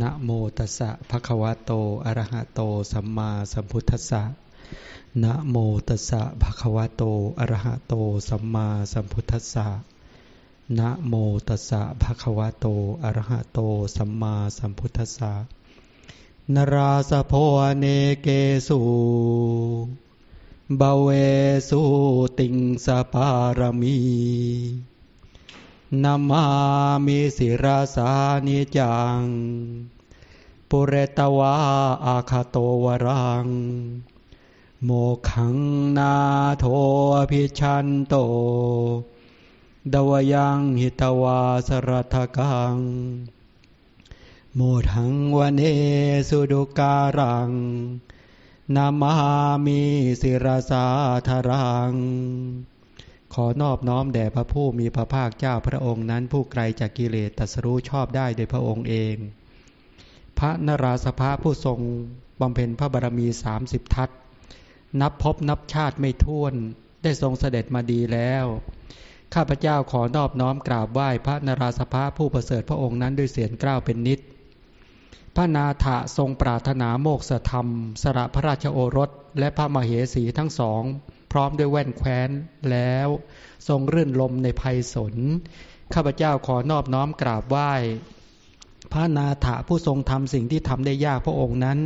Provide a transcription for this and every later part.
นะโมตัสสะภะคะวะโต อะระหะโต สัมมาสัมพุทธัสสะนะโมตัสสะภะคะวะโต อะระหะโต สัมมาสัมพุทธัสสะนะโมตัสสะภะคะวะโต อะระหะโต สัมมาสัมพุทธัสสะนราสะโพเนเกสุบาเวสุติงสปารมี นามามิสิราสานิจัง ปุเรตวาอาคาโตวรัง โมขังนาโทอภิชันโต ดวยังหิตวาสรัทกัง โมทังวเนสุดุการัง นามามิสิราสาธารัง ขอนอบน้อมแด่พระผู้มีพระภาคเจ้าพระองค์นั้นผู้ไกลจากกิเลสตัสรู้ชอบได้โดยพระองค์เอง พระนราสภาผู้ทรงบำเพ็ญพระบารมีสามสิบทัศนับพบนับชาติไม่ท้วนได้ทรงเสด็จมาดีแล้ว ข้าพเจ้าขอนอบน้อมกราบไหว้พระนราสภาผู้ประเสริฐพระองค์นั้นด้วยเสียงกล้าวเป็นนิดพระนาถะทรงปรารถนาโมกษธรรม สระพระราชโอรส และพระมเหสีทั้งสอง ร้อมด้วยแว่นแคว้นแล้ว ทรงรื่นลมในภัยสน ข้าพเจ้าขอนอบน้อมกราบไหว้ พระนาถาผู้ทรงทำสิ่งที่ทำได้ยากพระองค์นั้น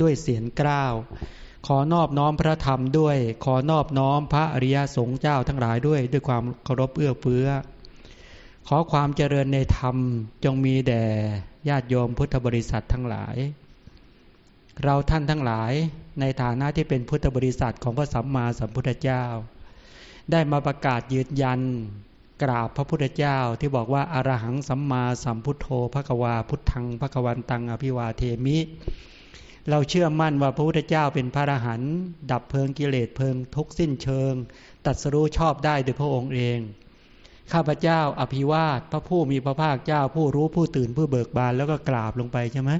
ด้วยเสียงกล้าว ขอนอบน้อมพระธรรมด้วย ขอนอบน้อมพระอริยสงฆ์เจ้าทั้งหลายด้วย ด้วยความเคารพเอื้อเฟื้อ ขอความเจริญในธรรมจงมีแด่ญาติโยมพุทธบริษัททั้งหลาย เราท่านทั้งหลายในฐานะที่เป็นพุทธบริษัทของพระสัมมาสัมพุทธเจ้า ได้มาประกาศยืนยันกราบพระพุทธเจ้าที่บอกว่าอารหังสัมมาสัมพุทโธพระกวาพุทธังพระกวันตังอภิวาเทมิ เราเชื่อมั่นว่าพระพุทธเจ้าเป็นพระอรหันต์ดับเพลิงกิเลสเพลิงทุกสิ้นเชิง ตัดสรู้ชอบได้โดยพระองค์เอง ข้าพเจ้าอภิวาทพระผู้มีพระภาคเจ้าผู้รู้ผู้ตื่นผู้เบิกบานแล้วก็กราบลงไปใช่ไหม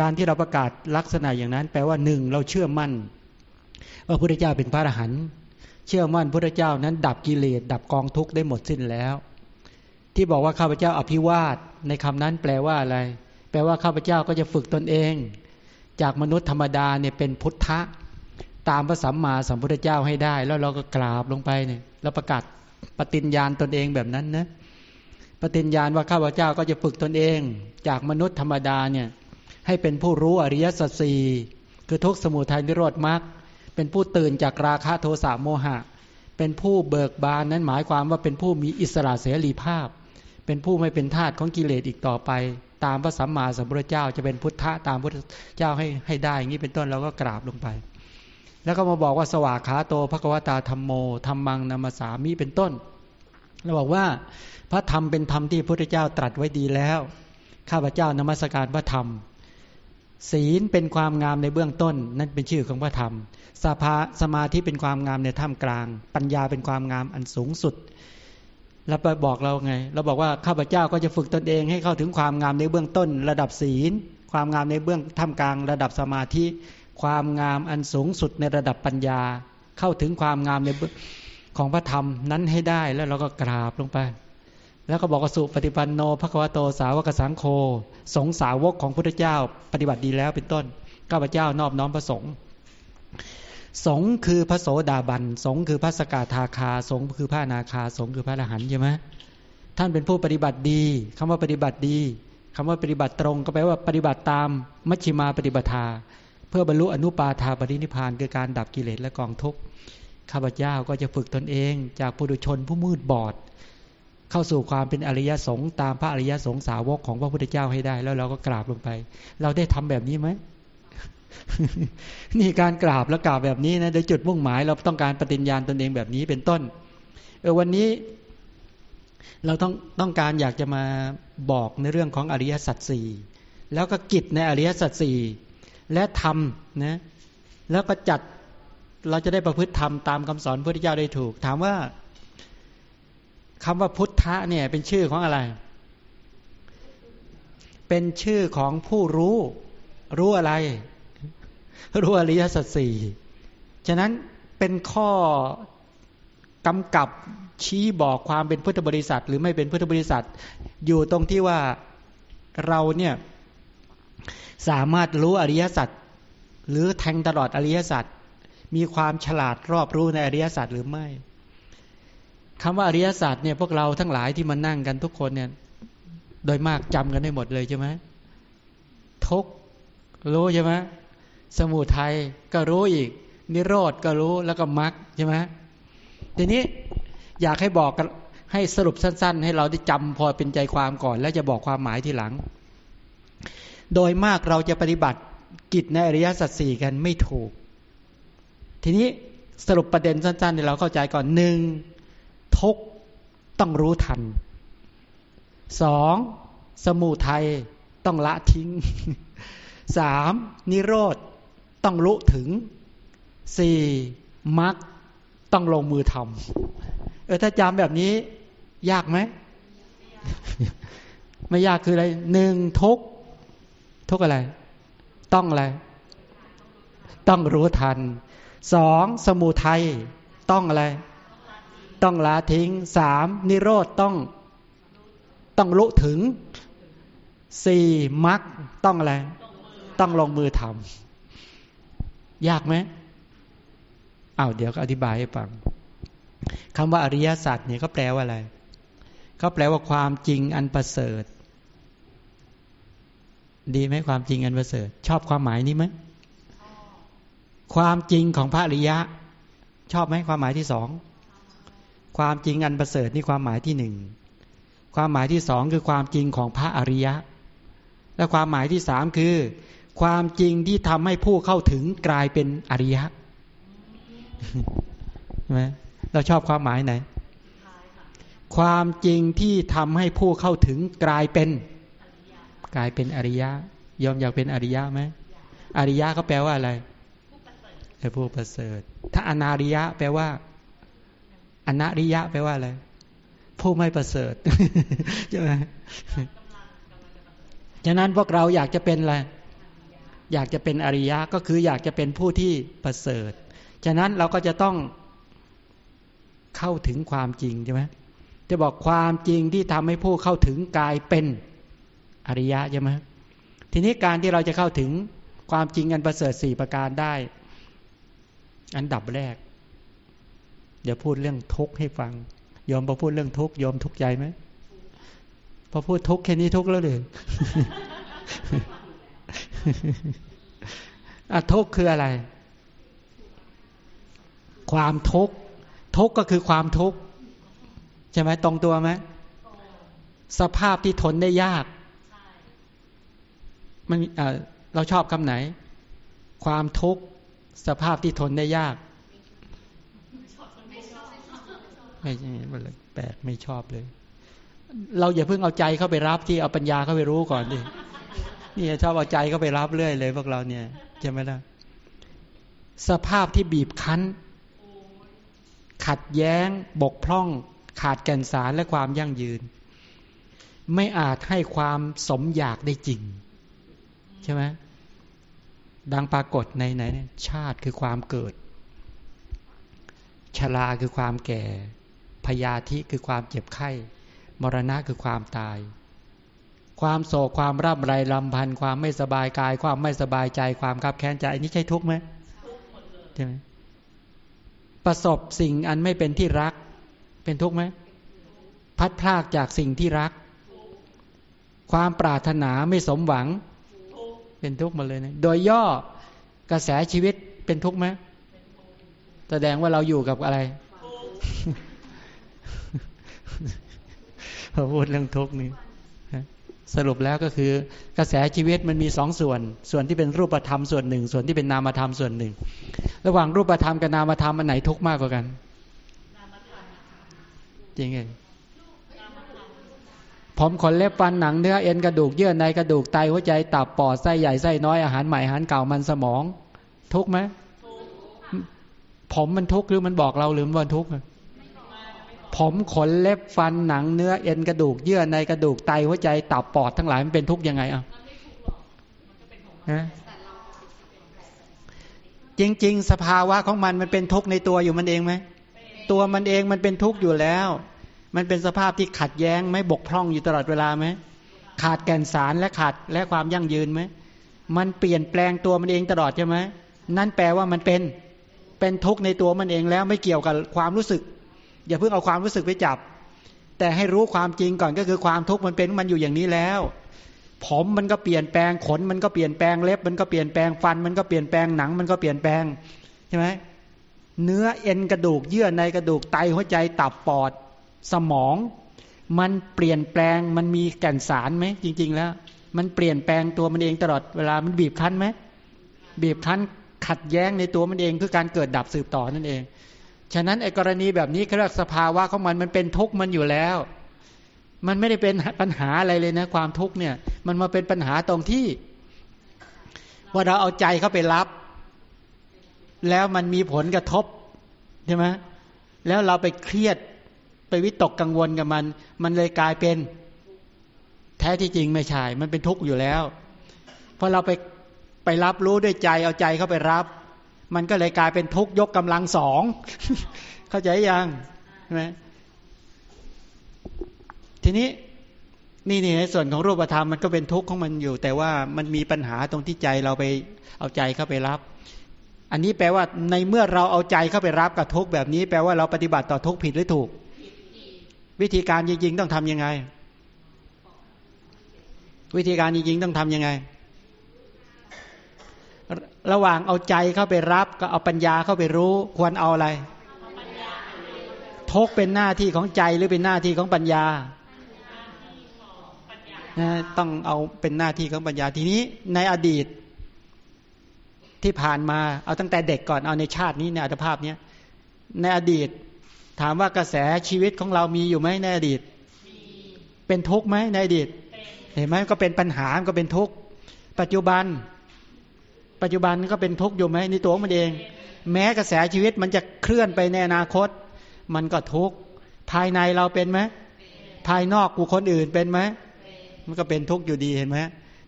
การที่เราประกาศลักษณะอย่างนั้น แปลว่าหนึ่งเราเชื่อมั่น ว่าพระพุทธเจ้าเป็นพระอรหันต์เชื่อมั่นพระเจ้านั้นดับกิเลสดับกองทุกข์ได้หมดสิ้นแล้ว ที่บอกว่าข้าพเจ้าอภิวาทในคำนั้นแปลว่าอะไร แปลว่าข้าพเจ้าก็จะฝึกตนเอง จากมนุษย์ธรรมดาเนี่ยเป็นพุทธะตามพระสัมมาสัมพุทธเจ้าให้ได้ แล้วเราก็กราบลงไปเนี่ยแล้วประกาศปฏิญญาณตนเองแบบนั้นนะปฏิญญาณว่าข้าพเจ้าก็จะฝึกตนเอง จากมนุษย์ธรรมดาเนี่ย ให้เป็นผู้รู้อริยสัจสี่คือทุกสมุทัยนิโรธมรรคเป็นผู้ตื่นจากราคะโทสะโมหะ เป็นผู้เบิกบานนั้นหมายความว่าเป็นผู้มีอิสระเสรีภาพ เป็นผู้ไม่เป็นทาสของกิเลสอีกต่อไป ตามพระสัมมาสัมพุทธเจ้าจะเป็นพุทธะตามพุทธเจ้าให้ให้ได้อย่างนี้เป็นต้นเราก็กราบลงไป แล้วก็มาบอกว่าสวากขาโตภควตาธรรมโมธรรมังนามาสามีเป็นต้นเราบอกว่าพระธรรมเป็นธรรมที่พระพุทธเจ้าตรัสไว้ดีแล้ว ข้าพเจ้านมัสการพระธรรม ศีลเป็นความงามในเบื้องต้น นั่นเป็นชื่อของพระธรรมสภาสมาธิเป็นความงามในท่ามกลาง ปัญญาเป็นความงามอันสูงสุดเราไปบอกเราไง เราบอกว่าข้าพเจ้าก็จะฝึกตนเองให้เข้าถึงความงามในเบื้องต้น ระดับศีล ความงามในเบื้องท่ามกลาง ระดับสมาธิ ความงามอันสูงสุดในระดับปัญญา เข้าถึงความงามในของพระธรรมนั้นให้ได้แล้วเราก็กราบลงไป แล้วก็บอกว่าสุปฏิปันโนภควโตสาวกสังโฆสงสาวกของพุทธเจ้า ปฏิบัติดีแล้วเป็นต้นข้าพเจ้านอบน้อมพระสงฆ์สงคือพระโสดาบัน สงคือพระสกทาคา สงคือพระนาคา สงคือพระอรหันต์ใช่ไหมท่านเป็นผู้ปฏิบัติดีคำว่าปฏิบัติดีคำว่าปฏิบัติตรงก็แปลว่าปฏิบัติตามมัชฌิมาปฏิบัติาเพื่อบรรลุอนุปาทาปรินิพานคือการดับกิเลสและกองทุกข์ข้าพเจ้าก็จะฝึกตนเอง จากปุถุชนผู้มืดบอด เข้าสู่ความเป็นอริยสงฆ์ตามพระอริยสงฆ์สาวกของพระพุทธเจ้าให้ได้ แล้วเราก็กราบลงไป เราได้ทำแบบนี้ไหมนี่การกราบและกราบแบบนี้นะโดยจุดมุ่งหมาย เราต้องการปฏิญญาณตนเองแบบนี้เป็นต้น เออวันนี้ เราต้องต้องการอยากจะมาบอกในเรื่องของอริยสัจสี่แล้วก็กิจในอริยสัจสี่และทำนะแล้วก็จัดเราจะได้ประพฤติธรรมตามคำสอนพระพุทธเจ้าได้ถูก ถามว่า คำว่าพุทธะเนี่ย เป็นชื่อของอะไร เป็นชื่อของผู้รู้ รู้อะไร รู้อริยสัจสี่ฉะนั้นเป็นข้อกำกับชี้บอกความเป็นพุทธบริษัท หรือไม่เป็นพุทธบริษัท อยู่ตรงที่ว่าเราเนี่ยสามารถรู้อริยสัจหรือแทงตลอดอริยสัจมีความฉลาดรอบรู้ในอริยสัจหรือไม่ คำว่าอริยศาสัจเนี่ยพวกเราทั้งหลายที่มานั่งกันทุกคนเนี่ย โดยมากจำกันได้หมดเลยใช่ไหมทุกรู้ใช่ไหมสมุทัยก็รู้อีก นิโรธก็รู้แล้วก็มรรคใช่ไหมทีนี้อยากให้บอกให้สรุปสั้น ๆ ให้เราได้จำพอเป็นใจความก่อน แล้วจะบอกความหมายทีหลัง โดยมากเราจะปฏิบัติกิจในอริยสัจสี่กันไม่ถูก ทีนี้สรุปประเด็นสั้นๆให้เราเข้าใจก่อนหนึ่ง ทุกต้องรู้ทันสองสมุทัยต้องละทิ้งสามนิโรธต้องรู้ถึงสี่มรรคต้องลงมือทำเออถ้าจำแบบนี้ ยากไหมไม่ยากคืออะไรหนึ่งทุกทุกอะไร ต้องอะไร ต้องรู้ทันสองสมุทัยต้องอะไร ต้องละทิ้งสามนิโรธต้องต้องรู้ถึงสี่มรรคต้องอะไร ต้องลงมือทำยากไหมอา้าวเดี๋ยวก็อธิบายให้ฟังคำว่าอริยสัจเนี่ยก็แปลว่าอะไรเขาแปลว่าความจริงอันประเสริฐ ดีไหมความจริงอันประเสริฐ ชอบความหมายนี้ไหมความจริงของพระอริยะ ชอบไหมความหมายที่สอง ความจริงอันประเสริฐนี่ความหมายที่หนึ่งความหมายที่สองคือความจริงของพระอริยะ และความหมายที่สามคือ ความจริงที่ทำให้ผู้เข้าถึงกลายเป็นอริยะใช่ไหมเราชอบความหมายไหน ความจริงที่ทำให้ผู้เข้าถึงกลายเป็น กลายเป็นอริยะยอมอยากเป็นอริยะไหมอริยะเขาแปลว่าอะไรผู้ประเสริฐถ้าอนาริยะแปลว่า อนาริยะแปลว่าอะไร ผู้ไม่ประเสริฐใช่ไหมฉะนั้นพวกเราอยากจะเป็นอะไรอยากจะเป็นอริยะก็คืออยากจะเป็นผู้ที่ประเสริฐ ฉะนั้นเราก็จะต้องเข้าถึงความจริงใช่ไหมจะบอกความจริงที่ทำให้ผู้เข้าถึงกายเป็นอริยะใช่ไหมทีนี้การที่เราจะเข้าถึงความจริงอันประเสริฐสี่ประการได้ อันดับแรก เดี๋ยวพูดเรื่องทุกข์ให้ฟัง ยอมพอพูดเรื่องทุกข์ยอมทุกข์ใจไหมพอพูดทุกข์แค่นี้ทุกข์แล้วเลยอะทุกข์คืออะไร ความทุกข์ทุกข์ก็คือความทุกข์ใช่ไหมตรงตัวไหมสภาพที่ทนได้ยาก มันเราชอบคำไหน ความทุกข์สภาพที่ทนได้ยาก ไม่ใช่แปลกไม่ชอบเลย เราอย่าเพิ่งเอาใจเข้าไปรับที่เอาปัญญาเข้าไปรู้ก่อนดินี่ชอบเอาใจเข้าไปรับเรื่อยเลย พวกเราเนี่ยใช่ไหมล่ะสภาพที่บีบคั้น ขัดแย้ง บกพร่อง ขาดแก่นสารและความยั่งยืน ไม่อาจให้ความสมอยากได้จริง ใช่ไหมดังปรากฏในไหนชาติคือความเกิดชราคือความแก่ พยาธิคือความเจ็บไข้ มรณะคือความตาย ความโศกความร่ำไรลำพันธ์ความไม่สบายกาย ความไม่สบายใจ ความคับแค้นใจอันนี้ใช่ทุกข์ไหมใช่ไหมประสบสิ่งอันไม่เป็นที่รัก เป็นทุกข์ไหมพัดพลากจากสิ่งที่รัก ความปรารถนาไม่สมหวัง เป็นทุกข์มาเลยนะโดยย่อกระแสชีวิตเป็นทุกข์ไหมแสดงว่าเราอยู่กับอะไร พอพูดเรื่องทุกข์นี่สรุปแล้วก็คือ กระแสชีวิตมันมีสองส่วน ส่วนที่เป็นรูปธรรมส่วนหนึ่ง ส่วนที่เป็นนามธรรมส่วนหนึ่ง ระหว่างรูปธรรมกับนามธรรมอันไหนทุกข์มากกว่ากันจริงไงผมขนเล็บฟันหนังเนื้อเอ็นกระดูกเยื่อในกระดูกไตหัวใจตับปอดไส้ใหญ่ไส้น้อยอาหารใหม่อาหารเก่ามันสมอง ทุกไหมผมมันทุกหรือมันบอกเราหรือมันทุกข์ ผมขนเล็บฟันหนังเนื้อเอ็นกระดูกเยื่อในกระดูกไตหัวใจตับปอดทั้งหลายมันเป็นทุกข์ยังไงอะจริง ๆ สภาวะของมันมันเป็นทุกข์ในตัวอยู่มันเองไหมตัวมันเองมันเป็นทุกข์อยู่แล้ว มันเป็นสภาพที่ขัดแย้งไม่บกพร่องอยู่ตลอดเวลาไหมขาดแก่นสารและขาดและความยั่งยืนไหมมันเปลี่ยนแปลงตัวมันเองตลอดใช่ไหมนั่นแปลว่ามันเป็นเป็นทุกข์ในตัวมันเองแล้วไม่เกี่ยวกับความรู้สึก อย่าเพิ่งเอาความรู้สึกไปจับ แต่ให้รู้ความจริงก่อนก็คือความทุกข์มันเป็นมันอยู่อย่างนี้แล้ว ผมมันก็เปลี่ยนแปลงขนมันก็เปลี่ยนแปลงเล็บ มันก็เปลี่ยนแปลงฟัน มันก็เปลี่ยนแปลงหนัง มันก็เปลี่ยนแปลงใช่ไหมเนื้อเอ็นกระดูกเยื่อในกระดูกไตหัวใจตับปอดสมอง มันเปลี่ยนแปลงมันมีแก่นสารไหมจริง ๆ แล้ว มันเปลี่ยนแปลงตัวมันเองตลอดเวลามันบีบคั้นไหมบีบคั้นขัดแย้งในตัวมันเองคือการเกิดดับสืบต่อนั่นเอง ฉะนั้นไอ้กรณีแบบนี้เขาเรียกสภาวะของมันมันเป็นทุกข์มันอยู่แล้ว มันไม่ได้เป็นปัญหาอะไรเลยนะ ความทุกข์เนี่ย มันมาเป็นปัญหาตรงที่ ว่าเราเอาใจเข้าไปรับ แล้วมันมีผลกระทบใช่ไหมแล้วเราไปเครียดไปวิตกกังวลกับมัน มันเลยกลายเป็น แท้ที่จริงไม่ใช่ มันเป็นทุกข์อยู่แล้ว เพราะเราไปไปรับรู้ด้วยใจเอาใจเข้าไปรับ มันก็เลยกลายเป็นทุกยกกำลังสองเข้าใจยังใช่ไหมทีนี้นี่นี่ในส่วนของรูปธรรมมันก็เป็นทุกข์ของมันอยู่ แต่ว่ามันมีปัญหาตรงที่ใจเราไปเอาใจเข้าไปรับ อันนี้แปลว่าในเมื่อเราเอาใจเข้าไปรับกับทุกข์แบบนี้ แปลว่าเราปฏิบัติต่อทุกข์ผิดหรือถูก วิธีการจริงๆต้องทํำยังไง วิธีการจริงๆต้องทํำยังไง ระหว่างเอาใจเข้าไปรับก็เอาปัญญาเข้าไปรู้ ควรเอาอะไรทุกเป็นหน้าที่ของใจหรือเป็นหน้าที่ของปัญญานะต้องเอาเป็นหน้าที่ของปัญญาทีนี้ในอดีตที่ผ่านมาเอาตั้งแต่เด็กก่อนเอาในชาตินี้ในอัตภาพเนี้ยในอดีต ถามว่ากระแสชีวิตของเรามีอยู่ไหมในอดีต เป็นทุกข์ไหมในอดีต เห็นไหมก็เป็นปัญหาก็เป็นทุกข์ปัจจุบัน ปัจจุบันก็เป็นทุกข์อยู่ไหมในตัวมันเอง แม้กระแสชีวิตมันจะเคลื่อนไปในอนาคต มันก็ทุกข์ภายในเราเป็นไหมภายนอกกูคนอื่นเป็นไหมมันก็เป็นทุกข์อยู่ดีเห็นไหม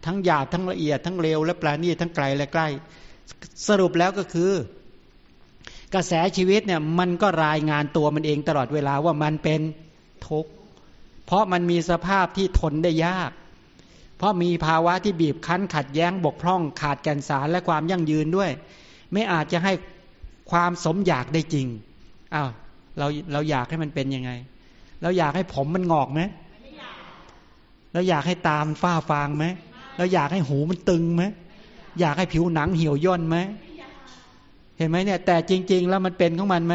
ทั้งหยาบทั้งละเอียดทั้งเร็วและปราณีทั้งไกลและใกล้ สรุปแล้วก็คือ กระแสชีวิตเนี่ยมันก็รายงานตัวมันเองตลอดเวลาว่ามันเป็นทุกข์เพราะมันมีสภาพที่ทนได้ยาก เพราะมีภาวะที่บีบคั้น ขัดแย้งบกพร่อง ขาดแก่นสารและความยั่งยืนด้วย ไม่อาจจะให้ความสมอยากได้จริงอ้าวเราเราอยากให้มันเป็นยังไง เราอยากให้ผมมันงอกไหมเราอยากให้ตามฝ้าฟางไหมเราอยากให้หูมันตึงไหมอยากให้ผิวหนังเหี่ยวย่นไหมเห็นไหมเนี่ย แต่จริง ๆ แล้วมันเป็นของมันไหม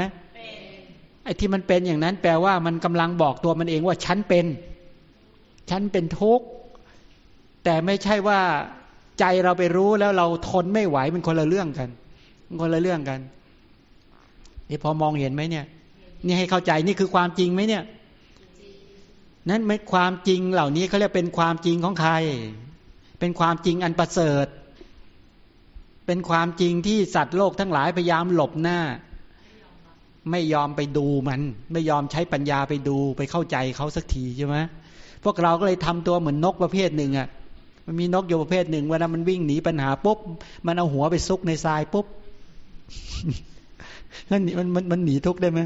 ไอ้ที่มันเป็นอย่างนั้น แปลว่ามันกำลังบอกตัวมันเองว่าฉันเป็น ฉันเป็นทุกข์ แต่ไม่ใช่ว่าใจเราไปรู้แล้วเราทนไม่ไหวมันคนละเรื่องกันมันคนละเรื่องกันนี่พอมองเห็นไหมเนี่ย นี่ให้เข้าใจนี่คือความจริงไหมเนี่ย นั้นไม่ความจริงเหล่านี้เขาเรียกเป็นความจริงของใคร เป็นความจริงอันประเสริฐ เป็นความจริงที่สัตว์โลกทั้งหลายพยายามหลบหน้า ไม่ยอมไปดูมัน ไม่ยอมใช้ปัญญาไปดูไปเข้าใจเขาสักทีใช่ไหมพวกเราก็เลยทำตัวเหมือนนกประเภทหนึ่งอะ่ะ มันมีนกอยู่ประเภทหนึ่งเวลามันวิ่งหนีปัญหาปุ๊บมันเอาหัวไปซุกในทรายปุ๊บนั่นมันมันมันหนีทุกได้ไหม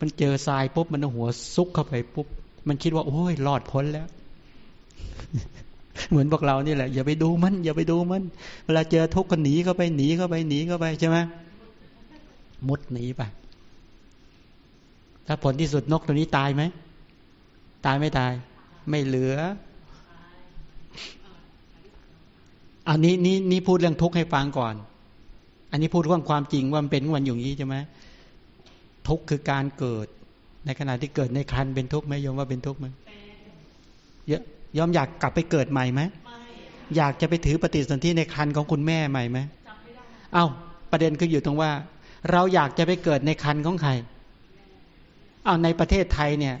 มันเจอทรายปุ๊บมันเอาหัวซุกเข้าไปปุ๊บมันคิดว่าโอ้ยรอดพ้นแล้ว เหมือนพวกเรานี่แหละอย่าไปดูมัน อย่าไปดูมัน เวลาเจอทุกข์ก็หนีเข้าไปหนีเข้าไปหนีเข้าไปใช่ไหมมุดหนีไปถ้าผลที่สุดนกตัวนี้ตายไหมตายไม่ตาย ไม่เหลือ อันนี้นี่นี่พูดเรื่องทุกข์ให้ฟังก่อน อันนี้พูดเรื่องความจริงว่ามันเป็นวันอย่างนี้ใช่ไหมทุกข์คือการเกิด ในขณะที่เกิดในคันเป็นทุกข์ไหมยอมว่าเป็นทุกข์ไหมเยอะยอมอยากกลับไปเกิดใหม่ไหมอยากจะไปถือปฏิสนธิในคันของคุณแม่ใหม่ไหมเอา้า ประเด็นคืออยู่ตรงว่า เราอยากจะไปเกิดในคันของใครเอาในประเทศไทยเนี่ย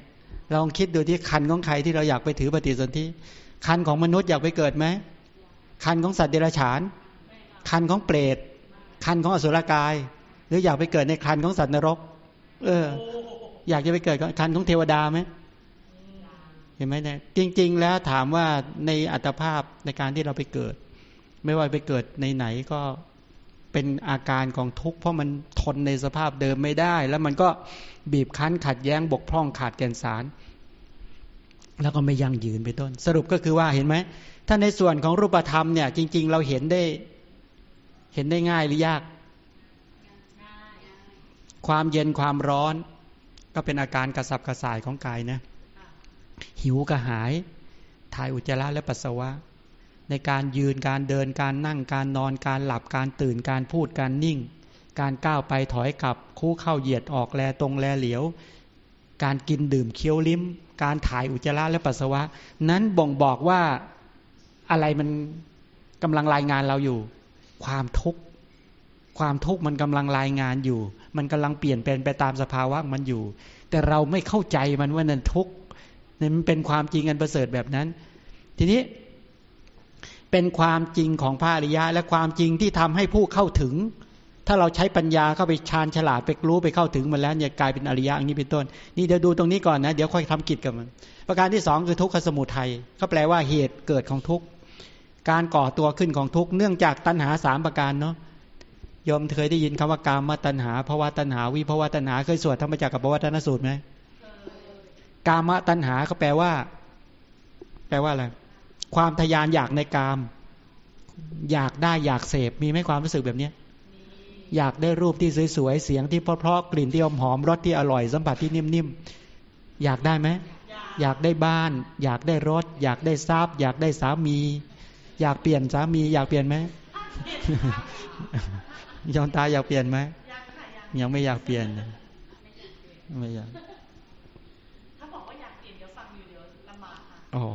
ลองคิดดูที่คันของใครที่เราอยากไปถือปฏิสนธิคันของมนุษย์อยากไปเกิดไหม คันของสัตว์เดรัจฉาน คันของเปรตคันของอสุรกาย หรืออยากไปเกิดในคันของสัตว์นรก เออ อยากจะไปเกิดคันของเทวดาไหมเห็นไหมเนี่ยจริง ๆ แล้วถามว่าในอัตภาพในการที่เราไปเกิด ไม่ว่าไปเกิดในไหนก็เป็นอาการของทุกข์เพราะมันทนในสภาพเดิมไม่ได้ แล้วมันก็บีบคั้นขัดแย้งบกพร่องขาดแกนสาร แล้วก็ไม่ยั่งยืนไปต้น สรุปก็คือว่าเห็นไหม ถ้าในส่วนของรูปธรรมเนี่ย จริง ๆ เราเห็นได้ เห็นได้ง่ายหรือยาก ความเย็นความร้อน ก็เป็นอาการกระสับกระส่ายของกายนะ หิวกระหาย ถ่ายอุจจาระและปัสสาวะ ในการยืนการเดินการนั่งการนอนการหลับการตื่นการพูดการนิ่ง การก้าวไปถอยกลับ คู่เข้าเหยียดออกแลตรงแลเหลียว การกินดื่มเคี้ยวลิ้ม การถ่ายอุจจาระและปัสสาวะ นั้นบ่งบอกว่า อะไรมันกำลังรายงานเราอยู่ ความทุกข์ความทุกข์มันกำลังรายงานอยู่ มันกำลังเปลี่ยนเป็นไปตามสภาวะมันอยู่ แต่เราไม่เข้าใจมันว่านั่นทุกข์นี่มันเป็นความจริงอันประเสริฐแบบนั้น ทีนี้เป็นความจริงของพระอริยะ และความจริงที่ทำให้ผู้เข้าถึง ถ้าเราใช้ปัญญาเข้าไปชาญฉลาดไปรู้ไปเข้าถึงมันแล้วเนี่ยกลายเป็นอริยะอย่างนี้เป็นต้น นี่เดี๋ยวดูตรงนี้ก่อนนะ เดี๋ยวค่อยทำกิจกับมัน ประการที่สองคือทุกขสมุทัยก็แปลว่าเหตุเกิดของทุกข์ การก่อตัวขึ้นของทุกข์เนื่องจากตัณหาสามประการเนาะยมเคยได้ยินคำว่ากามมาตัณหาภาวะตัณหาวิภาวะตัณหาเคยสวดธรรมจักรกับภวะตัณสูตรไหมกามตัณหาเขาแปลว่า แปลว่าอะไรความทยานอยากในกาม อยากได้อยากเสพมีไหมความรู้สึกแบบเนี้ยอยากได้รูปที่สวยๆเสียงที่เพราะๆกลิ่นที่หอมรสที่อร่อยสัมผัสที่นิ่มๆอยากได้ไหมอยากได้บ้าน อยากได้รถ อยากได้ทรัพย์ อยากได้สามี อยากเปลี่ยนสามีอยากเปลี่ยนไหมยอมตาอยากเปลี่ยนไหมยังไม่อยากเปลี่ยนไม่อยากถ้าบอกว่าอยากเปลี่ยนเดี๋ยวฟังอยู่เดี๋ยวลำบากค่ะอ๋อ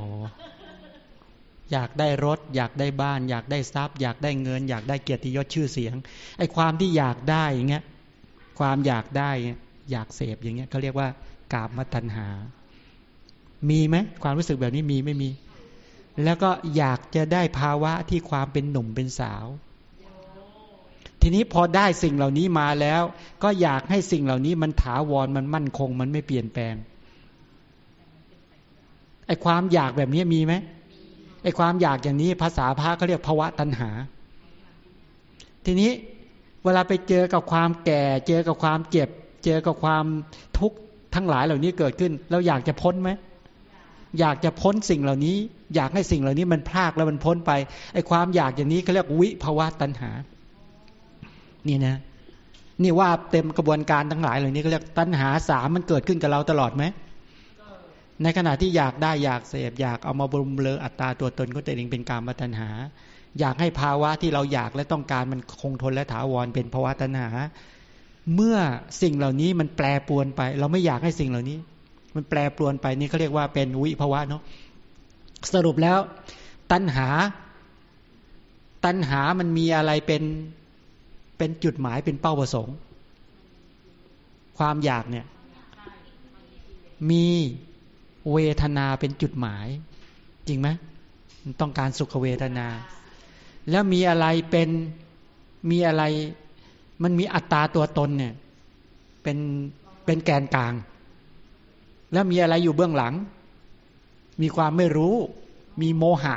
อยากได้รถ อยากได้บ้าน อยากได้ทรัพย์ อยากได้เงิน อยากได้เกียรติยศชื่อเสียงไอ้ความที่อยากได้อย่างเงี้ย ความอยากได้อยากเสพอย่างเงี้ยเขาเรียกว่ากาบมตัญหา มีไหมความรู้สึกแบบนี้มีไม่มี แล้วก็อยากจะได้ภาวะที่ความเป็นหนุ่มเป็นสาว ทีนี้พอได้สิ่งเหล่านี้มาแล้ว ก็อยากให้สิ่งเหล่านี้มันถาวรมันมั่นคง มันไม่เปลี่ยนแปลงไอ้ความอยากแบบนี้มีไหมไอ้ความอยากอย่างนี้ภาษาพระเขาเรียกภาวะตัณหา ทีนี้เวลาไปเจอกับความแก่ เจอกับความเจ็บ เจอกับความทุกข์ทั้งหลายเหล่านี้เกิดขึ้น เราอยากจะพ้นไหมอยากจะพ้นสิ่งเหล่านี้ อยากให้สิ่งเหล่านี้มันพลากแล้วมันพ้นไปไอ้ความอยากอย่างนี้เขาเรียกวิภาวะตัณหา นี่นะ นี่ว่าเต็มกระบวนการทั้งหลายเหล่านี้เขาเรียกตัณหาสามมันเกิดขึ้นกับเราตลอดไหมในขณะที่อยากได้อยากเสพอยากเอามาบรมเลออัตตาตัวตนก็ตัวเองเป็นการมาตัญหา อยากให้ภาวะที่เราอยากและต้องการมันคงทนและถาวรเป็นภาวะตัญหา เมื่อสิ่งเหล่านี้มันแปรปรวนไป เราไม่อยากให้สิ่งเหล่านี้ มันแปรปรวนไปนี่เขาเรียกว่าเป็นวิภาวะเนาะ สรุปแล้ว ตัณหา ตัณหามันมีอะไรเป็นเป็นจุดหมายเป็นเป้าประสงค์ ความอยากเนี่ย มีเวทนาเป็นจุดหมาย จริงไหมต้องการสุขเวทนา แล้วมีอะไรเป็นมีอะไร มันมีอัตตาตัวตนเนี่ย เป็นเป็นแกนกลาง แล้วมีอะไรอยู่เบื้องหลัง มีความไม่รู้ มีโมหะ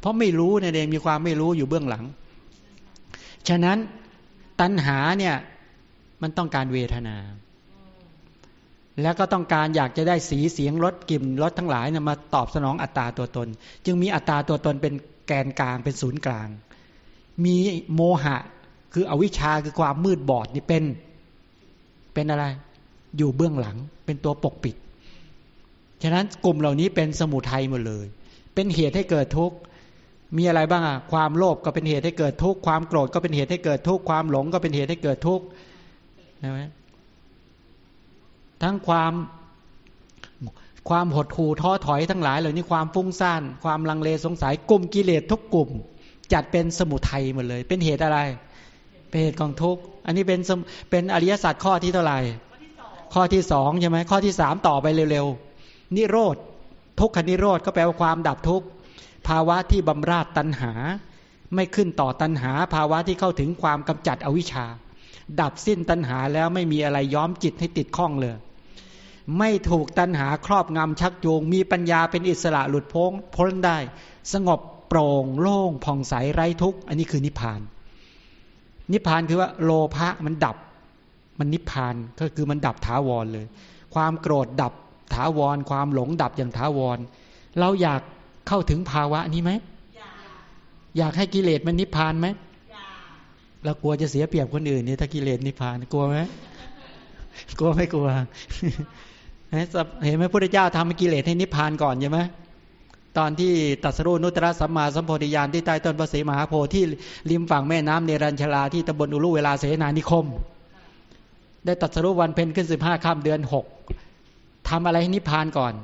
เพราะไม่รู้เนี่ยเองมีความไม่รู้อยู่เบื้องหลัง ฉะนั้นตัณหาเนี่ยมันต้องการเวทนา แล้วก็ต้องการอยากจะได้สีเสียงรสกลิ่นรสทั้งหลายนะมาตอบสนองอัตตาตัวตน จึงมีอัตตาตัวตนเป็นแกนกลางเป็นศูนย์กลาง มีโมหะคืออวิชชาคือความมืดบอดนี่เป็นเป็นอะไร อยู่เบื้องหลังเป็นตัวปกปิด ฉะนั้นกลุ่มเหล่านี้เป็นสมุทัยหมดเลย เป็นเหตุให้เกิดทุกข์มีอะไรบ้างอะความโลภก็เป็นเหตุให้เกิดทุกข์ความโกรธก็เป็นเหตุให้เกิดทุกข์ความหลงก็เป็นเหตุให้เกิดทุกข์ใช่ไหมทั้งความความหดหู่ท้อถอยทั้งหลายเหล่านี้ความฟุ้งซ่านความลังเลสงสัยกลุ่มกิเลสทุกกลุ่ม จัดเป็นสมุทัยหมดเลย เป็นเหตุอะไร เป็นเหตุของทุกข์อันนี้เป็นเป็นอริยสัจข้อที่เท่าไหร่ข้อที่สองใช่ไหมข้อที่สามต่อไปเร็วๆ นิโรธ ทุกขนิโรธก็แปลว่าความดับทุกข์ภาวะที่บำราดตัณหา ไม่ขึ้นต่อตัณหา ภาวะที่เข้าถึงความกำจัดอวิชชา ดับสิ้นตัณหาแล้วไม่มีอะไรย้อมจิตให้ติดข้องเลย ไม่ถูกตัณหาครอบงำชักโยง มีปัญญาเป็นอิสระหลุดพ้นพ้นได้ สงบโปร่งโล่งผ่องใสไร้ทุกข์อันนี้คือนิพพาน นิพพานคือว่าโลภะมันดับ มันนิพพานก็คือมันดับถาวรเลย ความโกรธดับ ถาวร ความหลงดับอย่างถาวร เราอยากเข้าถึงภาวะนี้ไหมอยากให้กิเลสมันนิพพานไหมเรากลัวจะเสียเปรียบคนอื่นนี่ถ้ากิเลสนิพพานกลัวไหมกลัวไม่กลัวเห็นไหมพระพุทธเจ้าทำกิเลสให้นิพพานก่อนใช่ไหมตอนที่ตัสรู้นุตตรสัมมาสัมโพธิญาณที่ใต้ต้นพระศรีมหาโพธิ์ที่ริมฝั่งแม่น้ำเนรัญชลาที่ตำบลอุลุเวลาเสนานิคม ได้ตัสรู้วันเพ็ญขึ้นสิบห้าค่ำเดือนหก ทำอะไรให้นิพพานก่อน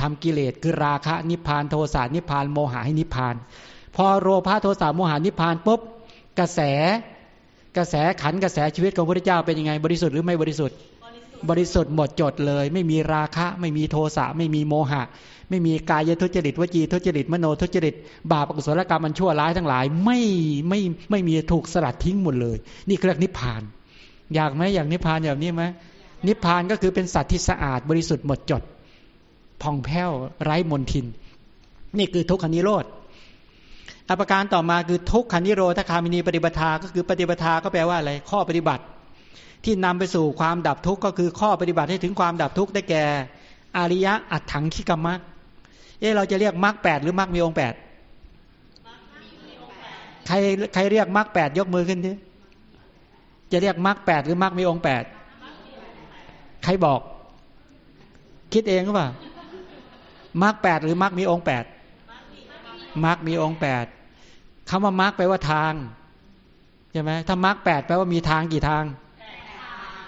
ทำกิเลสคือราคะนิพพานโทสะนิพพานโมหะให้นิพพาน พอโรภะโทสะโมหะนิพพานปุ๊บกระแสกระแสขันกระแสชีวิตของพระพุทธเจ้าเป็นยังไง บริสุทธิ์หรือไม่บริสุทธิ์ บริสุทธิ์หมดจดเลย ไม่มีราคะ ไม่มีโทสะไม่มีโมหะ ไม่มีกายทุจริตวจีทุจริตมโนทุจริต บาปอกุศลกรรมมันชั่วร้ายทั้งหลาย ไม่ไม่ไม่มีถูกสลัดทิ้งหมดเลย นี่เรียกนิพพาน อยากไหมอยากนิพพานแบบนี้ไหม นิพพานก็คือเป็นสัตว์ที่สะอาดบริสุทธิ์หมดจดผ่องแผ้วไร้มนทิน นี่คือทุกขานิโรธอภิการต่อมาคือทุกขานิโรธคามินีปฏิบัติาก็คือปฏิบัติก็แปลว่าอะไรข้อปฏิบัติ ที่นำไปสู่ความดับทุกข์ก็คือข้อปฏิบัติให้ถึงความดับทุกข์ได้แก่อริยะอัตถังคิกรรมะเอ๊ะเราจะเรียกมรรคแปดหรือมรรคมีองค์แปดใครใครเรียกมรรคแปดยกมือขึ้นดิจะเรียกมรรคแปดหรือมรรคมีองค์แปด ใครบอก คิดเองหรือเปล่ามรรคแปดหรือมรรคมีองค์แปดมรรคมีองค์แปดคำว่ามรรคแปลว่าทางใช่ไหมถ้ามรรคแปดแปลว่ามีทางกี่ทาง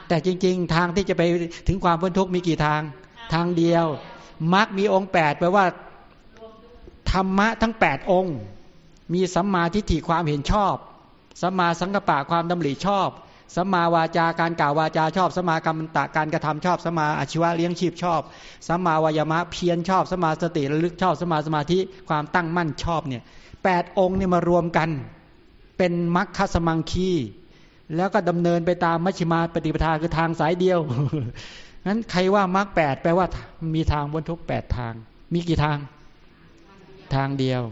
แต่จริง ๆ ทางที่จะไปถึงความพ้นทุกข์มีกี่ทาง ทางเดียวมรรคมีองค์แปดแปลว่าธรรมะทั้งแปดองค์ มีสัมมาทิฏฐิความเห็นชอบสัมมาสังกปะความดำริชอบ สัมมาวาจาการกล่าววาจาชอบสัมมากรรมตะการกระทำชอบสัมมาอาชีวะเลี้ยงชีพชอบสัมมาวายมะเพียรชอบสัมมาสติระลึกชอบสัมมาสมาธิความตั้งมั่นชอบเนี่ยแปดองค์เนี่ยมารวมกัน เป็นมัคคสมังคีแล้วก็ดำเนินไปตามมัชฌิมาปฏิปทาคือทางสายเดียวงั้นใครว่ามัคแปดแปลว่ามีทางบนทุกแปดทาง มีกี่ทาง ทางเดียว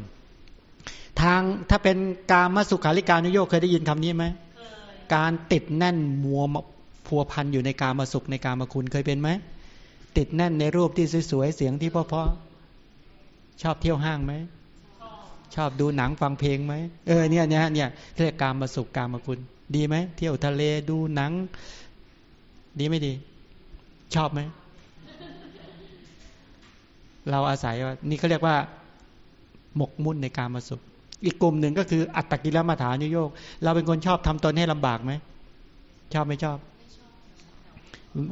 ทางถ้าเป็นกามสุขาริการุโยคเคยได้ยินคำนี้ไหม การติดแน่นมัวพัวพันอยู่ในการมาสุขในการมาคุณเคยเป็นไหมติดแน่นในรูปที่สวยๆเสียงที่เพราะๆชอบเที่ยวห้างไหมชอบดูหนังฟังเพลงไหมเออเนี่ยเนี่ยเนี่ยเรียกการมาสุขการมาคุณ ดีไหมเที่ยวทะเลดูหนัง ดีไม่ดี ชอบไหมเราอาศัยว่านี่เขาเรียกว่า หมกมุ่นในการมาสุข อีกกลุ่มหนึ่งก็คืออัตตกิลมัฐานุโยกเราเป็นคนชอบทำตนให้ลำบากไหมชอบไม่ชอบ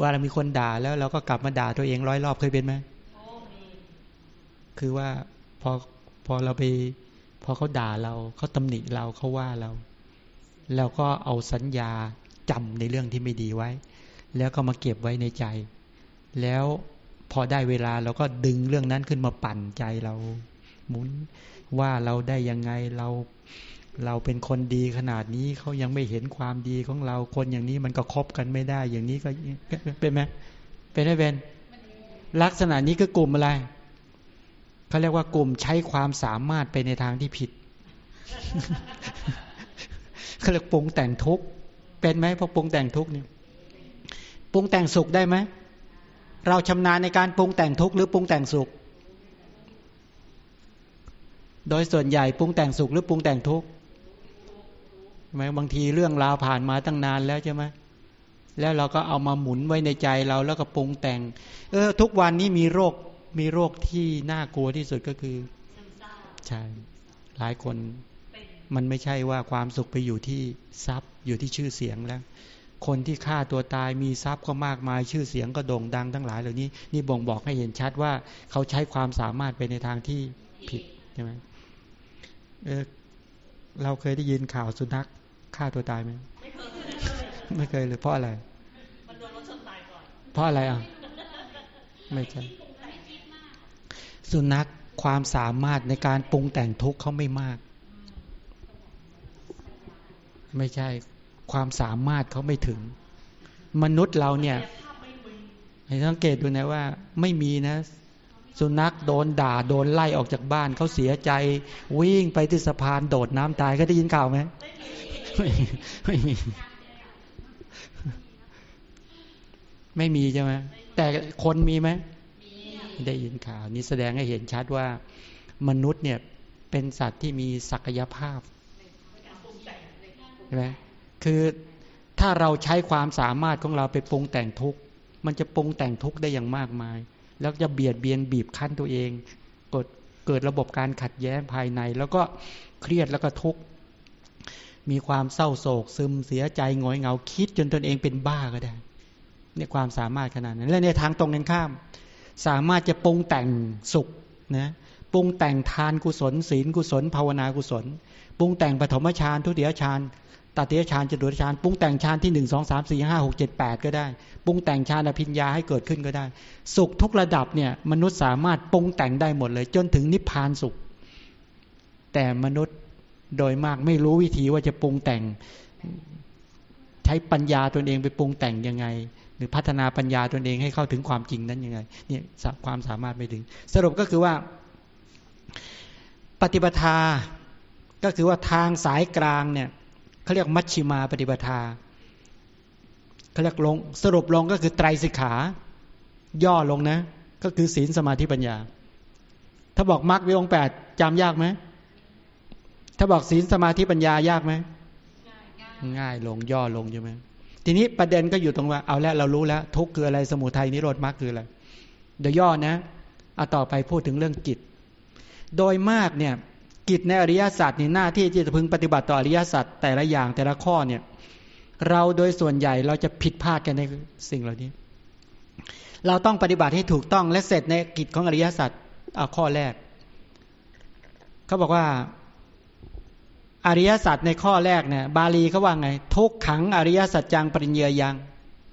ว่าเรามีคนด่าแล้วเราก็กลับมาด่าตัวเองร้อยรอบเคยเป็นไหมคือว่าพอพอเราไป พอเขาด่าเราเขาตำหนิเราเขาว่าเราเราก็เอาสัญญาจำในเรื่องที่ไม่ดีไว้ แล้วก็มาเก็บไว้ในใจ แล้วพอได้เวลาเราก็ดึงเรื่องนั้นขึ้นมาปั่นใจเราหมุน ว่าเราได้ยังไงเราเราเป็นคนดีขนาดนี้เขายังไม่เห็นความดีของเราคนอย่างนี้มันก็คบกันไม่ได้ อย่างนี้ก็เป็นไหมเป็นไม่เป็นลักษณะนี้คือกลุ่มอะไรเขาเรียกว่ากลุ่มใช้ความสามารถไปในทางที่ผิดเขาเรียกปรุงแต่งทุกเป็นไหมพอปรุงแต่งทุกนี่ปรุงแต่งสุขได้ไหมเราชำนาญในการปรุงแต่งทุกหรือปรุงแต่งสุข โดยส่วนใหญ่ปรุงแต่งสุขหรือปรุงแต่งทุกข์ไหมบางทีเรื่องราวผ่านมาตั้งนานแล้วใช่ไหมแล้วเราก็เอามาหมุนไว้ในใจเราแล้วก็ปรุงแต่ง เออ ทุกวันนี้มีโรคมีโรคที่น่ากลัวที่สุดก็คือใช่หลายคนมันไม่ใช่ว่าความสุขไปอยู่ที่ทรัพย์อยู่ที่ชื่อเสียงแล้ว คนที่ฆ่าตัวตายมีทรัพย์ก็มากมายชื่อเสียงก็โด่งดังทั้งหลายเหล่านี้ นี่บ่งบอกให้เห็นชัดว่าเขาใช้ความสามารถไปในทางที่ผิดใช่ไหม เออเราเคยได้ยินข่าวสุนัขฆ่าตัวตายไหมไม่เคยไม่เคยเลยเพราะอะไรมันโดนรถชนตายก่อนเพราะอะไรอะไม่ใช่สุนัขความสามารถในการปรุงแต่งทุกข์เขาไม่มาก ไม่ใช่ความสามารถเขาไม่ถึง มนุษย์เราเนี่ยให้สังเกตดูนะว่า ไม่มีนะ สุนัขโดนด่าโดนไล่ออกจากบ้านเขาเสียใจ วิ่งไปที่สะพานโดดน้ำตายก็ได้ยินข่าวไหมไม่มีไม่มีใช่ไหมแต่คนมีไหมได้ยินข่าว นี้แสดงให้เห็นชัดว่ามนุษย์เนี่ยเป็นสัตว์ที่มีศักยภาพใช่ไหมคือถ้าเราใช้ความสามารถของเราไปปรุงแต่งทุกข์มันจะปรุงแต่งทุกข์ได้อย่างมากมาย แล้วจะเบียดเบียนบีบคั้นตัวเองกดเกิดระบบการขัดแย้งภายใน แล้วก็เครียดแล้วก็ทุกข์มีความเศร้าโศก ซึมเสียใจงอยเงาคิดจนตนเองเป็นบ้าก็ได้เนี่ยความสามารถขนาดนั้น และในทางตรงกันข้าม สามารถจะปรุงแต่งสุขนะปรุงแต่งทานกุศล ศีลกุศล ภาวนากุศล ปรุงแต่งปฐมฌานทุติยฌาน ตติยฌานจตุตฌานปรุงแต่งฌานที่หนึ่งสองสามสี่ห้าหกเจ็ดแปดก็ได้ปรุงแต่งฌานอภิญญาให้เกิดขึ้นก็ได้ สุขทุกระดับเนี่ยมนุษย์สามารถปรุงแต่งได้หมดเลย จนถึงนิพพานสุข แต่มนุษย์โดยมากไม่รู้วิธีว่าจะปรุงแต่ง ใช้ปัญญาตนเองไปปรุงแต่งยังไง หรือพัฒนาปัญญาตนเองให้เข้าถึงความจริงนั้นยังไงเนี่ยความสามารถไม่ถึง สรุปก็คือว่า ปฏิปทาก็คือว่าทางสายกลางเนี่ย เขาเรียกมัชชิมาปฏิปทาเขาเรียกลงสรุปลงก็คือไตรสิกขา ย่อลงนะ ก็คือศีลสมาธิปัญญา ถ้าบอกมรรควิองแปดจำยากไหมถ้าบอกศีลสมาธิปัญญายากไหมง่ายลงย่อลงใช่ไหมทีนี้ประเด็นก็อยู่ตรงว่าเอาแล้วเรารู้แล้ว ทุกคืออะไรสมุทัยนิโรธมรรคคืออะไรเดี๋ยวย่อนะเอาต่อไปพูดถึงเรื่องกิจโดยมากเนี่ย กิจในอริยสัจนี่หน้าที่ที่จะพึงปฏิบัติต่ออริยสัจแต่ละอย่างแต่ละข้อเนี่ยเราโดยส่วนใหญ่เราจะผิดพลาดกันในสิ่งเหล่านี้ เราต้องปฏิบัติให้ถูกต้องและเสร็จในกิจของอริยสัจข้อแรก เขาบอกว่าอริยสัจในข้อแรกเนี่ยบาลีเขาว่าไง ทุกขังอริยสัจจังปริญเยยัง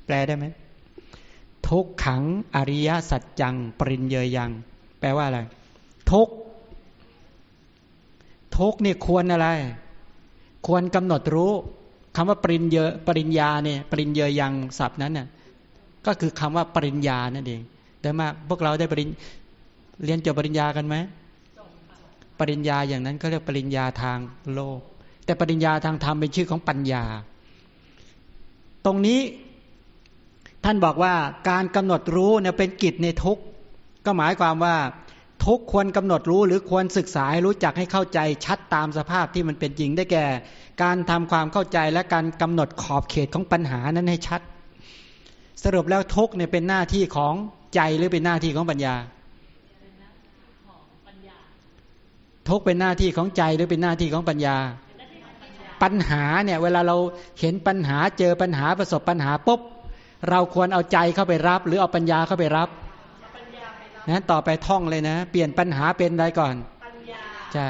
แปลได้ไหมทุกขังอริยสัจจังปริญเยยัง แปลว่าอะไร ทุก ทุกนี่ควรอะไร ควรกำหนดรู้คำว่าปริญเยปริญญาเนี่ยปริญเยยังศัพท์นั้นน่ะก็คือคำว่าปริญญานั่นเองแต่มากพวกเราได้ปริญเรียนจบปริญญากันไหมปริญญาอย่างนั้นก็เรียกปริญญาทางโลก แต่ปริญญาทางธรรมเป็นชื่อของปัญญา ตรงนี้ท่านบอกว่าการกำหนดรู้เนี่ยเป็นกิจในทุกก็หมายความว่า ทุกควรกำหนดรู้หรือควรศึกษาให้รู้จักให้เข้าใจชัดตามสภาพที่มันเป็นจริงได้แก่ การทำความเข้าใจและการกำหนดขอบเขตของปัญหานั้นให้ชัด สรุปแล้วทุกเนี่ยเป็นหน้าที่ของใจหรือเป็นหน้าที่ของปัญญา ทุกเป็นหน้าที่ของใจหรือเป็นหน้าที่ของปัญญา ปัญหาเนี่ยเวลาเราเห็นปัญหาเจอปัญหาประสบปัญหาปุ๊บเราควรเอาใจเข้าไปรับ หรือเอาปัญญาเข้าไปรับ นะต่อไปท่องเลยนะ เปลี่ยนปัญหาเป็นอะไรก่อนใช่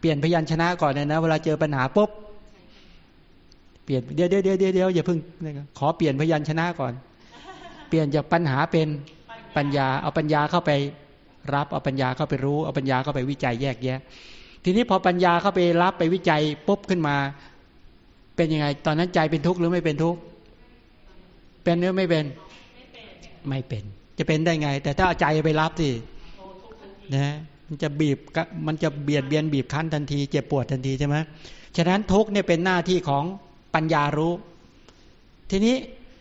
เปลี่ยนพยัญชนะก่อนเลยนะ เวลาเจอปัญหาปุ๊บเปลี่ยนเดี๋ยวเดี๋ยวเดี๋ยวเดี๋ยวอย่าเพิ่งขอเปลี่ยนพยัญชนะก่อน เปลี่ยนจากปัญหาเป็นปัญญา เอาปัญญาเข้าไปรับเอาปัญญาเข้าไปรู้เอาปัญญาเข้าไปวิจัยแยกแยะ ทีนี้พอปัญญาเข้าไปรับไปวิจัยปุ๊บขึ้นมา เป็นยังไง ตอนนั้นใจเป็นทุกข์หรือไม่เป็นทุกข์เป็นหรือไม่เป็น ไม่เป็น จะเป็นได้ไง แต่ถ้าเอาใจไปรับสินะมันจะบีบมันจะเบียดเบียนบีบคั้นทันทีเจ็บปวดทันทีใช่ไหมฉะนั้นทุกเนี่ยเป็นหน้าที่ของปัญญารู้ ทีนี้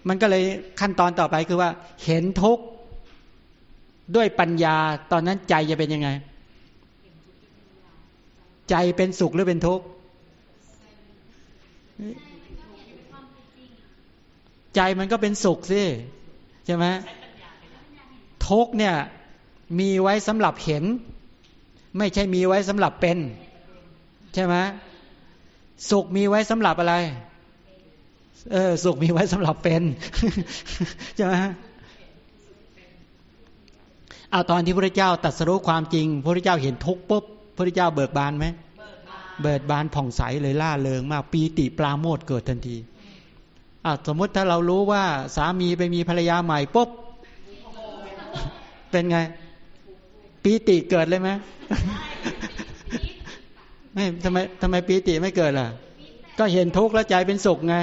มันก็เลยขั้นตอนต่อไปคือว่า เห็นทุกด้วยปัญญาตอนนั้นใจจะเป็นยังไง ใจเป็นสุขหรือเป็นทุกข์ใจมันก็เป็นสุขสิใช่ไหม ทุกเนี่ยมีไว้สำหรับเห็น ไม่ใช่มีไว้สำหรับเป็น ใช่ไหมสุขมีไว้สำหรับอะไร เออสุขมีไว้สำหรับเป็นใช่ไหมเอาตอนที่พระเจ้าตัดสรู้ความจริง พระเจ้าเห็นทุกปุ๊บพระเจ้าเบิกบานไหมเบิกบานผ่องใสเลยล่าเริงมากปีติปราโมทเกิดทันทีอ่าสมมติถ้าเรารู้ว่าสามีไปมีภรรยาใหม่ปุ๊บ เป็นไงปีติเกิดเลยไหมไม่ทำไมทำไมปีติไม่เกิดล่ะ ก็เห็นทุกข์แล้วใจเป็นสุขไง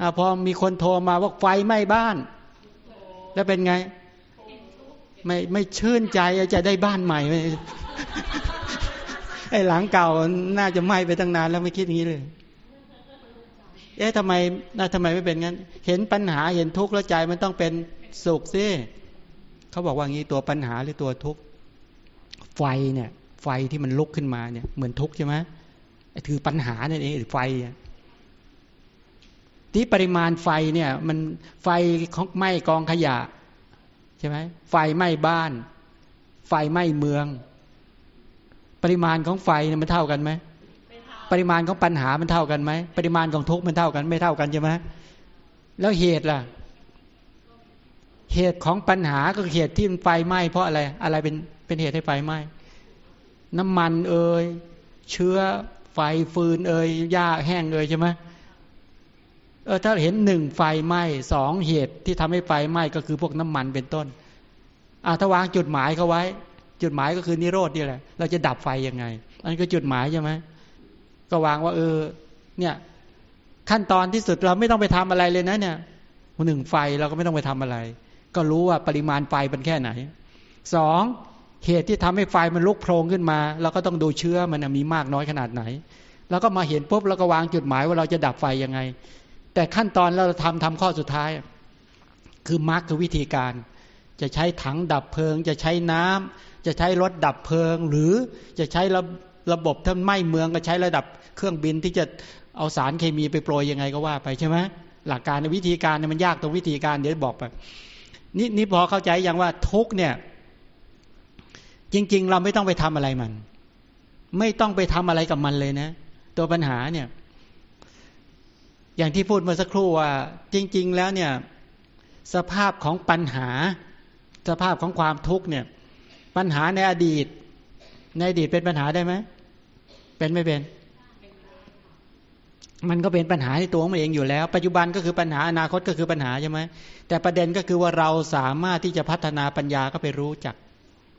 อพอมีคนโทรมาว่าไฟไหม้บ้าน แล้วเป็นไง ไม่ไม่ชื่นใจจะได้บ้านใหม่ไอ้หลังเก่าน่าจะไหม้ไปตั้งนานแล้วไม่คิดอย่างนี้เลย เอ๊ะทำไมน่าทำไมไม่เป็นงั้น เห็นปัญหาเห็นทุกข์แล้วใจมันต้องเป็น สุขสิเขาบอกว่างี้ตัวปัญหาหรือตัวทุกข์ไฟเนี่ย ไฟที่มันลุกขึ้นมาเนี่ย เหมือนทุกข์ใช่ไหมไอ้คือปัญหาเนี่ยเองไฟที่ปริมาณไฟเนี่ย มันไฟของไหม้กองขยะ ใช่ไหมไฟไหม้บ้าน ไฟไหม้เมือง ปริมาณของไฟเนี่ยมันเท่ากันไหมปริมาณของปัญหามันเท่ากันไหมปริมาณของทุกข์มันเท่ากันไม่เท่ากันใช่ไหมแล้วเหตุล่ะ เหตุของปัญหาก็เหตุที่มันไฟไหม้เพราะอะไร อะไรเป็นเป็นเหตุให้ไฟไหม้น้ำมันเอ่ยเชื้อไฟฟืนเอ่ยหญ้าแห้งเอ่ยใช่ไหมเออถ้าเห็นหนึ่งไฟไหม้สองเหตุที่ทำให้ไฟไหม้ก็คือพวกน้ำมันเป็นต้นอ่าถ้าวางจุดหมายเขาไว้ จุดหมายก็คือนิโรธนี่แหละ เราจะดับไฟยังไง อันก็จุดหมายใช่ไหมก็วางว่า เออ เนี่ย ขั้นตอนที่สุดเราไม่ต้องไปทำอะไรเลยนะเนี่ยหนึ่งไฟเราก็ไม่ต้องไปทำอะไร ก็รู้ว่าปริมาณไฟเป็นแค่ไหนสองเหตุที่ทำให้ไฟมันลุกโพลงขึ้นมาเราก็ต้องดูเชื้อมันมีมากน้อยขนาดไหน แล้วก็มาเห็นปุ๊บเราก็วางจุดหมายว่าเราจะดับไฟยังไง แต่ขั้นตอนเราทำทำข้อสุดท้าย คือมาร์กคือวิธีการ จะใช้ถังดับเพลิง จะใช้น้ำจะใช้รถดับเพลิง หรือจะใช้ระระบบถ้าไหม้เมืองก็ใช้ระดับเครื่องบินที่จะเอาสารเคมีไปโปรยยังไงก็ว่าไปใช่ไหมหลักการในวิธีการเนี่ยมันยากตรงวิธีการเดี๋ยวบอกไป นี่นี่พอเข้าใจยังว่าทุกเนี่ย จริง ๆ เราไม่ต้องไปทำอะไรมัน ไม่ต้องไปทำอะไรกับมันเลยนะ ตัวปัญหาเนี่ย อย่างที่พูดเมื่อสักครู่ว่า จริง ๆ แล้วเนี่ย สภาพของปัญหา สภาพของความทุกข์เนี่ย ปัญหาในอดีต ในอดีตเป็นปัญหาได้ไหมเป็นไม่เป็น มันก็เป็นปัญหาในตัวมันเองอยู่แล้ว ปัจจุบันก็คือปัญหาอนาคตก็คือปัญหาใช่ไหมแต่ประเด็นก็คือว่าเราสามารถที่จะพัฒนาปัญญาก็ไปรู้จัก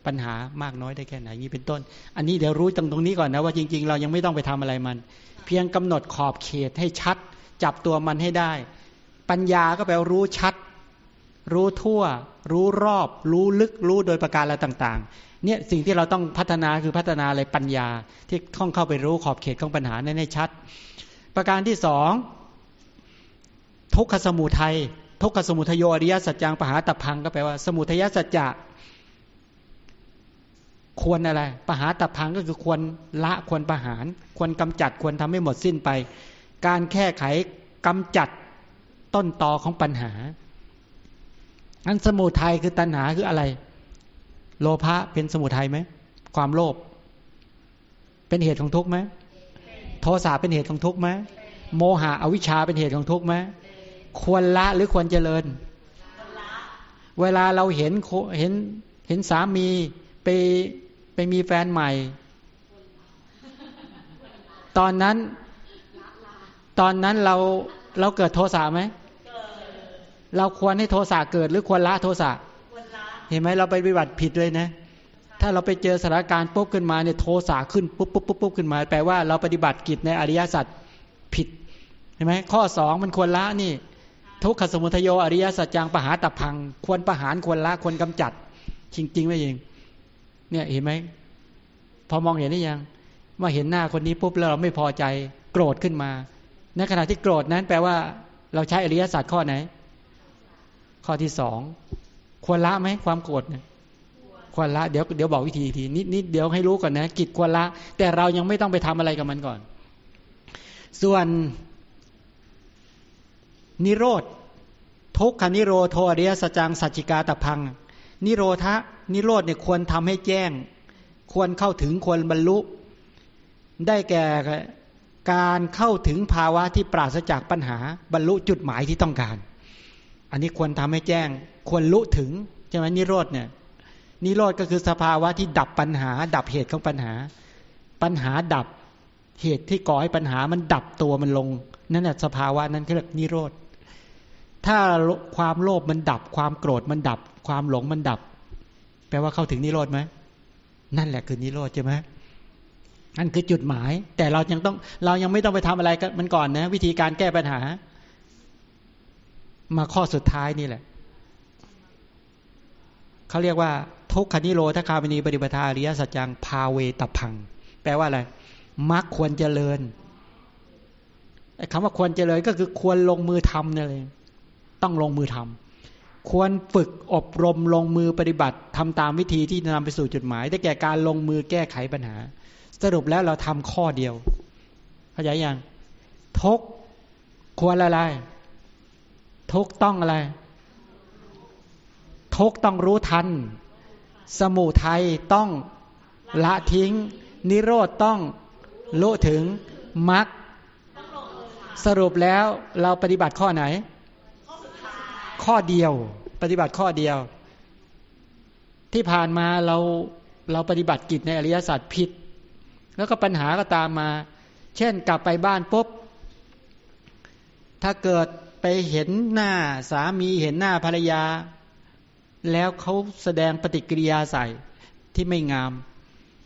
ปัญหามากน้อยได้แค่ไหนนี้เป็นต้น อันนี้เดี๋ยวรู้ตรงตรงนี้ก่อนนะว่าจริง ๆ เรายังไม่ต้องไปทำอะไรมัน เพียงกำหนดขอบเขตให้ชัด จับตัวมันให้ได้ ปัญญาก็แปลรู้ชัด รู้ทั่ว รู้รอบ รู้ลึกรู้โดยประการอะไรต่าง ๆ เนี่ยสิ่งที่เราต้องพัฒนาคือพัฒนาอะไรปัญญาที่ต้องเข้าไปรู้ขอบเขตของปัญหานั้นให้ชัด ประการที่สองทุกขสมุทัยทุกขสมุทโยอริยสัจจังปหาตพังก็แปลว่าสมุทัยสัจจะควรอะไรปหาตับพังก็คือควรละควรประหาร ควรกำจัดควรทำให้หมดสิ้นไป การแก้ไขกำจัดต้นตอของปัญหาอันสมุทัยคือตัณหาคืออะไร โลภะเป็นสมุทัยไหมความโลภเป็นเหตุของทุกข์ไหม โทสะเป็นเหตุของทุกข์ไหมโมหะอวิชชาเป็นเหตุของทุกข์ไหมควรละหรือควรเจริญ เวลาเราเห็นเห็นเห็นสามีไปไปมีแฟนใหม่ ตอนนั้น ตอนนั้นเราเราเกิดโทสะไหมเราควรให้โทสะเกิดหรือควรละโทสะเห็นไหมเราไปปฏิบัติผิดเลยนะ ถ้าเราไปเจอสถานการณ์ปุ๊บขึ้นมาเนี่ยโทสะขึ้นปุ๊บปุ๊บปุ๊บปุ๊บขึ้นมา แปลว่าเราปฏิบัติกิจในอริยสัจผิดเห็นไหมข้อสองมันควรละนี่ ทุกขสมุทโยอริยสัจจังปหาตับพัง ควรประหารควรละควรกำจัด จริงจริงไม่จริงเนี่ยเห็นไหมพอมองเห็นได้ยังว่าเห็นหน้าคนนี้ปุ๊บแล้วเราไม่พอใจโกรธขึ้นมา ในขณะที่โกรธนั้นแปลว่า เราใช้อริยสัจข้อไหน ข้อที่สองควรละไหมความโกรธเนี่ย ควรละเดี๋ยวเดี๋ยวบอกวิธีทีนิดนิดเดี๋ยวให้รู้ก่อนนะ กิจควรละ แต่เรายังไม่ต้องไปทำอะไรกับมันก่อน ส่วนนิโรธทุกขานิโรโทอริยสจังสัจจิกาตพัง นิโรธะนิโรธเนี่ยควรทำให้แจ้ง ควรเข้าถึงควรบรรลุ ได้แก่การเข้าถึงภาวะที่ปราศจากปัญหาบรรลุจุดหมายที่ต้องการ อันนี้ควรทำให้แจ้ง ควรรู้ถึงใช่ไหมนิโรธเนี่ย นิโรธก็คือสภาวะที่ดับปัญหา ดับเหตุของปัญหา ปัญหาดับเหตุที่ก่อให้ปัญหามันดับตัวมันลง นั่นแหละสภาวะนั้นเรียกนิโรธถ้าความโลภมันดับ ความโกรธมันดับ ความหลงมันดับ แปลว่าเข้าถึงนิโรธไหมนั่นแหละคือนิโรธใช่ไหมนั่นคือจุดหมาย แต่เรายังต้องเรายังไม่ต้องไปทำอะไรกันมันก่อนนะ วิธีการแก้ปัญหา มาข้อสุดท้ายนี่แหละเขาเรียกว่า ทุกขนิโรธคามินีปฏิปทาอริยสัจจังพาเวตพัง แปลว่าอะไรมักควรเจริญคำว่าควรเจริญก็คือควรลงมือทำนี่เลยต้องลงมือทำควรฝึกอบรมลงมือปฏิบัติทำตามวิธีที่นำไปสู่จุดหมายได้แก่การลงมือแก้ไขปัญหา สรุปแล้วเราทำข้อเดียวเข้าใจยังทุกควรอะไรทุกต้องอะไรทุกต้องรู้ทัน สมุทัยต้องละทิ้ง นิโรธต้องรู้ถึงมรรคสรุปแล้วเราปฏิบัติข้อไหน ข้อเดียว ปฏิบัติข้อเดียว ที่ผ่านมาเราเราปฏิบัติกิจในอริยสัจผิด แล้วก็ปัญหาก็ตามมา เช่นกลับไปบ้านปุ๊บ ถ้าเกิดไปเห็นหน้าสามีเห็นหน้าภรรยา แล้วเขาแสดงปฏิกิริยาใส่ที่ไม่งาม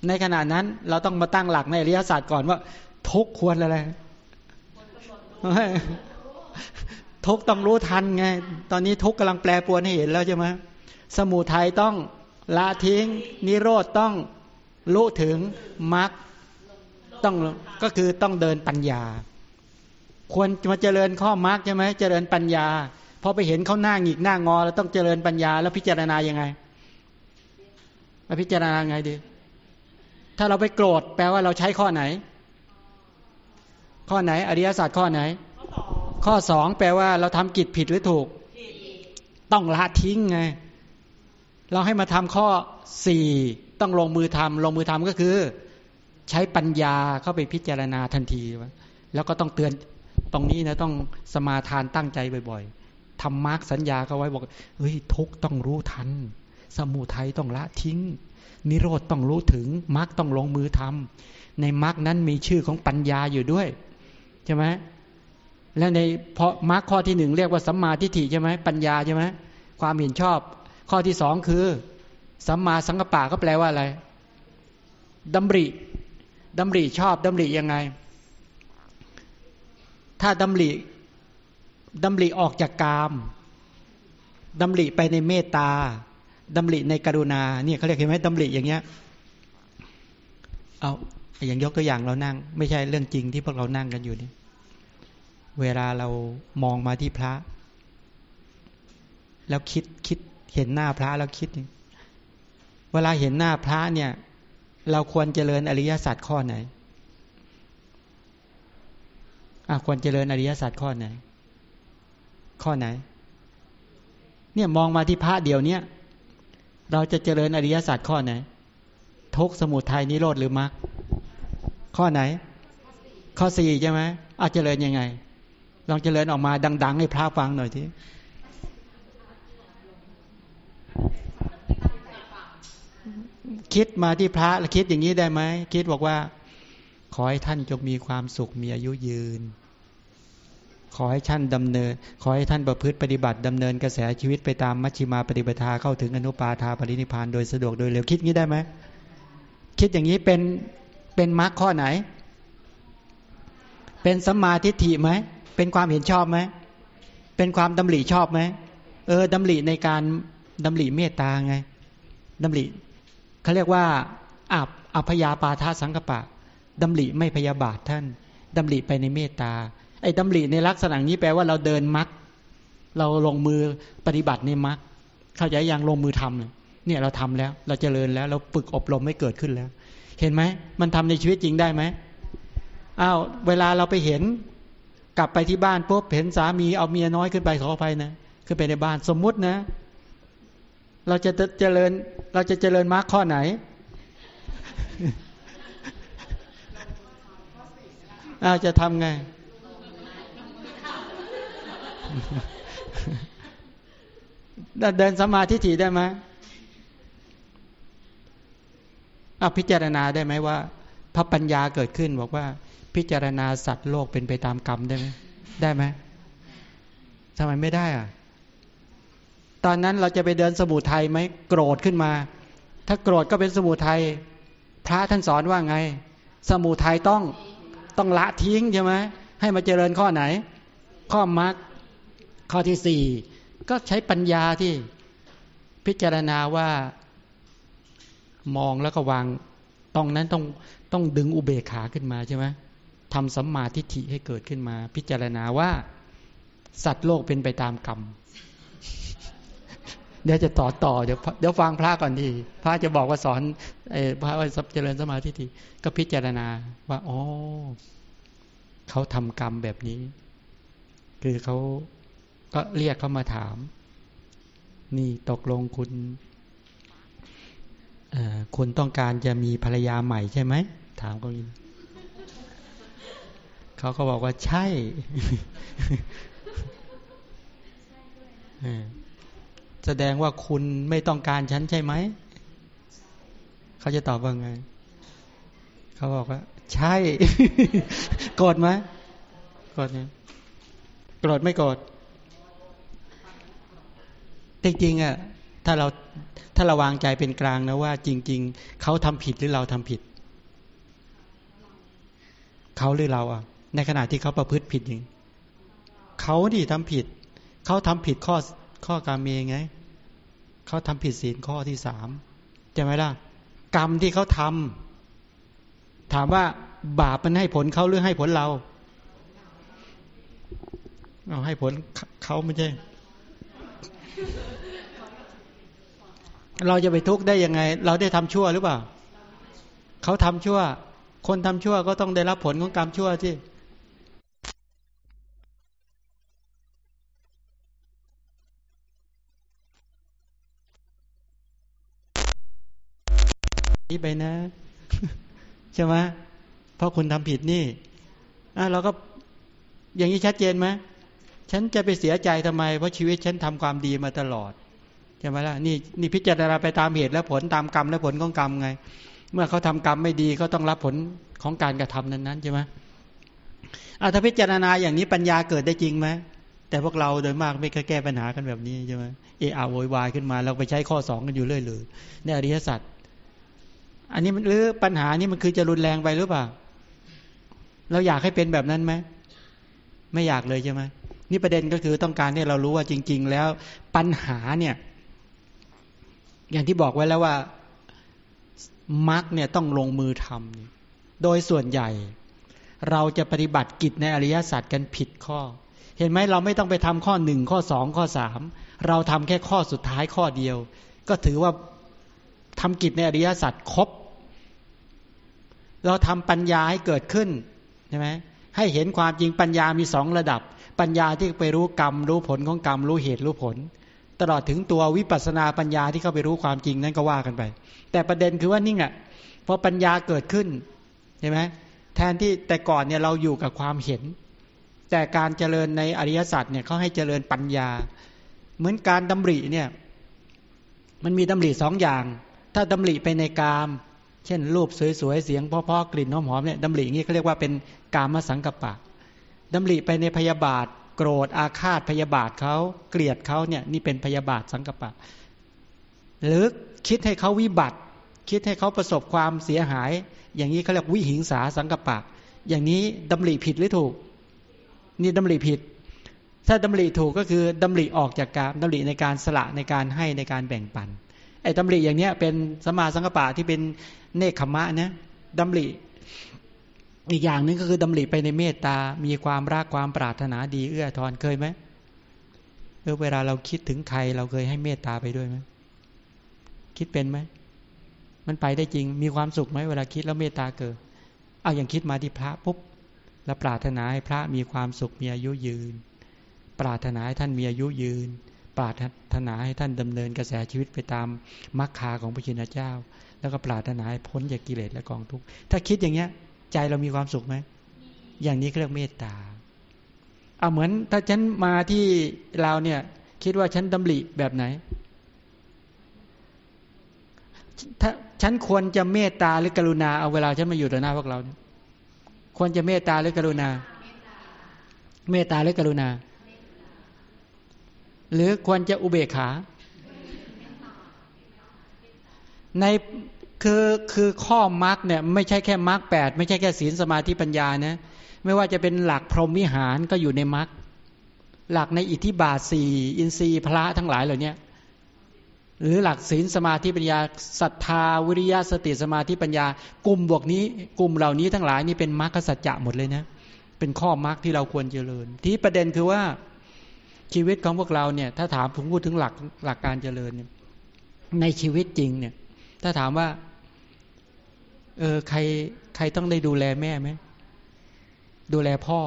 ในขณะนั้นเราต้องมาตั้งหลักในอริยศาสัจก่อนว่า ทุกควรอะไรทุกต้องรู้ทันไง ตอนนี้ทุกกำลังแปลปวนให้เห็นแล้วใช่ไหมสมุทัยต้องละทิ้ง นิโรธต้องรู้ถึงมรรคต้องก็คือต้องเดินปัญญา ควรมาเจริญข้อมรรคใช่ไหมเจริญปัญญา อไปเห็นเขาหน้าหงิกหน้างอ แล้วต้องเจริญปัญญาแล้วพิจารณายังไงมาพิจารณาไงดี ถ้าเราไปโกรธแปลว่าเราใช้ข้อไหน ข้อไหน อริยศาสตร์ข้อไหน ข้อสองแปลว่าเราทำกิจผิดหรือถูก ต้องละทิ้งไง เราให้มาทำข้อสี่ต้องลงมือทำลงมือทำก็คือ ใช้ปัญญาเข้าไปพิจารณาทันที แล้วก็ต้องเตือนตรงนี้นะต้องสมาทานตั้งใจบ่อย ๆ ทำมรรคสัญญาเขาไว้บอกเฮ้ยทุกข์ต้องรู้ทัน สมุทัยต้องละทิ้ง นิโรธต้องรู้ถึงมาร์กต้องลงมือทำในมาร์กนั้นมีชื่อของปัญญาอยู่ด้วยใช่ไหมแล้วในเพราะมาร์กข้อที่หนึ่งเรียกว่าสัมมาทิฏฐิใช่ไหมปัญญาใช่ไหมความเห็นชอบ ข้อที่สองคือสัมมาสังกปะก็แปลว่าอะไรดำริดำริชอบดำริยังไง ถ้าดำริ ดำริออกจากกามดำริไปในเมตตาดำริในกรุณาเนี่ยเขาเรียกเห็นไหมดำริอย่างเงี้ยเอาอย่างยกตัวอย่างเรานั่ง ไม่ใช่เรื่องจริงที่พวกเรานั่งกันอยู่นี่เวลาเรามองมาที่พระ แล้วคิดคิดเห็นหน้าพระแล้วคิด เวลาเห็นหน้าพระเนี่ย เราควรเจริญอริยสัจข้อไหนอะควรเจริญอริยสัจข้อไหน ข้อไหน เนี่ยมองมาที่พระเดียวเนี้ยเราจะเจริญอริยสัจข้อไหน ทุกสมุทัยนิโรธหรือมรรคข้อไหน ข้อสี่ใช่ไหมอาจเจริญยังไง ลองเจริญออกมาดัง ๆ ให้พระฟังหน่อยทีคิดมาที่พระแล้วคิดอย่างนี้ได้ไหม คิดบอกว่า ขอให้ท่านจงมีความสุขมีอายุยืน ขอให้ท่านดำเนิน ขอให้ท่านประพฤติปฏิบัติดำเนินกระแสชีวิตไปตามมัชฌิมาปฏิปทาเข้าถึงอนุปาทาปรินิพานโดยสะดวกโดยเร็วคิดงี้ได้ไหมคิดอย่างนี้เป็นเป็นมรรคข้อไหน เป็นสัมมาทิฏฐิไหมเป็นความเห็นชอบไหมเป็นความดำริชอบไหมเออดำริในการดำริเมตตาไงดำริเขาเรียกว่าอับอัพยาปาทาสังกปะดำริไม่พยาบาทท่านดำริไปในเมตตา ไอ้ดำริในลักษณะนี้แปลว่าเราเดินมรรคเราลงมือปฏิบัติในมรรคเข้าใจยังลงมือทำเนี่ยเราทำแล้ว เราเจริญแล้ว เราฝึกอบรมไม่เกิดขึ้นแล้ว เห็นไหมมันทำในชีวิตจริงได้ไหมอ้าวเวลาเราไปเห็นกลับไปที่บ้านปุ๊บเห็นสามีเอาเมียน้อยขึ้นไปขออภัยนะขึ้นไปในบ้านสมมุตินะ เราจะเจริญ เราจะเจริญมรรคข้อไหนอาจะทำไง เดินสมาธิถี่ได้ไหมเอาพิจารณาได้ไหมว่า พระปัญญาเกิดขึ้นบอกว่า พิจารณาสัตว์โลกเป็นไปตามกรรมได้ไหมได้ไหมทำไมไม่ได้อะ ตอนนั้นเราจะไปเดินสมุทัยไหมโกรธขึ้นมา ถ้าโกรธก็เป็นสมุทัยพระท่านสอนว่าไง สมุทัยต้องต้องละทิ้งใช่ไหมให้มาเจริญข้อไหน ข้อมรรค ข้อที่สี่ก็ใช้ปัญญาที่พิจารณาว่ามองแล้วก็วางตรงนั้นต้องต้องดึงอุเบกขาขึ้นมาใช่ไหมทำสัมมาทิฏฐิให้เกิดขึ้นมา พิจารณาว่าสัตว์โลกเป็นไปตามกรรม เดี๋ยวจะต่อต่อเดี๋ยวเดี๋ยวฟังพระก่อนทีพระจะบอกว่าสอนอพระว่าเจริญสมาธิทีก็พิจารณาว่าอ๋อเขาทำกรรมแบบนี้ คือเขา ก็เรียกเขามาถาม นี่ตกลงคุณคุณต้องการจะมีภรรยาใหม่ใช่ไหม ถามเขาเขาก็บอกว่าใช่แสดงว่าคุณไม่ต้องการฉันใช่ไหม เขาจะตอบว่าไง เขาบอกว่า ใช่ โกรธไหมโกรธเนี่ยโกรธไม่โกรธ จริงๆอะถ้าเราถ้าเราวางใจเป็นกลางนะว่า จริง ๆเขาทำผิดหรือเราทำผิดเขาหรือเราอะ ในขณะที่เขาประพฤติผิดอย่างเขาดิทำผิดเขาทำผิดข้อข้อกรรมเองไงเขาทำผิดศีลข้อที่สามใช่ไหมล่ะ กรรมที่เขาทำถามว่าบาปมันให้ผลเขาหรือให้ผลเรา เอาให้ผลเขาไม่ใช่ เราจะไปทุกข์ได้ยังไง เราได้ทำชั่วหรือเปล่า เขาทำชั่ว คนทำชั่วก็ต้องได้รับผลของกรรมชั่วที่นี้ไปนะใช่ไหมเพราะคุณทำผิดนี่อะเราก็อย่างนี้ชัดเจนไหม ฉันจะไปเสียใจทำไม เพราะชีวิตฉันทำความดีมาตลอดใช่ไหมล่ะนี่นี่พิจารณาไปตามเหตุและผลตามกรรมและผลของกรรมไง เมื่อเขาทำกรรมไม่ดีก็ต้องรับผลของการกระทำนั้นๆใช่ไหมอาถ้าพิจารณาอย่างนี้ปัญญาเกิดได้จริงไหมแต่พวกเราโดยมากไม่เคยแก้ปัญหากันแบบนี้ใช่ไหมเออาโวยวายขึ้นมาเราไปใช้ข้อสองกันอยู่เรื่อยเลยในอริยสัจอันนี้มันหรือปัญหานี้มันคือจะรุนแรงไปหรือเปล่า เราอยากให้เป็นแบบนั้นไหมไม่อยากเลยใช่ไหม นี่ประเด็นก็คือต้องการเนี่ยเรารู้ว่าจริง ๆ แล้วปัญหาเนี่ย อย่างที่บอกไว้แล้วว่ามักเนี่ยต้องลงมือทำโดยส่วนใหญ่ เราจะปฏิบัติกิจในอริยสัจกันผิดข้อ เห็นไหมเราไม่ต้องไปทำข้อหนึ่งข้อสองข้อสามเราทำแค่ข้อสุดท้ายข้อเดียว ก็ถือว่าทำกิจในอริยสัจครบ เราทำปัญญาให้เกิดขึ้นใช่ไหมให้เห็นความจริงปัญญามีสองระดับ ปัญญาที่ไปรู้กรรม รู้ผลของกรรม รู้เหตุรู้ผล ตลอดถึงตัววิปัสนาปัญญาที่เข้าไปรู้ความจริงนั้นก็ว่ากันไป แต่ประเด็นคือว่านี่ไงพอปัญญาเกิดขึ้นใช่ไหมแทนที่แต่ก่อนเนี่ยเราอยู่กับความเห็น แต่การเจริญในอริยสัจเนี่ยเขาให้เจริญปัญญา เหมือนการดำริเนี่ยมันมีดำริสองอย่าง ถ้าดำริไปในกามเช่น รูปสวยๆเสียงเพาะๆกลิ่นหอมๆเนี่ยดำริอย่างนี้เขาเรียกว่าเป็นกามสังกปะ ดำริไปในพยาบาท โกรธอาฆาตพยาบาทเขาเกลียดเขาเนี่ยนี่เป็นพยาบาทสังกปะหรือคิดให้เขาวิบัติ คิดให้เขาประสบความเสียหาย อย่างนี้เขาเรียกวิหิงสาสังกปะ อย่างนี้ดำริผิดหรือถูก นี่ดำริผิด ถ้าดำริถูกก็คือดำริออกจากการดำริในการสละในการให้ในการแบ่งปันไอ้ดำริอย่างเนี้ยเป็นสมาสังกปะที่เป็นเนคขมะนะดำริ อีกอย่างนึงก็คือดำริไปในเมตตา มีความรักความปรารถนาดีเอื้อทอนเคยไหมเออเวลาเราคิดถึงใครเราเคยให้เมตตาไปด้วยไหมคิดเป็นไหมมันไปได้จริง มีความสุขไหมเวลาคิดแล้วเมตตาเกิด เอาอย่างคิดมาที่พระปุ๊บแล้วปรารถนาให้พระมีความสุขมีอายุยืน ปรารถนาให้ท่านมีอายุยืน ปรารถนาให้ท่านดำเนินกระแสชีวิตไปตามมรรคาของพระชินเจ้า แล้วก็ปรารถนาให้พ้นจากกิเลสและกองทุกข์ถ้าคิดอย่างเงี้ย ใจเรามีความสุขไหมอย่างนี้เรียกเมตตาเอาเหมือนถ้าฉันมาที่เราเนี่ย คิดว่าฉันดำริแบบไหน ถ้าฉันควรจะเมตตาหรือกรุณาเอาเวลาฉันมาอยู่ต่อหน้าพวกเรา ควรจะเมตตาหรือกรุณา เมตตาหรือกรุณา หรือควรจะอุเบกขา ใน คือคือข้อมรรคเนี่ยไม่ใช่แค่มรรคแปดไม่ใช่แค่ศีลสมาธิปัญญานะไม่ว่าจะเป็นหลักพรหมวิหารก็อยู่ในมรรคหลักในอิทธิบาทสี่อินทรีย์พระทั้งหลายเหล่านี้หรือหลักศีลสมาธิปัญญาศรัทธาวิริยะสติสมาธิปัญญากลุ่มบวกนี้ กลุ่มเหล่านี้ทั้งหลายนี่เป็นมรรคสัจจะหมดเลยนะ เป็นข้อมรรคที่เราควรเจริญ ที่ประเด็นคือว่าชีวิตของพวกเราเนี่ยถ้าถามผมพูดถึงหลักหลักการเจริญในชีวิตจริงเนี่ย ถ้าถามว่า เออใครใครต้องได้ดูแลแม่ไหมดูแลพ่อ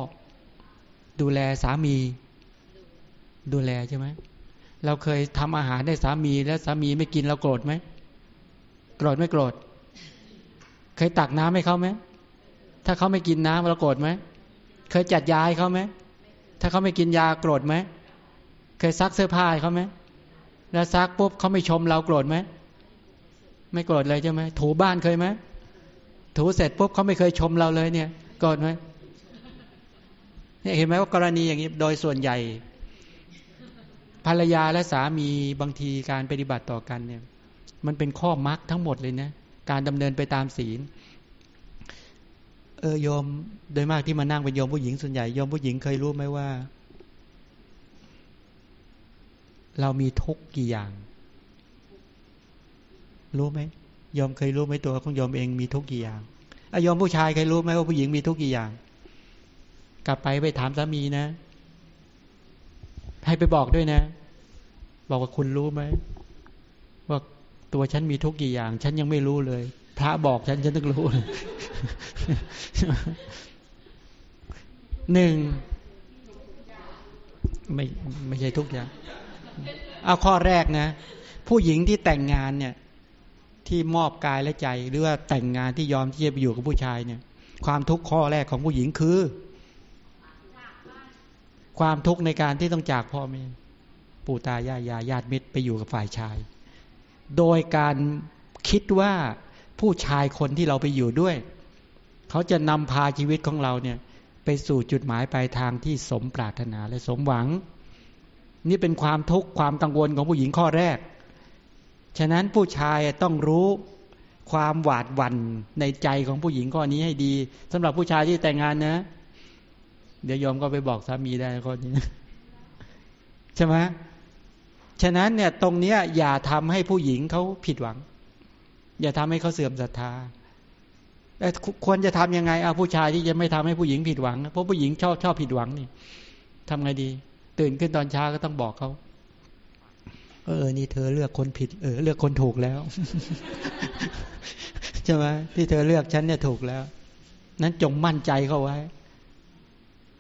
ดูแลสามี ดูแลใช่ไหมเราเคยทำอาหารให้สามีแล้วสามีไม่กินเราโกรธไหมโกรธไม่โกรธ เคยตักน้ำให้เขาไหมถ้าเขาไม่กินน้ำเราโกรธไหมเคยจัดยาให้เขาไหมถ้าเขาไม่กินยาโกรธไหมเคยซักเสื้อผ้าให้เขาไหมแล้วซักปุ๊บเขาไม่ชมเราโกรธไหมไม่โกรธเลยใช่ไหมถูบ้านเคยไหม ถูเสร็จปุ๊บเขาไม่เคยชมเราเลยเนี่ยโกรธไหมเนี่ยเห็นไหมว่ากรณีอย่างนี้โดยส่วนใหญ่ ภรรยาและสามีบางทีการปฏิบัติต่อกันเนี่ย มันเป็นข้อมรรคทั้งหมดเลยนะการดำเนินไปตามศีล เออโยมโดยมากที่มานั่งเป็นโยมผู้หญิงส่วนใหญ่โยมผู้หญิงเคยรู้ไหมว่า เรามีทุกกี่อย่าง รู้ไหม ยอมเคยรู้ไหมตัวของยอมเองมีทุกกี่อย่างอายอมผู้ชายเคยรู้ไหมว่าผู้หญิงมีทุกกี่อย่าง กลับไปไปถามสามีนะ ให้ไปบอกด้วยนะ บอกว่าคุณรู้ไหมว่าตัวฉันมีทุกกี่อย่าง ฉันยังไม่รู้เลย พระบอกฉันฉันต้องรู้หนึ่งไม่ไม่ใช่ทุกอย่างเอาข้อแรกนะ ผู้หญิงที่แต่งงานเนี่ย ที่มอบกายและใจ หรือว่าแต่งงานที่ยอมที่จะไปอยู่กับผู้ชายเนี่ย ความทุกข์ข้อแรกของผู้หญิงคือ ความทุกข์ในการที่ต้องจากพ่อแม่ปู่ตายายายญาติมิตรไปอยู่กับฝ่ายชาย โดยการคิดว่าผู้ชายคนที่เราไปอยู่ด้วย เขาจะนำพาชีวิตของเราเนี่ย ไปสู่จุดหมายปลายทางที่สมปรารถนาและสมหวัง นี่เป็นความทุกข์ความกังวลของผู้หญิงข้อแรก ฉะนั้นผู้ชายต้องรู้ความหวาดหวั่นในใจของผู้หญิงข้อนี้ให้ดีสำหรับผู้ชายที่แต่งงานนะ เดี๋ยวยอมก็ไปบอกสามีได้ข้อนี้ใช่ไหมฉะนั้นเนี่ยตรงเนี้ยอย่าทำให้ผู้หญิงเขาผิดหวัง อย่าทำให้เขาเสื่อมศรัทธาแต่ควรจะทํำยังไงเอาผู้ชายที่จะไม่ทำให้ผู้หญิงผิดหวัง เพราะผู้หญิงชอบชอบผิดหวังนี่ทำไงดี ตื่นขึ้นตอนเช้าก็ต้องบอกเขา เออนี่เธอเลือกคนผิด เออเลือกคนถูกแล้วใช่ไหมที่เธอเลือกฉันเนี่ยถูกแล้ว นั้นจงมั่นใจเข้าไว้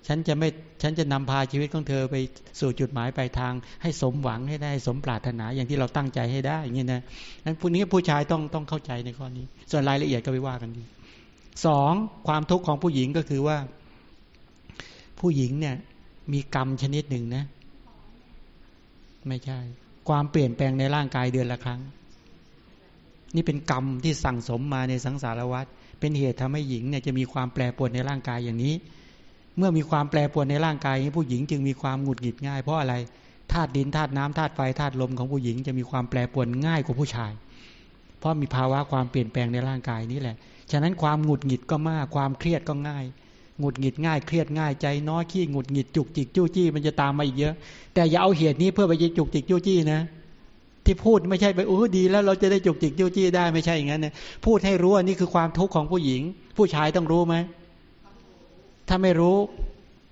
ฉันจะไม่ฉันจะนำพาชีวิตของเธอไปสู่จุดหมายปลายทาง ให้สมหวังให้ได้สมปรารถนาอย่างที่เราตั้งใจให้ได้อย่างนี้นะนั้นพวกนี้ผู้ชายต้องต้องเข้าใจในข้อนี้ ส่วนรายละเอียดก็ไปว่ากันดีสองความทุกข์ของผู้หญิงก็คือว่า ผู้หญิงเนี่ย มีกรรมชนิดหนึ่งนะ ไม่ใช่ ความเปลี่ยนแปลงในร่างกายเดือนละครั้ง นี่เป็นกรรมที่สั่งสมมาในสังสารวัฏเป็นเหตุทำให้หญิงเนี่ยจะมีความแปรปรวนในร่างกายอย่างนี้ เมื่อมีความแปรปรวนในร่างกายผู้หญิงจึงมีความหงุดหงิดง่าย เพราะอะไรธาตุดินธาตุน้ำธาตุไฟธาตุลมของผู้หญิงจะมีความแปรปรวนง่ายกว่าผู้ชาย เพราะมีภาวะความเปลี่ยนแปลงในร่างกายนี้แหละ ฉะนั้นความหงุดหงิดก็มาก ความเครียดก็ง่าย หงุดหงิดง่ายเครียดง่ายใจน้อยขี้หงุดหงิดจุกจิกจู้จี้มันจะตามมาอีกเยอะ แต่อย่าเอาเหตุนี้เพื่อไปจุกจิกจู้จี้นะ ที่พูดไม่ใช่ไปโอ้ดีแล้วเราจะได้จุกจิกจู้จี้ได้ไม่ใช่อย่างนั้นนะพูดให้รู้ว่านี่คือความทุกข์ของผู้หญิง ผู้ชายต้องรู้ไหมถ้าไม่รู้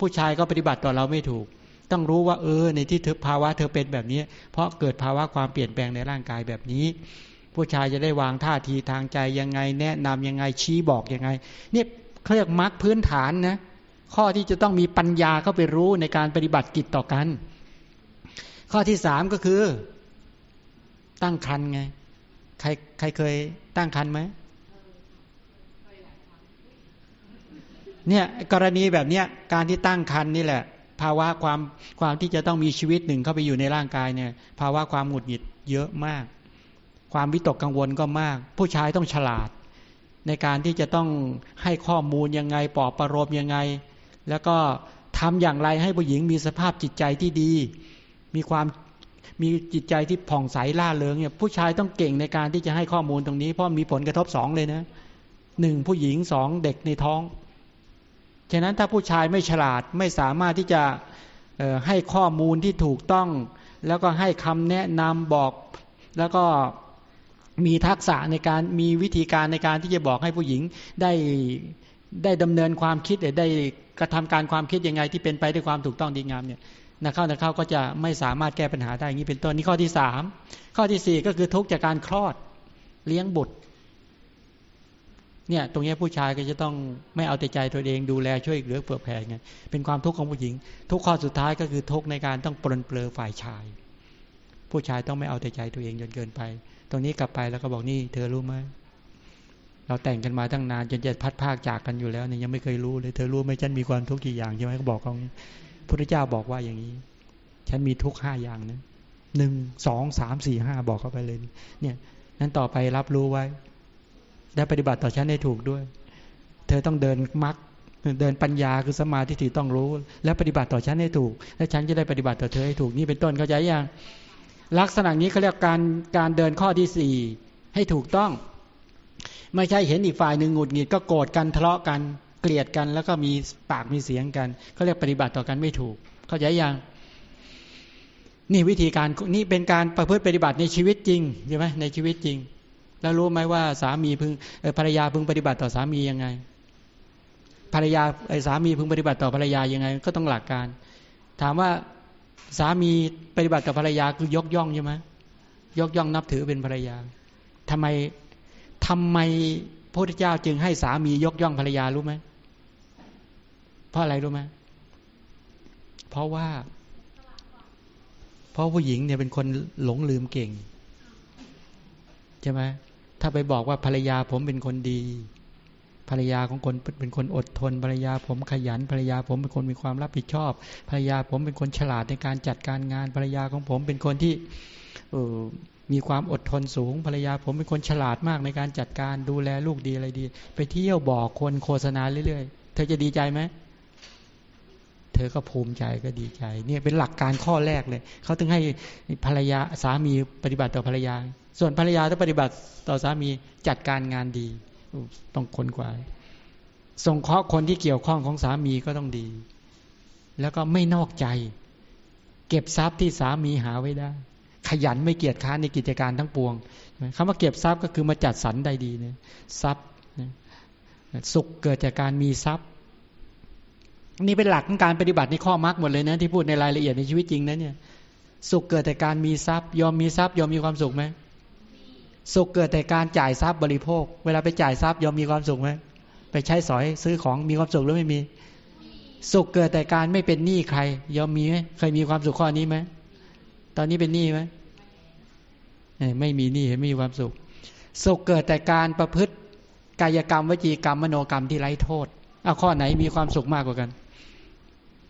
ผู้ชายก็ปฏิบัติต่อเราไม่ถูก ต้องรู้ว่าเออ ในที่เธอภาวะเธอเป็นแบบนี้ เพราะเกิดภาวะความเปลี่ยนแปลงในร่างกายแบบนี้ ผู้ชายจะได้วางท่าทีทางใจยังไงแนะนำยังไงชี้บอกยังไงเนี่ย เขาเรียกมรรคพื้นฐานนะข้อที่จะต้องมีปัญญาเข้าไปรู้ในการปฏิบัติกิจต่อกัน ข้อที่สามก็คือ ตั้งคันไง ใครใครเคยตั้งคันไหมเนี่ยกรณีแบบเนี้ยการที่ตั้งคันนี่แหละ ภาวะความความที่จะต้องมีชีวิตหนึ่งเข้าไปอยู่ในร่างกายเนี่ย ภาวะความหงุดหงิดเยอะมาก ความวิตกกังวลก็มาก ผู้ชายต้องฉลาด ในการที่จะต้องให้ข้อมูลยังไงปลอบประโลมยังไง แล้วก็ทำอย่างไรให้ผู้หญิงมีสภาพจิตใจที่ดี มีความมีจิตใจที่ผ่องใสล่าเริงเนี่ยผู้ชายต้องเก่งในการที่จะให้ข้อมูลตรงนี้ เพราะมีผลกระทบสองเลยนะหนึ่งผู้หญิงสองเด็กในท้อง ฉะนั้นถ้าผู้ชายไม่ฉลาดไม่สามารถที่จะให้ข้อมูลที่ถูกต้อง แล้วก็ให้คำแนะนำบอก แล้วก็ มีทักษะในการมีวิธีการในการที่จะบอกให้ผู้หญิงได้ได้ดำเนินความคิดได้กระทำการความคิดยังไงที่เป็นไปด้วยความถูกต้องดีงามเนี่ยนะเข้านะเข้าก็จะไม่สามารถแก้ปัญหาได้อย่างนี้เป็นต้นนี่ข้อที่สามข้อที่สี่ก็คือทุกจากการคลอดเลี้ยงบุตรเนี่ยตรงนี้ผู้ชายก็จะต้องไม่เอาแต่ใจตัวเองดูแลช่วยเหลือเผื่อแผ่ไงเป็นความทุกข์ของผู้หญิง ทุกข้อสุดท้ายก็คือทุกในการต้องปลนเปลือฝ่ายชาย ผู้ชายต้องไม่เอาแต่ใจตัวเองจนเกินไป ตรงนี้กลับไปแล้วก็บอกนี่เธอรู้ไหมเราแต่งกันมาตั้งนานจนจะพัดภาคจากกันอยู่แล้วเนี่ยยังไม่เคยรู้เลยเธอรู้ไหมฉันมีความทุกข์กี่อย่างใช่ไหมเขาบอกเขาพระเจ้าบอกว่าอย่างนี้ ฉันมีทุกข์ห้าอย่างนะหนึ่งสองสามสี่ห้าบอกเข้าไปเลย เนี่ย นั้นต่อไปรับรู้ไว้และปฏิบัติต่อฉันให้ถูกด้วย เธอต้องเดินมรรคเดินปัญญาคือสมาธิที่ต้องรู้ และปฏิบัติต่อฉันให้ถูก และฉันจะได้ปฏิบัติต่อเธอให้ถูกนี่เป็นต้นเข้าใจยัง ลักษณะนี้เขาเรียกการการเดินข้อที่สี่ให้ถูกต้อง ไม่ใช่เห็นอีกฝ่ายหนึ่งหงุดหงิดก็โกรธกันทะเลาะกันเกลียดกันแล้วก็มีปากมีเสียงกันเขาเรียกปฏิบัติต่อกันไม่ถูก เข้าใจยังนี่วิธีการนี่เป็นการประพฤติปฏิบัติในชีวิตจริงใช่ไหมในชีวิตจริง แล้วรู้ไหมว่าสามีพึงภรรยาพึงปฏิบัติต่อสามียังไง ภรรยาไอ้สามีพึงปฏิบัติต่อภรรยายังไง ก็ต้องหลักการ ถามว่า สามีปฏิบัติกับภรรยาคือยกย่องใช่ไหมยกย่องนับถือเป็นภรรยาทำไมทำไมพระพุทธเจ้าจึงให้สามียกย่องภรรยารู้ไหมเพราะอะไรรู้ไหมเพราะว่า เพราะผู้หญิงเนี่ยเป็นคนหลงลืมเก่งใช่ไหมถ้าไปบอกว่าภรรยาผมเป็นคนดี ภรรยาของคนเป็นคนอดทนภรรยาผมขยันภรรยาผมเป็นคนมีความรับผิดชอบ ภรรยาผมเป็นคนฉลาดในการจัดการงานภรรยาของผมเป็นคนที่เออมีความอดทนสูงภรรยาผมเป็นคนฉลาดมากในการจัดการดูแลลูกดีอะไรดี ไปเที่ยวบอกคนโฆษณาเรื่อยๆ เธอจะดีใจไหมเธอก็ภูมิใจก็ดีใจ เนี่ยเป็นหลักการข้อแรกเลยเขาถึงให้ภรรยาสามีปฏิบัติต่อภรรยา ส่วนภรรยาถ้าปฏิบัติต่อสามีจัดการงานดี ต้องคนกว่าส่งเคราะห์คนที่เกี่ยวข้องของสามีก็ต้องดี แล้วก็ไม่นอกใจ เก็บทรัพย์ที่สามีหาไว้ได้ ขยันไม่เกียจค้านในกิจการทั้งปวงคำว่าเก็บทรัพย์ก็คือมาจัดสรรได้ดีเนี่ยทรัพย์สุขเกิดจากการมีทรัพย์ นี่เป็นหลักของการปฏิบัติในข้อมรรคหมดเลยนะที่พูดในรายละเอียดในชีวิตจริงนะเนี่ย สุขเกิดแต่การมีทรัพย์ ยอมมีทรัพย์ ยอมมีความสุขไหม สุขเกิดแต่การจ่ายทรัพย์บริโภค เวลาไปจ่ายทรัพย์ยอมมีความสุขไหมไปใช้สอยซื้อของมีความสุขหรือไม่มี สุขเกิดแต่การไม่เป็นหนี้ใคร ยอมมีไหมเคยมีความสุขข้อนี้ไหมตอนนี้เป็นหนี้ไหมไม่มีหนี้ไม่มีความสุข สุขเกิดแต่การประพฤติกายกรรมวจีกรรมมโนกรรมที่ไร้โทษเอาข้อไหนมีความสุขมากกว่ากัน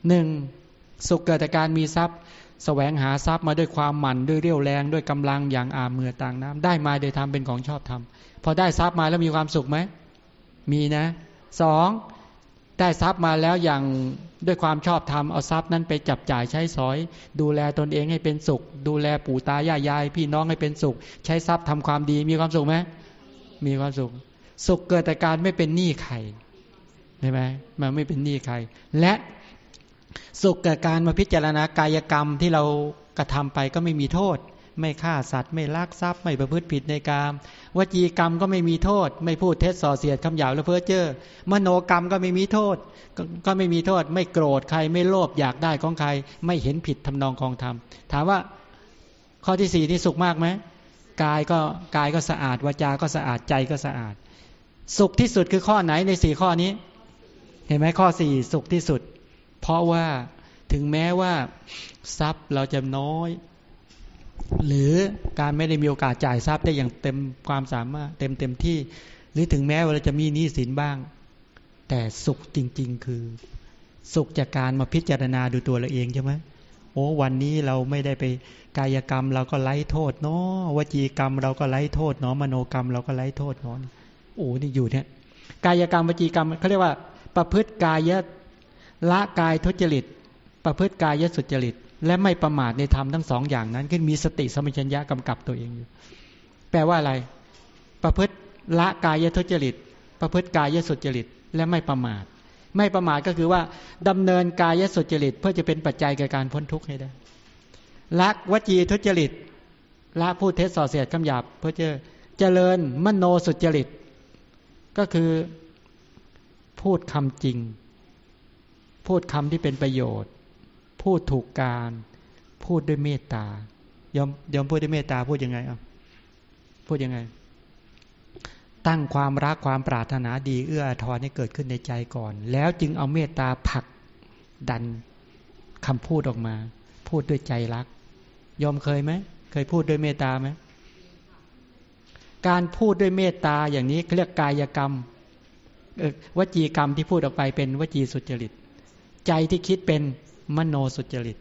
หนึ่งสุขเกิดแต่การมีทรัพย์ แสวงหาทรัพย์มาด้วยความหมั่นด้วยเรี่ยวแรงด้วยกำลังอย่างอาเมือต่างน้ำได้มาโดยทำเป็นของชอบทำพอได้ทรัพย์มาแล้วมีความสุขไหมมีนะสองได้ทรัพย์มาแล้วอย่างด้วยความชอบธรรมเอาทรัพย์นั้นไปจับจ่ายใช้สอย ดูแลตนเองให้เป็นสุข ดูแลปู่ตายายยาย พี่น้องให้เป็นสุข ใช้ทรัพย์ทำความดีมีความสุขไหมมีความสุข สุขเกิดแต่การไม่เป็นหนี้ใครใช่ไหมมันไม่เป็นหนี้ใคร และ สุขกับการมาพิจารณากายกรรมที่เรากระทำไปก็ไม่มีโทษ ไม่ฆ่าสัตว์ ไม่ลักทรัพย์ ไม่ประพฤติผิดในกรรมวจีกรรมก็ไม่มีโทษ ไม่พูดเท็จส่อเสียดคำหยาบและเพ้อเจ้อมโนกรรมก็ไม่มีโทษกก็ไม่มีโทษ ไม่โกรธใครไม่โลภอยากได้ของใคร ไม่เห็นผิดทำนองของธรรมถามว่าข้อที่สี่นี่สุขมากไหมกายก็กายก็สะอาดวาจา ก็สะอาดใจก็สะอาด สุขที่สุดคือข้อไหนในสี่ข้อนี้ เห็นไหมข้อสี่สุขที่สุด เพราะว่าถึงแม้ว่าทรัพย์เราจะน้อย หรือการไม่ได้มีโอกาสจ่ายทรัพย์ได้อย่างเต็มความสามารถ เต็มเต็มที่ หรือถึงแม้ว่าเราจะมีหนี้สินบ้าง แต่สุขจริง ๆ คือสุขจากการมาพิจารณาดูตัวเราเองใช่ไหมโอ้วันนี้เราไม่ได้ไปกายกรรมเราก็ไล่โทษเนาะวจีกรรมเราก็ไล่โทษเนาะมโนกรรมเราก็ไล่โทษเนาะโอ้นี่อยู่เนี่ยกายกรรมวจีกรรมเขาเรียกว่า ประพฤติกาย ละกายทุจริต ประพฤติกายยสุจริต และไม่ประมาทในธรรมทั้งสองอย่างนั้นขึ้นมีสติสมัชัญญะกำกับตัวเองอยู่ แปลว่าอะไร ประพฤติละกายทุจริต ประพฤติกายสุจริต และไม่ประมาท ไม่ประมาทก็คือว่าดำเนินกายสุจริต เพื่อจะเป็นปัจจัยแก่การพ้นทุกข์ให้ได้ละวจีทุจริตละพูดเท็จส่อเสียดคำหยาบเพื่อจะเจริญมโนสุจริต ก็คือพูดคำจริง พูดคำที่เป็นประโยชน์ พูดถูกการ พูดด้วยเมตตายอมยอมพูดด้วยเมตตาพูดยังไงอะพูดยังไง ตั้งความรักความปรารถนาดีเอื้อทอนให้เกิดขึ้นในใจก่อน แล้วจึงเอาเมตตาผลักดันคำพูดออกมา พูดด้วยใจรัก ยอมเคยไหมเคยพูดด้วยเมตตาไหมการพูดด้วยเมตตาอย่างนี้เรียกกายกรรมวจีกรรมที่พูดออกไปเป็นวจีสุจริต ใจที่คิดเป็นมโนสุจริต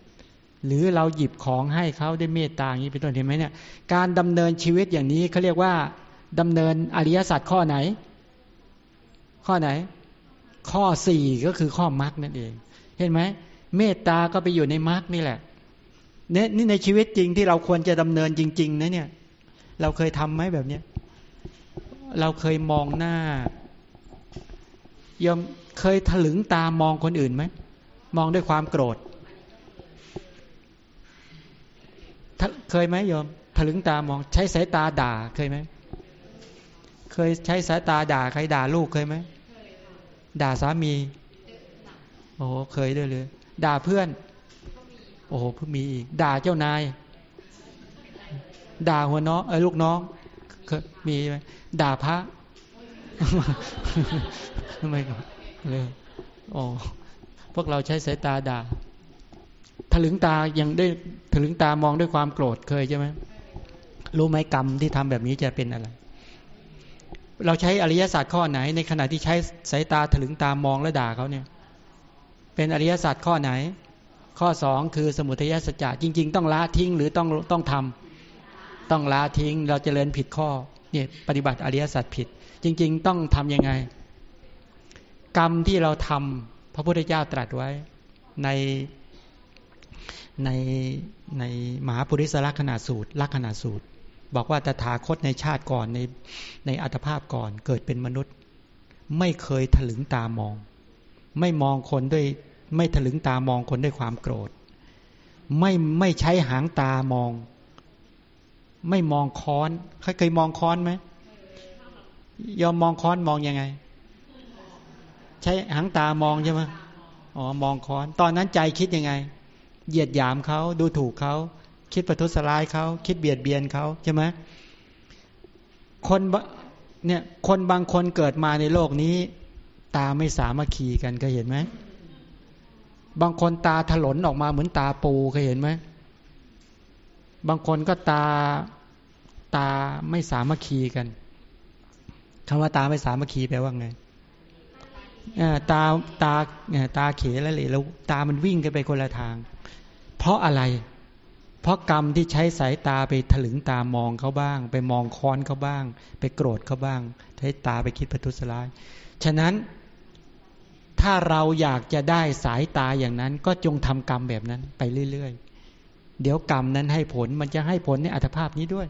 หรือเราหยิบของให้เขาด้วยเมตตาอย่างนี้เป็นต้นเห็นไหมเนี่ยการดำเนินชีวิตอย่างนี้เขาเรียกว่าดำเนินอริยสัจข้อไหน ข้อไหน ข้อสี่ก็คือข้อมรรคนั่นเอง เห็นไหมเมตตาก็ไปอยู่ในมรรคนี่แหละเนี่ยนี่ในชีวิตจริงที่เราควรจะดำเนินจริง ๆ นะเนี่ย เราเคยทำไหมแบบเนี้ยเราเคยมองหน้ายอมเคยถลึงตามองคนอื่นไหม มองด้วยความโกรธเคยไหมโยมถลึงตามองใช้สายตาด่าเคยไหมเคยใช้สายตาด่าใครด่าลูกเคยไหมด่าสามี โอ้เคยด้วยเลย ด่าเพื่อน โอ้เพิ่งมีอีก ด่าเจ้านาย ด่าหัวน้องเออลูกน้องเคยมีไหมด่าพระทำไมก่อนเลยโอ๋อ พวกเราใช้สายตาด่าถลึงตายังได้ถลึงตามองด้วยความโกรธเคยใช่ไหมรู้ไหมกรรมที่ทำแบบนี้จะเป็นอะไร เราใช้อริยศาสตร์ข้อไหน ในขณะที่ใช้สายตาถลึงตามองและด่าเขาเนี่ย เป็นอริยศาสตร์ข้อไหน ข้อสองคือสมุทัยสัจจะจริง ๆ ต้องละทิ้งหรือต้องต้องทำต้องละทิ้ง เราจเจริญผิดข้อเนี่ยปฏิบัติอริยสัจผิด จริง ๆ ต้องทํำยังไง กรรมที่เราทำ พระพุทธเจ้าตรัสไว้ในในในมหาปุริสลักษณะสูตร ลักษณะสูตร บอกว่าตถาคตในชาติก่อนในในอัตภาพก่อนเกิดเป็นมนุษย์ ไม่เคยถลึงตามอง ไม่มองคนด้วยไม่ถลึงตามองคนด้วยความโกรธ ไม่ไม่ใช้หางตามอง ไม่มองค้อนเคยมองค้อนไหมยอมมองค้อนมองยังไง ใช้หางตามองใช่ไหมอ๋อมองค้อน ตอนนั้นใจคิดยังไง เหยียดหยามเขาดูถูกเขา คิดประทุษร้ายเขา คิดเบียดเบียนเขาใช่ไหมคนเนี่ยคนบางคนเกิดมาในโลกนี้ ตาไม่สามัคคีกันเคยเห็นไหมบางคนตาถลนออกมาเหมือนตาปูเคยเห็นไหมบางคนก็ตาตาไม่สามัคคีกันคำว่าตาไม่สามัคคีแปลว่าไง ตาตาตาเขแล้วเลยแล้วตามันวิ่งกันไปคนละทาง เพราะอะไร เพราะกรรมที่ใช้สายตาไปถลึงตามองเขาบ้าง ไปมองค้อนเขาบ้าง ไปโกรธเขาบ้าง ใช้ตาไปคิดประทุษร้าย ฉะนั้นถ้าเราอยากจะได้สายตาอย่างนั้น ก็จงทำกรรมแบบนั้นไปเรื่อยๆ เดี๋ยวกรรมนั้นให้ผลมันจะให้ผลในอัตภาพนี้ด้วย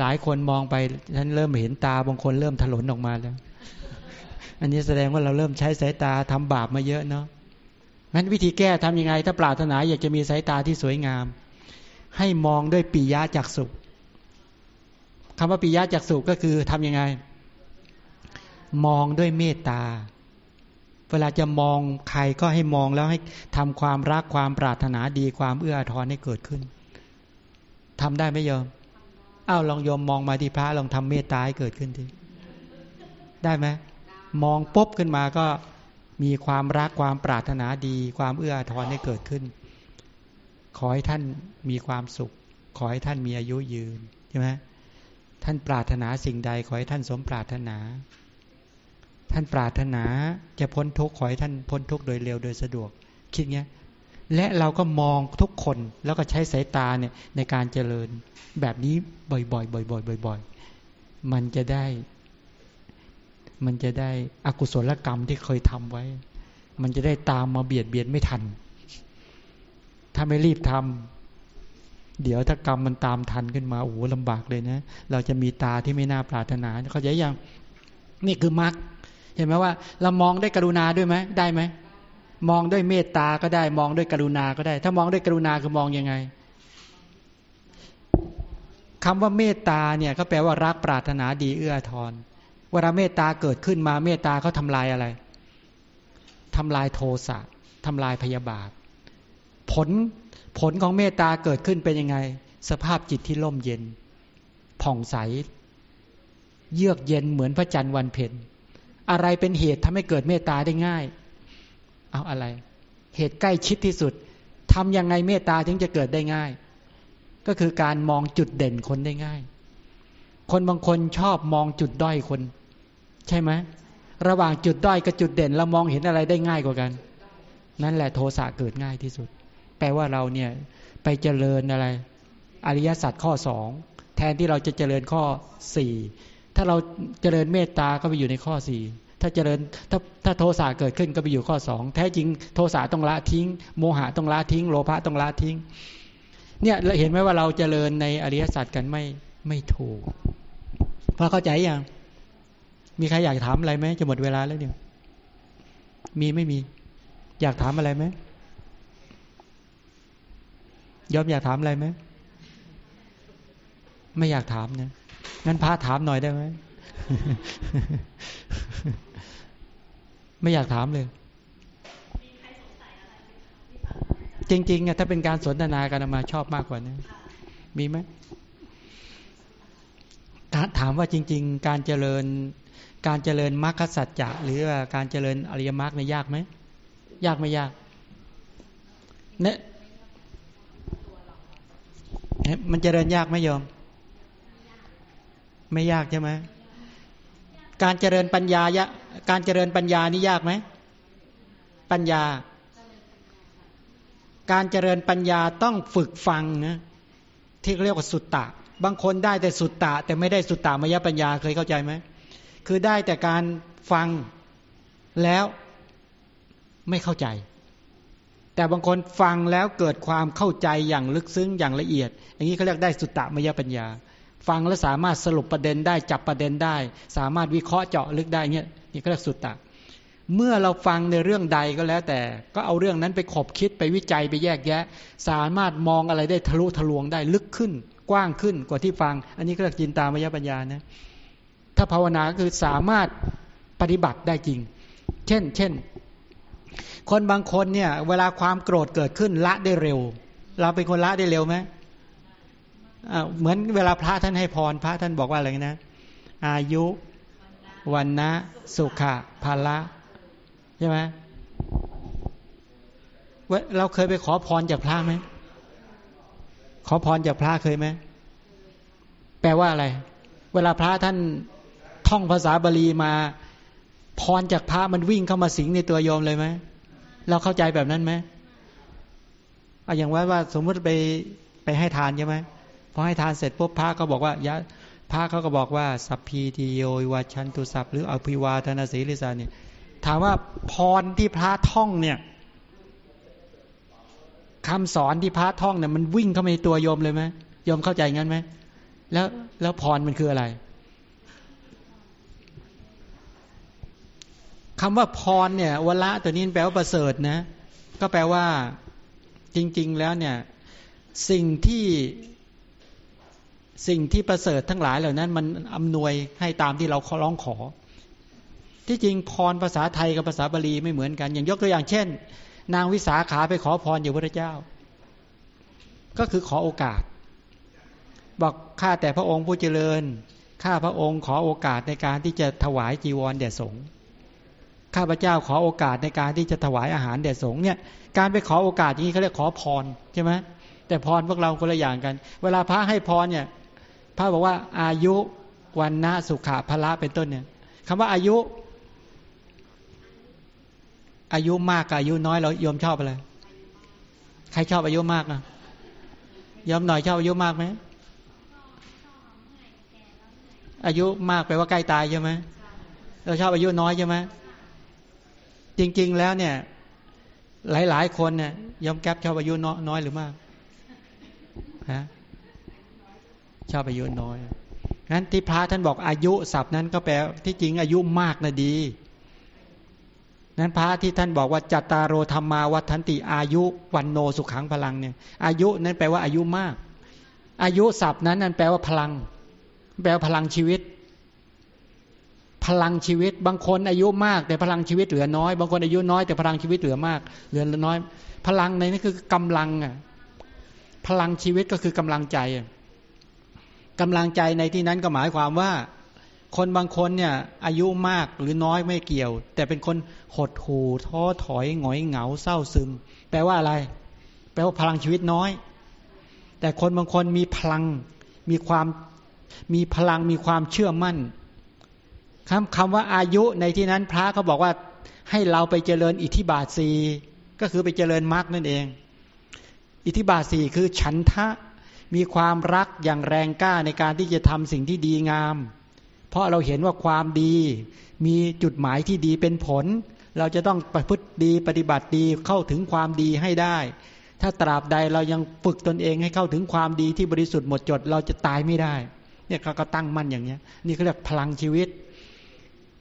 หลายๆ คนมองไปฉันเริ่มเห็นตาบางคนเริ่มถลนออกมาแล้ว อันนี้แสดงว่าเราเริ่มใช้สายตาทำบาปมาเยอะเนาะงั้นวิธีแก้ทํำยังไง ถ้าปรารถนาอยากจะมีสายตาที่สวยงาม ให้มองด้วยปิยะจักสุคำว่าปิยะจักสุก็คือทํำยังไง มองด้วยเมตตา เวลาจะมองใครก็ให้มองแล้วให้ทำความรักความปรารถนาดีความเอื้อทอนให้เกิดขึ้นทำได้ไหมโยมอ้าวลองโยมมองมาที่พระลองทำเมตตาให้เกิดขึ้นทีได้ไหม มองปุ๊บขึ้นมาก็มีความรักความปรารถนาดี ความเอื้อทอนให้เกิดขึ้น ขอให้ท่านมีความสุข ขอให้ท่านมีอายุยืนใช่ไหมท่านปรารถนาสิ่งใด ขอให้ท่านสมปรารถนา ท่านปรารถนาจะพ้นทุกข์ขอให้ท่านพ้นทุกข์โดยเร็วโดยสะดวก คิดเงี้ยและเราก็มองทุกคนแล้วก็ใช้สายตาเนี่ยในการเจริญแบบนี้บ่อยๆบ่อยๆบ่อยๆมันจะได้ มันจะได้อกุศลกรรมที่เคยทำไว้ มันจะได้ตามมาเบียดเบียนไม่ทัน ถ้าไม่รีบทำเดี๋ยวถ้ากรรมมันตามทันขึ้นมาโอ้โหลำบากเลยนะ เราจะมีตาที่ไม่น่าปรารถนา เขาใจยังนี่คือมรรคเห็นไหมว่า เรามองได้กรุณาด้วยไหมได้ไหมมองด้วยเมตตาก็ได้ มองด้วยกรุณาก็ได้ ถ้ามองด้วยกรุณาคือมองยังไงคำว่าเมตตาเนี่ยก็แปลว่ารักปรารถนาดีเอื้อทอน เวลาเมตตาเกิดขึ้นมาเมตตาเขาทำลายอะไรทำลายโทสะทำลายพยาบาท ผลผลของเมตตาเกิดขึ้นเป็นยังไง สภาพจิตที่ร่มเย็น ผ่องใส เยือกเย็นเหมือนพระจันทร์วันเพ็ญอะไรเป็นเหตุทำให้เกิดเมตตาได้ง่าย เอาอะไร เหตุใกล้ชิดที่สุดทำยังไงเมตตาถึงจะเกิดได้ง่าย ก็คือการมองจุดเด่นคนได้ง่าย คนบางคนชอบมองจุดด้อยคน ใช่ไหมระหว่างจุดด้อยกับจุดเด่นเรามองเห็นอะไรได้ง่ายกว่ากัน นั่นแหละโทสะเกิดง่ายที่สุด แปลว่าเราเนี่ยไปเจริญอะไร อริยสัจข้อสองแทนที่เราจะเจริญข้อสี่ถ้าเราเจริญเมตตาก็ไปอยู่ในข้อสี่ถ้าเจริญถ้าถ้าโทสะเกิดขึ้นก็ไปอยู่ข้อสองแท้จริงโทสะต้องละทิ้ง โมหะต้องละทิ้ง โลภะต้องละทิ้ง เนี่ยเราเห็นไหมว่าเราเจริญในอริยสัจกันไม่ไม่ถูกพอเข้าใจยัง มีใครอยากถามอะไรไหมจะหมดเวลาแล้วเนี่ยมีไม่มี อยากถามอะไรไหมยอมอยากถามอะไรไหมไม่อยากถามเนี่ยงั้นพระถามหน่อยได้ไหมไม่อยากถามเลย จริงๆอะถ้าเป็นการสนทนากันมาชอบมากกว่านี้มีไหมถามว่าจริง ๆ การเจริญ การเจริญมรรคสัจจะหรือการเจริญอริยมรรคเนี่ยยากไหมยากไม่ยากเนี่ยมันเจริญยากไหมโยม ไม่ยากใช่ไหมการเจริญปัญญายะการเจริญปัญญานี่ยากไหมปัญญา การเจริญปัญญาต้องฝึกฟังนะที่เรียกว่าสุตตะ บางคนได้แต่สุตตะ แต่ไม่ได้สุตตามยปัญญาเคยเข้าใจไหม คือได้แต่การฟังแล้วไม่เข้าใจ แต่บางคนฟังแล้วเกิดความเข้าใจอย่างลึกซึ้งอย่างละเอียด อย่างนี้เขาเรียกได้สุตตะมยปัญญา ฟังแล้วสามารถสรุปประเด็นได้จับประเด็นได้ สามารถวิเคราะห์เจาะลึกได้เนี่ยนี่ก็เรียกสุตตะ เมื่อเราฟังในเรื่องใดก็แล้ว แต่ก็เอาเรื่องนั้นไปขบคิดไปวิจัยไปแยกแยะ สามารถมองอะไรได้ทะลุทะลวงได้ลึกขึ้น กว้างขึ้นกว่าที่ฟัง อันนี้ก็เรียกจินตามยปัญญานะ ถ้าภาวนาคือสามารถปฏิบัติได้จริง เช่น เช่น คนบางคนเนี่ย เวลาความโกรธเกิดขึ้นละได้เร็ว เราเป็นคนละได้เร็วไหมเหมือนเวลาพระท่านให้พรพระท่านบอกว่าอะไรนะ อายุวันนะสุขะภาละใช่ไหมเราเคยไปขอพรจากพระไหมขอพรจากพระเคยไหมแปลว่าอะไร เวลาพระท่าน ท่องภาษาบาลีมา พรจากพระมันวิ่งเข้ามาสิงในตัวโยมเลยไหมเราเข้าใจแบบนั้นไหมเอาอย่างว่าว่าสมมติไปไปให้ทานใช่ไหมพอให้ทานเสร็จปุ๊บพระก็บอกว่ายะพระเขาก็บอกว่า สัพพีติโยวาชันตุสัพหรืออภิวาทนาสีลิสานี่ถามว่าพรที่พระท่องเนี่ยคำสอนที่พระท่องเนี่ยมันวิ่งเข้ามาในตัวโยมเลยไหมโยมเข้าใจงั้นไหมแล้วแล้วพรมันคืออะไร คำว่าพรเนี่ยวละตัวนี้แปลว่าประเสริฐนะ ก็แปลว่าจริง ๆ แล้วเนี่ยสิ่งที่สิ่งที่ประเสริฐทั้งหลายเหล่านั้น มันอำนวยให้ตามที่เราร้องขอ ที่จริงพรภาษาไทยกับภาษาบาลีไม่เหมือนกัน อย่างยกตัวอย่างเช่น นางวิสาขาไปขอพรอยู่พระเจ้า ก็คือขอโอกาส บอกข้าแต่พระองค์ผู้เจริญข้าพระองค์ขอโอกาสในการที่จะถวายจีวรแด่สงฆ์ ข้าพเจ้าขอโอกาสในการที่จะถวายอาหารแด่สงฆ์เนี่ย การไปขอโอกาสอย่างนี้เขาเรียกขอพรใช่ไหมแต่พรพวกเราคนละอย่างกัน เวลาพระให้พรเนี่ย พระบอกว่าอายุวันนะสุขะพละเป็นต้นเนี่ยคำว่าอายุ อายุมากกับอายุน้อยเรายอมชอบอะไรใครชอบอายุมากอะยอมหน่อยชอบอายุมากไหมอายุมากแปลว่าใกล้ตายใช่ไหมเราชอบอายุน้อยใช่ไหม จริง ๆ แล้วเนี่ย หลาย ๆ คนเนี่ยยอมแก๊บชอบอายุน้อยหรือมากฮะชอบอายุน้อยงั้นที่พระท่านบอกอายุศัพท์นั้นก็แปลที่จริงอายุมากนะดีนั้นพระที่ท่านบอกว่าจัตตารโรธรรมาวัฏันติอายุวันโนสุขังพลังเนี่ยอายุนั้นแปลว่าอายุมาก อายุศัพท์นั้นนั่นแปลว่าพลัง แปลว่าพลังชีวิต พลังชีวิต บางคนอายุมาก แต่พลังชีวิตเหลือน้อย บางคนอายุน้อยแต่พลังชีวิตเหลือมาก เหลือน้อย พลังในนี้คือกำลังอะพลังชีวิตก็คือกำลังใจกำลังใจในที่นั้นก็หมายความว่า คนบางคนเนี่ยอายุมากหรือน้อยไม่เกี่ยว แต่เป็นคนหดหู่ท้อถอยหงอยเหงาเศร้าซึม แปลว่าอะไร แปลว่าพลังชีวิตน้อย แต่คนบางคนมีพลังมีความมีพลังมีความเชื่อมั่น คำคำว่าอายุในที่นั้นพระเขาบอกว่าให้เราไปเจริญอิทธิบาทสีก็คือไปเจริญมรรคนั่นเอง อิทธิบาทสี่คือฉันทะมีความรักอย่างแรงกล้าในการที่จะทำสิ่งที่ดีงาม เพราะเราเห็นว่าความดี มีจุดหมายที่ดีเป็นผล เราจะต้องประพฤติดีปฏิบัติดีเข้าถึงความดีให้ได้ ถ้าตราบใดเรายังฝึกตนเองให้เข้าถึงความดีที่บริสุทธิ์หมดจด เราจะตายไม่ได้ เนี่ยเขาก็ตั้งมั่นอย่างนี้นี่เขาเรียกพลังชีวิต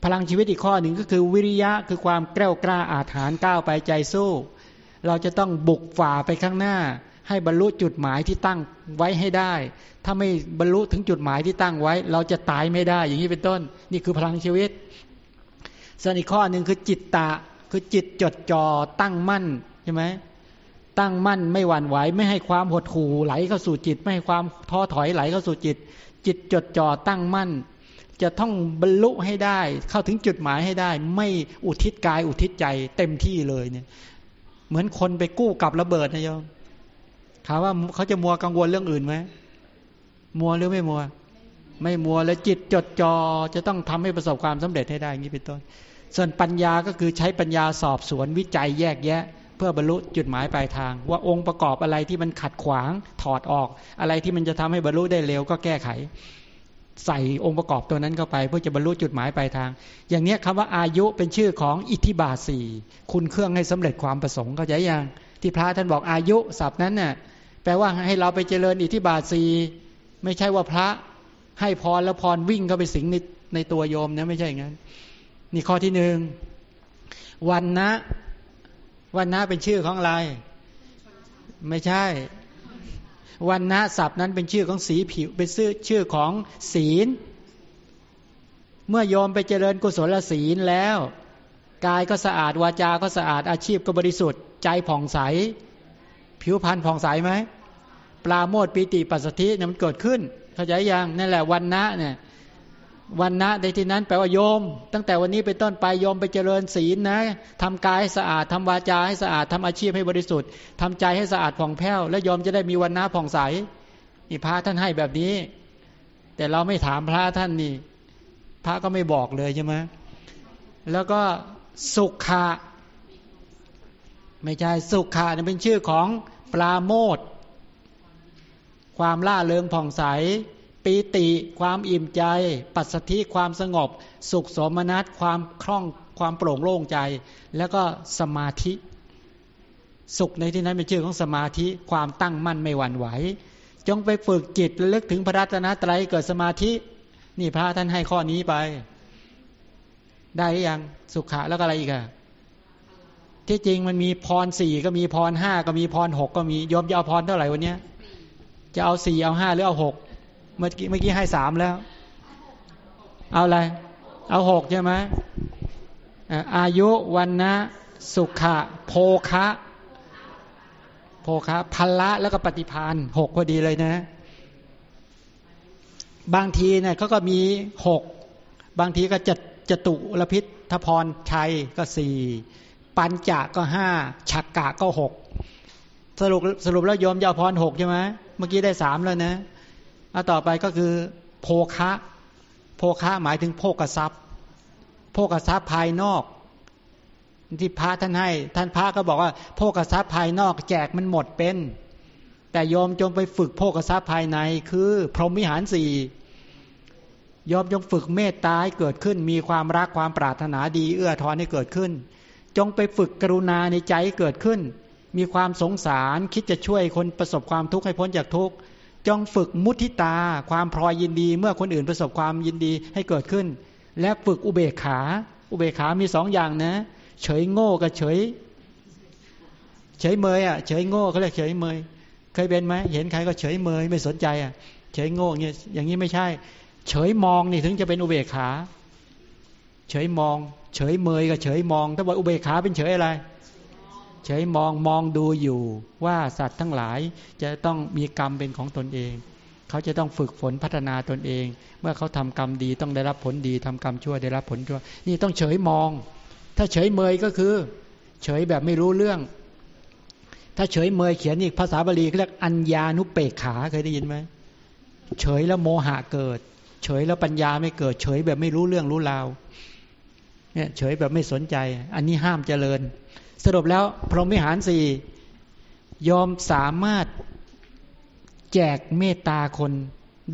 พลังชีวิตอีกข้อหนึ่งก็คือวิริยะคือความแกล้วกล้าอาถรรพ์ก้าวไปใจสู้ เราจะต้องบุกฝ่าไปข้างหน้า ให้บรรลุจุดหมายที่ตั้งไว้ให้ได้ ถ้าไม่บรรลุถึงจุดหมายที่ตั้งไว้ เราจะตายไม่ได้ อย่างนี้เป็นต้น นี่คือพลังชีวิตส่วนอีกข้อหนึ่งคือจิตตะคือจิตจดจ่อตั้งมั่นใช่ไหมตั้งมั่นไม่หวั่นไหวไม่ให้ความหดหู่ไหลเข้าสู่จิต ไม่ให้ความท้อถอยไหลเข้าสู่จิต จิตจดจ่อตั้งมั่น จะต้องบรรลุให้ได้ เข้าถึงจุดหมายให้ได้ ไม่อุทิศกายอุทิศใจเต็มที่เลยเนี่ย เหมือนคนไปกู้กับระเบิดนะโยมถามว่าเขาจะมัวกังวลเรื่องอื่นไหมมัวหรือไม่มัว ไม่มัวแล้วจิตจดจอ่อจะต้องทำให้ประสบความสำเร็จให้ได้อย่างนี้เป็นต้น ส่วนปัญญาก็คือใช้ปัญญาสอบสวนวิจัยแยกแยะ เพื่อบรรลุจุดหมายปลายทาง ว่าองค์ประกอบอะไรที่มันขัดขวางถอดออก อะไรที่มันจะทำให้บรรลุได้เร็วก็แก้ไข ใส่องค์ประกอบตัวนั้นเข้าไป เพื่อจะบรรลุจุดหมายปลายทาง อย่างนี้คำว่าอายุเป็นชื่อของอิทธิบาสีคุณเครื่องให้สำเร็จความประสงค์เข้าใจยังที่พระท่านบอกอายุศัพท์นั้นน่ะแปลว่าให้เราไปเจริญอิทธิบาสีไม่ใช่ว่าพระให้พรแล้วพรวิ่งเข้าไปสิงในในตัวโยมนะไม่ใช่อย่างนั้นนี่ข้อที่หนึ่งวันนะวันนะเป็นชื่อของอะไร ไม่ใช่ วันนะศัพท์นั้นเป็นชื่อของสีผิว เป็นชื่อชื่อของศีล เมื่อโยมไปเจริญกุศลศีลแล้ว กายก็สะอาดวาจาก็สะอาดอาชีพก็บริสุทธิ์ ใจผ่องใส ผิวพรรณผ่องใสไหมปลาโมดปีติปัสสธิเนี่ยมันเกิดขึ้น เข้าใจยังนั่นแหละวันนะเนี่ย วันนะในที่นั้นแปลว่าโยม ตั้งแต่วันนี้เป็นต้นไปโยมไปเจริญศีลนะทำกายให้สะอาดทำวาจาให้สะอาดทำอาชีพให้บริสุทธิ์ทำใจให้สะอาดผ่องแผ้ว และโยมจะได้มีวันนะผ่องใสนี่พระท่านให้แบบนี้ แต่เราไม่ถามพระท่านนี่ พระก็ไม่บอกเลยใช่ไหมแล้วก็สุขะไม่ใช่สุขาเนี่ยเป็นชื่อของปลาโมดความล่าเริงผ่องใส ปีติความอิ่มใจ ปัสสธิความสงบ สุขสมนัตความคล่องความโปร่งโล่งใจ แล้วก็สมาธิ สุขในที่นั้นเป็นชื่อของสมาธิความตั้งมั่นไม่หวั่นไหว จงไปฝึกจิตระลึกถึงพระรัตนตรัยเกิดสมาธิ นี่พระท่านให้ข้อนี้ไป ได้ยังสุขะแล้วก็อะไรอีกอะที่จริงมันมีพรสี่ก็มีพรห้าก็มีพรหกก็มียอมจะเอาพรเท่าไหร่วันเนี้ยจะเอาสี่เอาห้าหรือเอาหก มื่อกี้เมื่อกี้ให้สามแล้ว เอาอะไร เอาหกใช่ไหมอายุวันนะสุขะโภคะโภคะพัละแล้วก็ปฏิพานหกพอดีเลยนะ บางทีเนี่ยเขาก็มีหกบางทีก็จะจตุรพิษทพรชัยก็สี่ปัญจะก็ห้าฉักกะก็หกสรุปสรุปแล้วโยมยาพรหกใช่ไหมเมื่อกี้ได้สามแล้วนะ เอาต่อไปก็คือโภคะ โภคะหมายถึงโภกทรัพย์ โภกทรัพย์ภายนอกที่พระท่านให้ ท่านพระก็บอกว่าโภกทรัพย์ภายนอกแจกมันหมดเป็น แต่โยมจงไปฝึกโภกทรัพย์ภายใน คือพรหมวิหารสี่ยอมจงฝึกเมตตาให้เกิดขึ้น มีความรักความปรารถนาดี เอื้อทอนให้เกิดขึ้น จงไปฝึกกรุณาในใจเกิดขึ้น มีความสงสารคิดจะช่วยคนประสบความทุกข์ให้พ้นจากทุกข์ จงฝึกมุทิตา ความพลอยยินดี เมื่อคนอื่นประสบความยินดีให้เกิดขึ้น และฝึกอุเบกขา อุเบกขามีสองอย่างนะ เฉยโง่กับเฉย เฉยเมยอะ เฉยโง่เขาเรียกเฉยเมย เคยเป็นไหมเห็นใครก็เฉยเมยไม่สนใจอะ เฉยโง่เงี้ยอย่างนี้ไม่ใช่ เฉยมองนี่ถึงจะเป็นอุเบกขา เฉยมอง เฉยเมยกับเฉยมอง ถ้าว่าอุเบกขาเป็นเฉยอะไร เฉยมองมองดูอยู่ว่าสัตว์ทั้งหลายจะต้องมีกรรมเป็นของตนเอง เขาจะต้องฝึกฝนพัฒนาตนเอง เมื่อเขาทำกรรมดีต้องได้รับผลดีทำกรรมชั่วได้รับผลชั่ว นี่ต้องเฉยมอง ถ้าเฉยเมยก็คือ เฉยแบบไม่รู้เรื่อง ถ้าเฉยเมยเขียนอีกภาษาบาลีเรียกอัญญานุเปกขาเคยได้ยินไหมเฉยแล้วโมหะเกิด เฉยแล้วปัญญาไม่เกิด เฉยแบบไม่รู้เรื่องรู้ราวเนี่ยเฉยแบบไม่สนใจ อันนี้ห้ามเจริญ สรุปแล้วพรหมิหารสี่ยอมสามารถแจกเมตตาคน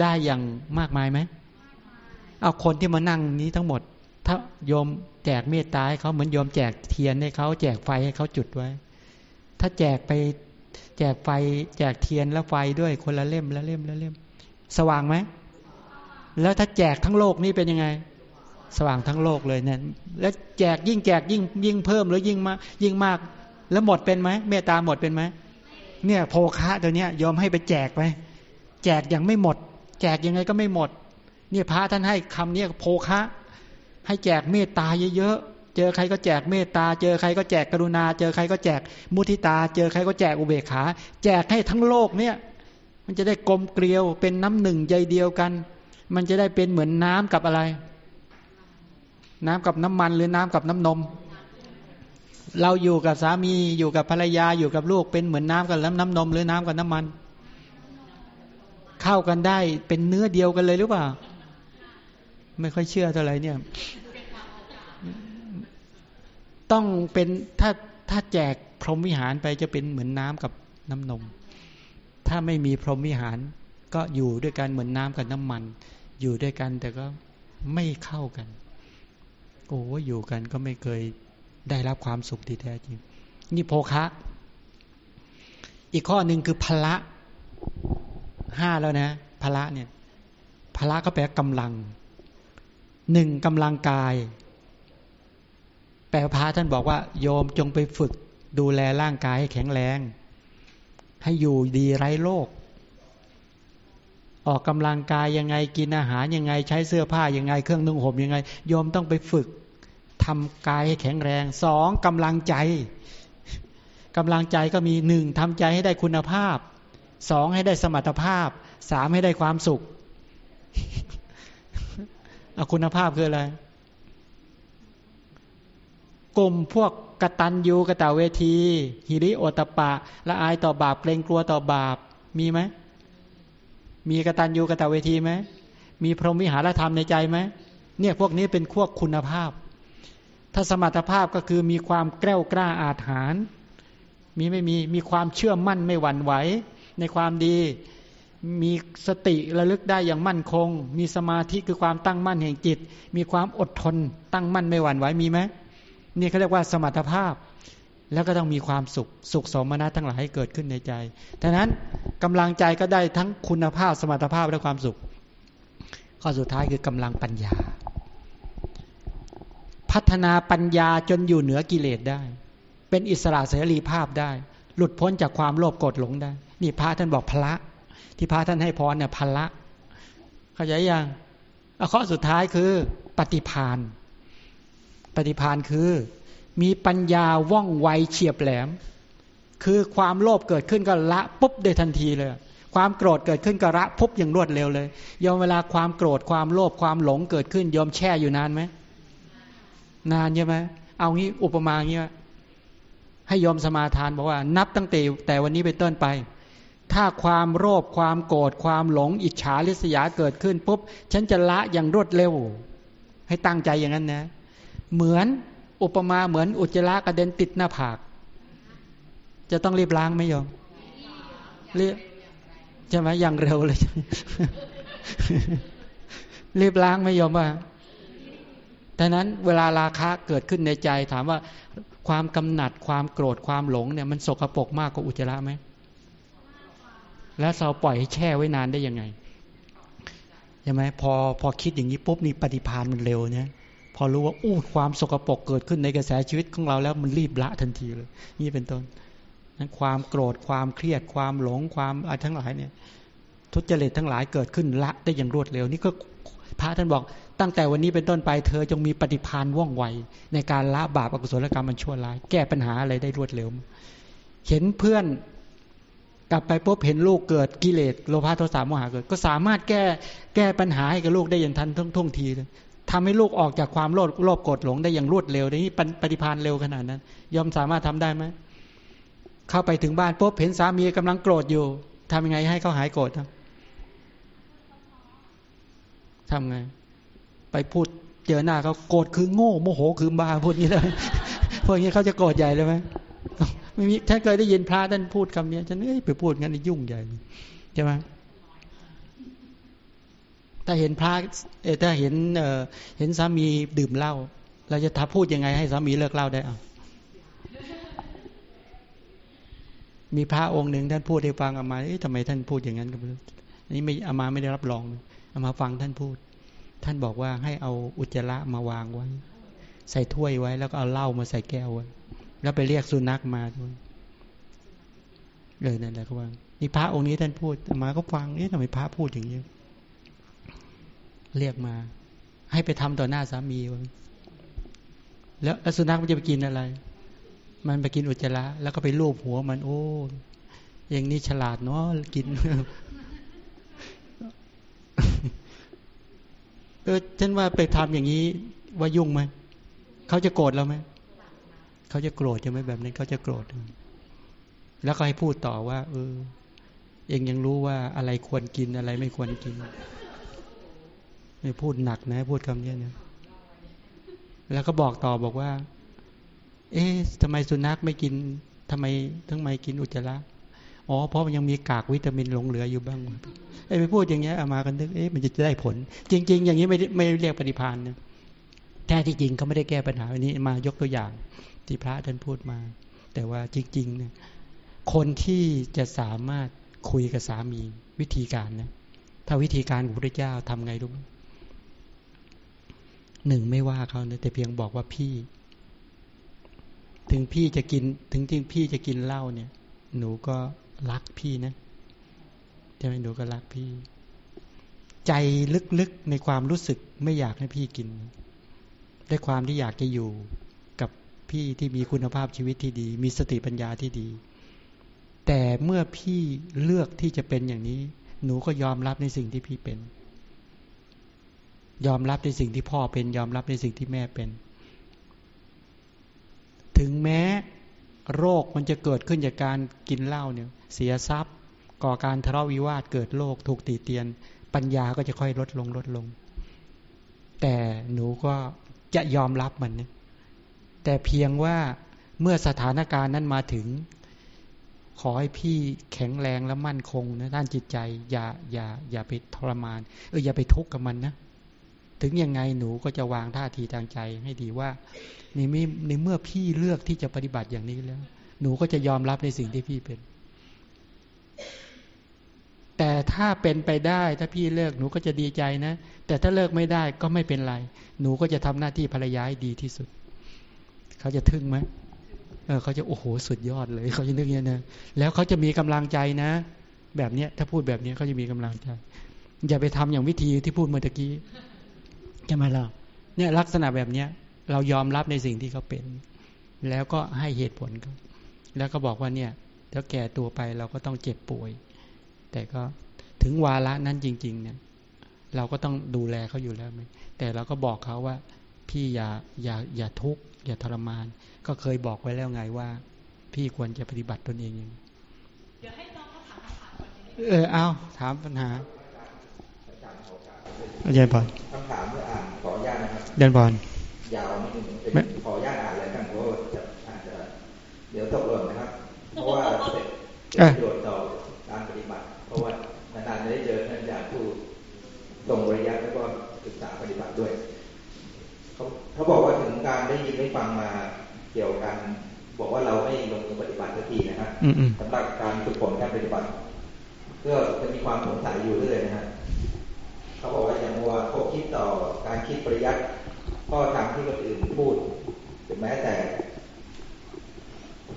ได้อย่างมากมายไหมเอาคนที่มานั่งนี้ทั้งหมด ถ้ายอมแจกเมตตาให้เขาเหมือนยอมแจกเทียนให้เขาแจกไฟให้เขาจุดไว้ ถ้าแจกไปแจกไฟแจกเทียนแล้วไฟด้วยคนละเล่มละเล่มละเล่ม สว่างไหมแล้วถ้าแจกทั้งโลกนี้เป็นยังไง สว่างทั้งโลกเลยเนี่ย แล้วแจกยิ่งแจกยิ่งยิ่งเพิ่มหรือยิ่งมายิ่งมาก แล้วหมดเป็นไหมเมตตาหมดเป็นไหมเนี่ยโภคะตัวเนี้ยยอมให้ไปแจกไปแจกอย่างไม่หมด แจกยังไงก็ไม่หมด เนี่ยพระท่านให้คำเนี้ยโภคะ ให้แจกเมตตาเยอะๆเจอใครก็แจกเมตตา เจอใครก็แจกกรุณา เจอใครก็แจกมุทิตา เจอใครก็แจกอุเบกขา แจกให้ทั้งโลกเนี่ย มันจะได้กลมเกลียวเป็นน้ำหนึ่งใจเดียวกัน มันจะได้เป็นเหมือนน้ำกับอะไร น้ำกับน้ำมันหรือน้ำกับน้ำนม เราอยู่กับสามีอยู่กับภรรยาอยู่กับลูกเป็นเหมือนน้ำกับน้ำน้ำนม หรือน้ำกับน้ำมัน เข้ากันได้เป็นเนื้อเดียวกันเลยหรือเปล่า ไม่ค่อยเชื่อเท่าไหร่เนี่ย ต้องเป็นถ้าถ้าแจกพรหมวิหารไปจะเป็นเหมือนน้ำกับน้ำนม ถ้าไม่มีพรหมวิหารก็อยู่ด้วยกันเหมือนน้ำกับน้ำมัน อยู่ด้วยกันแต่ก็ไม่เข้ากัน โอ้อยู่กันก็ไม่เคยได้รับความสุขที่แท้จริง นี่โภคะ อีกข้อหนึ่งคือพละห้าแล้วนะพละเนี่ยพละก็แปลกำลังหนึ่งกำลังกาย แปลพระท่านบอกว่า โยมจงไปฝึกดูแลร่างกายให้แข็งแรง ให้อยู่ดีไร้โรค ออกกำลังกายยังไงกินอาหารยังไง ใช้เสื้อผ้ายังไง เครื่องนุ่งห่มยังไงโยมต้องไปฝึกทำกายให้แข็งแรงสองกำลังใจกำลังใจก็มีหนึ่งทำใจให้ได้คุณภาพสองให้ได้สมรรถภาพสามให้ได้ความสุขอคุณภาพคืออะไรกลุ่มพวกกตันยูกตะเวที หิริโอตปะ ละอายต่อบาปเกรงกลัวต่อบาปมีไหม มีกตันยูกตะเวทีไหมมีพรหมวิหารธรรมในใจไหมเนี่ยพวกนี้เป็นพวกคุณภาพ ถ้าสมรรถภาพก็คือมีความแกล้วกล้าอาถรรพ์มีไม่มีมีความเชื่อมั่นไม่หวั่นไหว ในความดีมีสติระลึกได้อย่างมั่นคง มีสมาธิคือความตั้งมั่นแห่งจิต มีความอดทน ตั้งมั่นไม่หวั่นไหวมีไหมนี่เขาเรียกว่าสมรรถภาพ แล้วก็ต้องมีความสุข สุขสมนัตทั้งหลายให้เกิดขึ้นในใจดังนั้นกำลังใจก็ได้ทั้งคุณภาพสมรรถภาพและความสุข ข้อสุดท้ายคือกำลังปัญญา พัฒนาปัญญาจนอยู่เหนือกิเลสได้ เป็นอิสระเสรีภาพได้ หลุดพ้นจากความโลภโกรธหลงได้ นี่พระท่านบอกพระที่พระท่านให้พรเนี่ยพละ เข้าใจยังข้อสุดท้ายคือปฏิพานปฏิพานคือ มีปัญญาว่องไวเฉียบแหลม คือความโลภเกิดขึ้นก็ละปุ๊บได้ทันทีเลย ความโกรธเกิดขึ้นก็ละปุ๊บอย่างรวดเร็วเลยยอมเวลาความโกรธความโลภความหลงเกิดขึ้นยอมแช่อยู่นานไหมนานใช่ไหมเอางี้อุปมาเงี้ยให้ยอมสมาทานบอกว่า นับตั้งแต่แต่วันนี้เป็นต้นไป ถ้าความโลภความโกรธความหลง อิจฉาริษยาเกิดขึ้นปุ๊บฉันจะละอย่างรวดเร็ว ให้ตั้งใจอย่างนั้นนะ เหมือน อุปมาเหมือนอุจจาระกระเด็นติดหน้าผาก จะต้องรีบล้างไหมโยมรีบใช่ไหมอย่างเร็วเลยรีบล้างไหมโยมว่าดังนั้นเวลาราคะเกิดขึ้นในใจ ถามว่าความกำหนัดความโกรธความหลงเนี่ยมันสกรปรกมากกว่าอุจจาระไหมแล้วเราปล่อยให้แช่ไว้นานได้ยังไงใช่ไหมพอพอคิดอย่างนี้ปุ๊บนี่ปฏิพานมันเร็วเนี่ย พอรู้ว่าอู้ความสกปรกเกิดขึ้นในกระแสชีวิตของเราแล้วมันรีบละทันทีเลย นี่เป็นต้นนั้นความโกรธความเครียดความหลงความอะไรทั้งหลายเนี่ย ทุจริตทั้งหลายเกิดขึ้นละได้อย่างรวดเร็ว นี่ก็พระท่านบอกตั้งแต่วันนี้เป็นต้นไปเธอจงมีปฏิพานว่องไว ในการละบาปอกุศลกรรมมันชั่วร้าย แก้ปัญหาอะไรได้รวดเร็ว เห็นเพื่อนกลับไปปุ๊บเห็นลูกเกิดกิเลสโลภะโทสะโมหะเกิด ก็สามารถแก้แก้ปัญหาให้กับลูกได้อย่างทันท่วงทีเลย ทำให้ลูกออกจากความโลภโลภโกรธหลงได้อย่างรวดเร็วนี่ปฏิพานเร็วขนาดนั้น ยอมสามารถทำได้ไหมเข้าไปถึงบ้านปุ๊บเห็นสามีกำลังโกรธอยู่ทำยังไงให้เขาหายโกรธทำทำไง ไปพูดเจอหน้าเขาโกรธคือโง่โมโหคือบ้าพูดนี้เลยพวกนี้เขาจะโกรธใหญ่เลยไหมไม่มีฉันเคยได้ยินพระท่านพูดคำนี้ฉันเอ้ยไปพูดงั้นยุ่งใหญ่ใช่ไหม ถ้าเห็นพระเอถ้าเห็นเออเห็นสามีดื่มเหล้าเราจะทับพูดยังไงให้สามีเลิกเหล้าได้อะมีพระองค์หนึ่งท่านพูดให้ฟังอามาเอ๊ะทำไมท่านพูดอย่างนั้นก็ไม่รู้นี่ไม่อามาไม่ได้รับรองอามาฟังท่านพูด ท่านบอกว่าให้เอาอุจจาระมาวางไว้ ใส่ถ้วยไว้ แล้วก็เอาเหล้ามาใส่แก้วไว้แล้วไปเรียกสุนัขมาด้วยเลยนั่นแหละเขาว่านี่พระองค์นี้ท่านพูดอามาก็ฟังเอ๊ะทำไมพระพูดอย่างนี้ เรียกมา ให้ไปทำต่อหน้าสามีวแล้วสุนัขมันจะไปกินอะไร มันไปกินอุจจาระแล้วก็ไปลูบหัวมันโอ้อย่างนี้ฉลาดเนาะกินเออฉันว่าไปทำอย่างนี้ว่ายุ่งไหมเขาจะโกรธเราไหมเขาจะโกรธจะไหมแบบนั้นเขาจะโกรธแล้วก็ให้พูดต่อว่า เออ เองยังรู้ว่าอะไรควรกินอะไรไม่ควรกิน ไม่พูดหนักนะ พูดคำนี้นะแล้วก็บอกต่อบอกว่า เอ๊ะทำไมสุนัขไม่กินทำไมทั้งไม่กินอุจจาระอ๋อเพราะมันยังมีกากวิตามินหลงเหลืออยู่บ้างไอ้ไปพูดอย่างเงี้ยเอามากันนึกเอ๊ะมันจะได้ผล จริง ๆ อย่างนี้ไม่ไม่เรียกปฏิพานนะแท้ที่จริงเขาไม่ได้แก้ปัญหาอันนี้มายกตัวอย่างที่พระท่านพูดมา แต่ว่าจริง ๆ เนี่ย คนที่จะสามารถคุยกับสามีวิธีการนะถ้าวิธีการของพระเจ้าทำไงรู้ไหม หนึ่งไม่ว่าเขานะแต่เพียงบอกว่าพี่ ถึงพี่จะกิน ถึงจริงพี่จะกินเหล้าเนี่ย หนูก็รักพี่นะใช่ไหมหนูก็รักพี่ ใจลึกๆในความรู้สึกไม่อยากให้พี่กินด้วยความที่อยากจะอยู่กับพี่ที่มีคุณภาพชีวิตที่ดี มีสติปัญญาที่ดี แต่เมื่อพี่เลือกที่จะเป็นอย่างนี้ หนูก็ยอมรับในสิ่งที่พี่เป็น ยอมรับในสิ่งที่พ่อเป็น ยอมรับในสิ่งที่แม่เป็น ถึงแม้โรคมันจะเกิดขึ้นจากการกินเหล้าเนี่ย เสียทรัพย์ ก่อการทะเลาะวิวาทเกิดโรคถูกตีเตียน ปัญญาก็จะค่อยลดลงลดลง แต่หนูก็จะยอมรับมันนี่ยแต่เพียงว่าเมื่อสถานการณ์นั้นมาถึง ขอให้พี่แข็งแรงและมั่นคงนะด้านจิตใจ อย่าอย่าอย่าไปทรมาน เอออย่าไปทุกข์กับมันนะ ถึงยังไงหนูก็จะวางท่าทีทางใจให้ดีว่าในเมื่อในเมื่อพี่เลือกที่จะปฏิบัติอย่างนี้แล้ว หนูก็จะยอมรับในสิ่งที่พี่เป็น แต่ถ้าเป็นไปได้ถ้าพี่เลิกหนูก็จะดีใจนะ แต่ถ้าเลิกไม่ได้ก็ไม่เป็นไร หนูก็จะทำหน้าที่ภรรยาให้ดีที่สุด เขาจะทึ่งไหมเออเขาจะโอ้โหสุดยอดเลย เขาจะนึกอย่างนี้นะแล้วเขาจะมีกำลังใจนะ แบบเนี้ยถ้าพูดแบบนี้เขาจะมีกำลังใจ อย่าไปทำอย่างวิธีที่พูดเมื่อกี้ ใช่ไหมล่ะเนี่ยลักษณะแบบเนี้ย เรายอมรับในสิ่งที่เขาเป็น แล้วก็ให้เหตุผลเขาแล้วก็บอกว่าเนี่ยถ้าแก่ตัวไปเราก็ต้องเจ็บป่วย แต่ก็ถึงวาระนั้นจริง ๆ เนี่ย เราก็ต้องดูแลเขาอยู่แล้วไหมแต่เราก็บอกเขาว่า พี่อย่าอย่าอย่าทุกข์อย่าทรมาน ก็เคยบอกไว้แล้วไงว่า พี่ควรจะปฏิบัติตนเองอย่างเดี๋ยวให้น้องเขาถามคำถามก่อนเออเอาถามปัญหา อาจารย์พรคำถามเมื่ออ่านขออนุญาตนะครับอาจารย์พรยาวนิดนึงเป็นขออนุญาตอ่านเลยกันเพราะว่าจะอาจจะเดี๋ยวตกหล่นนะครับ เพราะว่าเป็นประโยชน์ต่อการปฏิบัติ เพราะว่านานๆได้เจอท่านอาจารย์ผู้ตรงระยะแล้วก็ศึกษาปฏิบัติด้วยเขาเขาบอกว่าถึงการได้ยินได้ฟังมาเกี่ยวกัน บอกว่าเราไม่ลงมือปฏิบัติสักทีนะครับสำหรับการฝึกฝนการปฏิบัติ ก็จะมีความสงสัยอยู่เรื่อยนะครับ เขาบอกว่าอย่างว่าเขาคิดต่อการคิดปริยัติข้อธรรมที่คนอื่นพูดหรือแม้แต่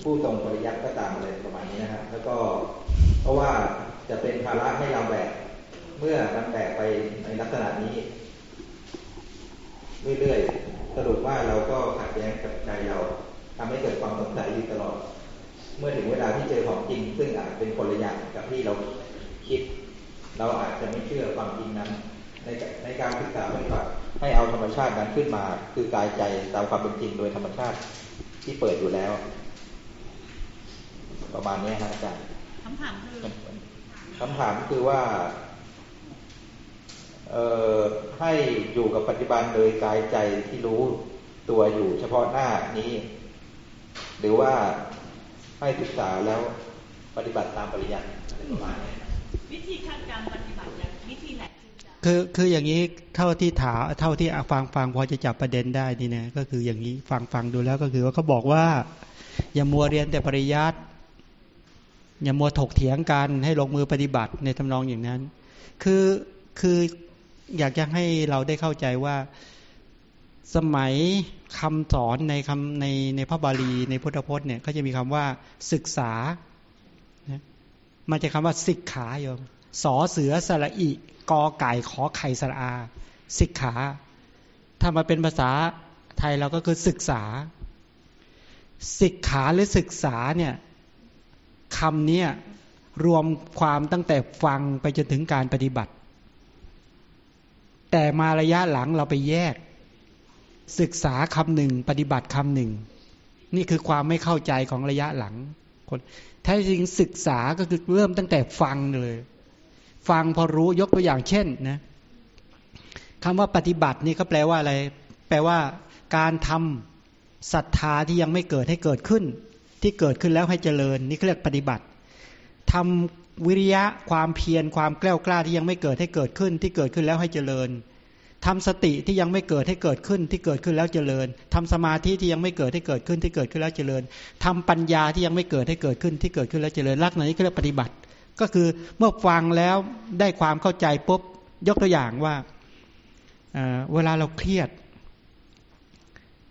ผู้ทรงปริยัติก็ตามอะไรประมาณนี้นะครับ แล้วก็เพราะว่าจะเป็นภาระให้เราแบกเมื่อมันแบกไปในลักษณะนี้ เรื่อยๆสรุปว่าเราก็ขัดแย้งกับใจเราทำให้เกิดความสงสัยอยู่ตลอด เมื่อถึงเวลาที่เจอของจริง ซึ่งอาจเป็นคนละอย่างกับที่เราคิด เราอาจจะไม่เชื่อความจริงนั้น ในในการศึกษาปฏิบัติให้เอาธรรมชาตินั้นขึ้นมา คือกายใจตามความเป็นจริงโดยธรรมชาติที่เปิดอยู่แล้ว ประมาณนี้ครับอาจารย์คำถามคือคำถามคือว่าเอ่อให้อยู่กับปัจจุบันโดยกายใจที่รู้ตัวอยู่เฉพาะหน้านี้ หรือว่าให้ศึกษาแล้วปฏิบัติตามปริยัติประมาณนี้วิธีขั้นการปฏิบัติอย่างวิธีไหน คือคืออย่างนี้เท่าที่ถาเท่าที่ฟังฟังพอจะจับประเด็นได้นี่นะก็คืออย่างนี้ฟังฟังดูแล้วก็คือว่าเขาบอกว่า อย่ามัวเรียนแต่ปริยัติอย่ามัวถกเถียงกันให้ลงมือปฏิบัติในทำนองอย่างนั้น คือคืออยากจะให้เราได้เข้าใจว่าสมัยคำสอนในคำในในพระบาลีในพุทธพจน์เนี่ยก็จะมีคำว่าศึกษามันจะคำว่าสิกขาโยมสอเสือสระอิ กอไก่ขอไข่สระอาสิกขา ถ้ามาเป็นภาษาไทยเราก็คือศึกษา สิกขาหรือศึกษาเนี่ยคำนี้รวมความตั้งแต่ฟังไปจนถึงการปฏิบัติ แต่มาระยะหลังเราไปแยก ศึกษาคำหนึ่งปฏิบัติคำหนึ่ง นี่คือความไม่เข้าใจของระยะหลังคนแท้จริงศึกษาก็คือเริ่มตั้งแต่ฟังเลย ฟังพอรู้ยกตัวอย่างเช่นนะคำว่าปฏิบัตินี่ก็แปลว่าอะไร แปลว่า การทำศรัทธาที่ยังไม่เกิดให้เกิดขึ้น ที่เกิดขึ้นแล้วให้เจริญ นี่เรียกปฏิบัติทำวิริยะความเพียรความกล้ากล้าที่ยังไม่เกิดให้เกิดขึ้น ที่เกิดขึ้นแล้วให้เจริญทำสติที่ยังไม่เกิดให้เกิดขึ้น ที่เกิดขึ้นแล้วเจริญทำสมาธิที่ยังไม่เกิดให้เกิดขึ้น ที่เกิดขึ้นแล้วเจริญทำปัญญาที่ยังไม่เกิดให้เกิดขึ้น ที่เกิดขึ้นแล้วเจริญลักษณะนี้เรียกปฏิบัติ ก็คือเมื่อฟังแล้วได้ความเข้าใจปุ๊บยกตัวอย่างว่าเวลาเราเครียด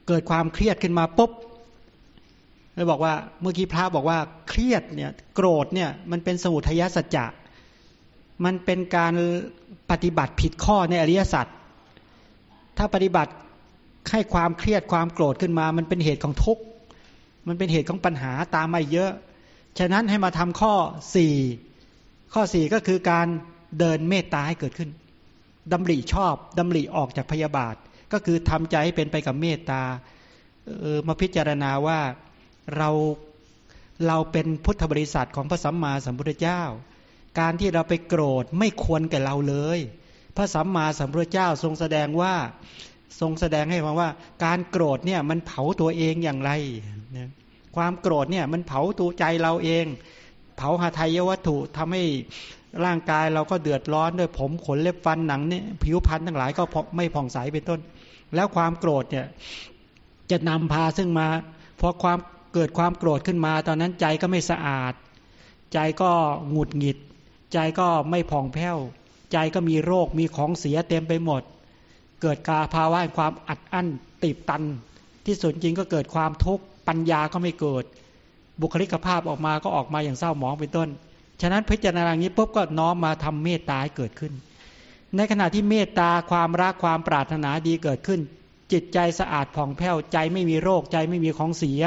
เกิดความเครียดขึ้นมาปุ๊บเลยบอกว่าเมื่อกี้พระบอกว่าเครียดเนี่ยโกรธเนี่ยมันเป็นสมุทัยสัจจะมันเป็นการปฏิบัติผิดข้อในอริยสัจถ้าปฏิบัติให้ความเครียดความโกรธขึ้นมา มันเป็นเหตุของทุกข์มันเป็นเหตุของปัญหาตามมาเยอะ ฉะนั้นให้มาทำข้อสี่ ข้อสี่ก็คือการเดินเมตตาให้เกิดขึ้นดำริชอบดำริออกจากพยาบาท ก็คือทำใจให้เป็นไปกับเมตตาเออมาพิจารณาว่าเราเราเป็นพุทธบริษัทของพระสัมมาสัมพุทธเจ้า การที่เราไปโกรธไม่ควรแก่เราเลย พระสัมมาสัมพุทธเจ้าทรงแสดงว่าทรงแสดงให้ฟังว่า การโกรธเนี่ยมันเผาตัวเองอย่างไร ความโกรธเนี่ยมันเผาตัวใจเราเอง เผาหาทายวัตถุทำให้ร่างกายเราก็เดือดร้อนด้วยผมขนเล็บฟันหนังเนี่ยผิวพรรณทั้งหลายก็ไม่ผ่องใสเป็นต้น แล้วความโกรธเนี่ยจะนำพาซึ่งมาพอความเกิดความโกรธขึ้นมา ตอนนั้นใจก็ไม่สะอาด ใจก็หงุดหงิด ใจก็ไม่ผ่องแผ้ว ใจก็มีโรคมีของเสียเต็มไปหมด เกิดกาภาวะความอัดอั้นติดตัน ที่สุดจริงก็เกิดความทุกข์ปัญญาก็ไม่เกิด บุคลิกภาพออกมาก็ออกมาอย่างเศร้าหมองเป็นต้น ฉะนั้นพิจารณาอย่างนี้ปุ๊บก็น้อมมาทำเมตตาให้เกิดขึ้น ในขณะที่เมตตาความรักความปรารถนาดีเกิดขึ้น จิตใจสะอาดผ่องแผ้วใจไม่มีโรคใจไม่มีของเสีย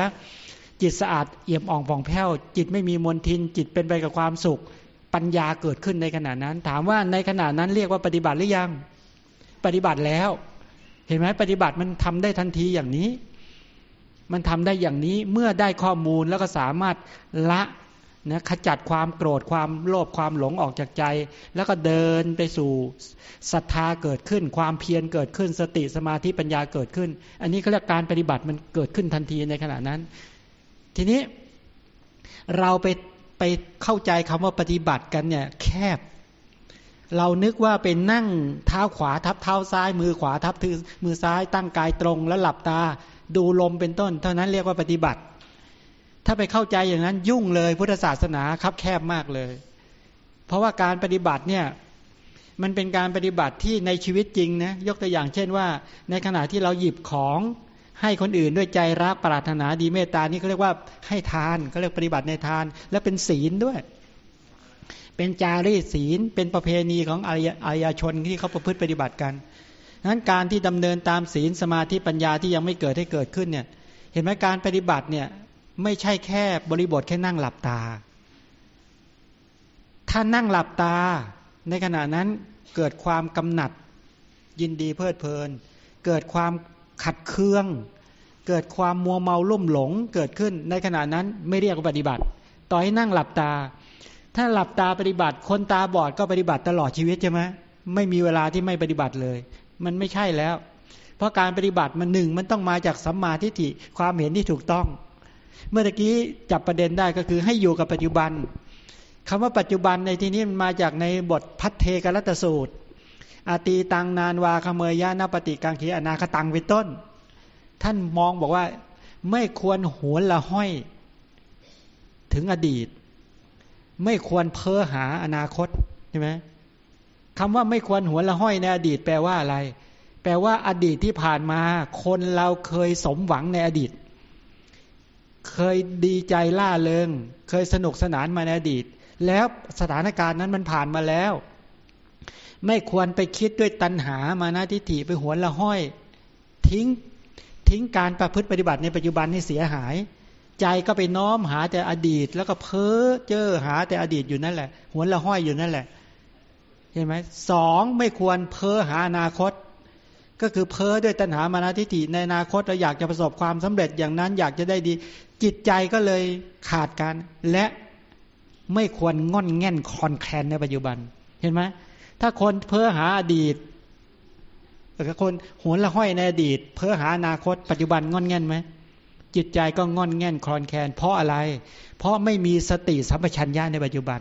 จิตสะอาดเอี่ยมอ่องผ่องแผ้วจิตไม่มีมลทิน จิตเป็นไปกับความสุข ปัญญาเกิดขึ้นในขณะนั้น ถามว่าในขณะนั้นเรียกว่าปฏิบัติหรือยัง ปฏิบัติแล้ว เห็นไหมปฏิบัติมันทำได้ทันทีอย่างนี้ มันทำได้อย่างนี้เมื่อได้ข้อมูลแล้วก็สามารถละนะขจัดความโกรธความโลภความหลงออกจากใจ แล้วก็เดินไปสู่ศรัทธาเกิดขึ้น ความเพียรเกิดขึ้นสติสมาธิปัญญาเกิดขึ้น อันนี้เขาเรียกการปฏิบัติมันเกิดขึ้นทันทีในขณะนั้น ทีนี้เราไปไปเข้าใจคำว่าปฏิบัติกันเนี่ยแคบ เรานึกว่าเป็นนั่งเท้าขวาทับเท้าซ้าย มือขวาทับมือซ้ายตั้งกายตรงแล้วหลับตา ดูลมเป็นต้น เท่านั้นเรียกว่าปฏิบัติ ถ้าไปเข้าใจอย่างนั้นยุ่งเลยพุทธศาสนาคับแคบมากเลย เพราะว่าการปฏิบัติเนี่ยมันเป็นการปฏิบัติที่ในชีวิตจริงนะยกตัวอย่างเช่นว่า ในขณะที่เราหยิบของให้คนอื่นด้วยใจรักปรารถนาดีเมตตานี่เขาเรียกว่าให้ทานเขาเรียกปฏิบัติในทาน และเป็นศีลด้วย เป็นจารีศีล เป็นประเพณีของอารยชนที่เขาประพฤติปฏิบัติกัน นั้นการที่ดำเนินตามศีลสมาธิปัญญาที่ยังไม่เกิดให้เกิดขึ้นเนี่ย เห็นไหมการปฏิบัติเนี่ยไม่ใช่แค่บริบทแค่นั่งหลับตา ถ้านั่งหลับตา ในขณะนั้นเกิดความกำหนัด ยินดีเพลิดเพลิน เกิดความขัดเคือง เกิดความมัวเมาลุ่มหลงเกิดขึ้น ในขณะนั้นไม่เรียกว่าปฏิบัติ ต่อให้นั่งหลับตา ถ้าหลับตาปฏิบัติ คนตาบอดก็ปฏิบัติตลอดชีวิตใช่ไหมไม่มีเวลาที่ไม่ปฏิบัติเลย มันไม่ใช่แล้ว เพราะการปฏิบัติมันหนึ่งมันต้องมาจากสัมมาทิฏฐิความเห็นที่ถูกต้อง เมื่อกี้จับประเด็นได้ก็คือให้อยู่กับปัจจุบันคำว่าปัจจุบันในที่นี้มันมาจากในบทพัทเทกรัตสูตรอาตีตังนานวาขเมยยะนาปฏิกังขีอนาคตังเป็นต้น ท่านมองบอกว่าไม่ควรหวนละห้อยถึงอดีต ไม่ควรเพ้อหาอนาคตใช่ไหม คำว่าไม่ควรหัวละห้อยในอดีตแปลว่าอะไร แปลว่าอดีตที่ผ่านมา คนเราเคยสมหวังในอดีต เคยดีใจล่าเริง เคยสนุกสนานมาในอดีต แล้วสถานการณ์นั้นมันผ่านมาแล้ว ไม่ควรไปคิดด้วยตัณหามานาทิฏฐิไปหัวละห้อย ทิ้งทิ้งการประพฤติปฏิบัติในปัจจุบันให้เสียหาย ใจก็ไปน้อมหาแต่อดีต แล้วก็เพ้อเจอหาแต่อดีตอยู่นั่นแหละหัวละห้อยอยู่นั่นแหละ เห็นไหมสองไม่ควรเพ้อหาอนาคต ก็คือเพ้อด้วยตัณหามานาทิฏฐิในอนาคตเราอยากจะประสบความสำเร็จอย่างนั้นอยากจะได้ดี จิตใจก็เลยขาดการและไม่ควรงอนแง่นคอนแคลนในปัจจุบัน เห็นไหมถ้าคนเพ้อหาอดีตแต่คนหวนละห้อยในอดีต เพ้อหาอนาคต ปัจจุบันงอนแง่นไหมจิตใจก็งอนแง่นคลอนแคลนเพราะอะไร เพราะไม่มีสติสัมปชัญญะในปัจจุบัน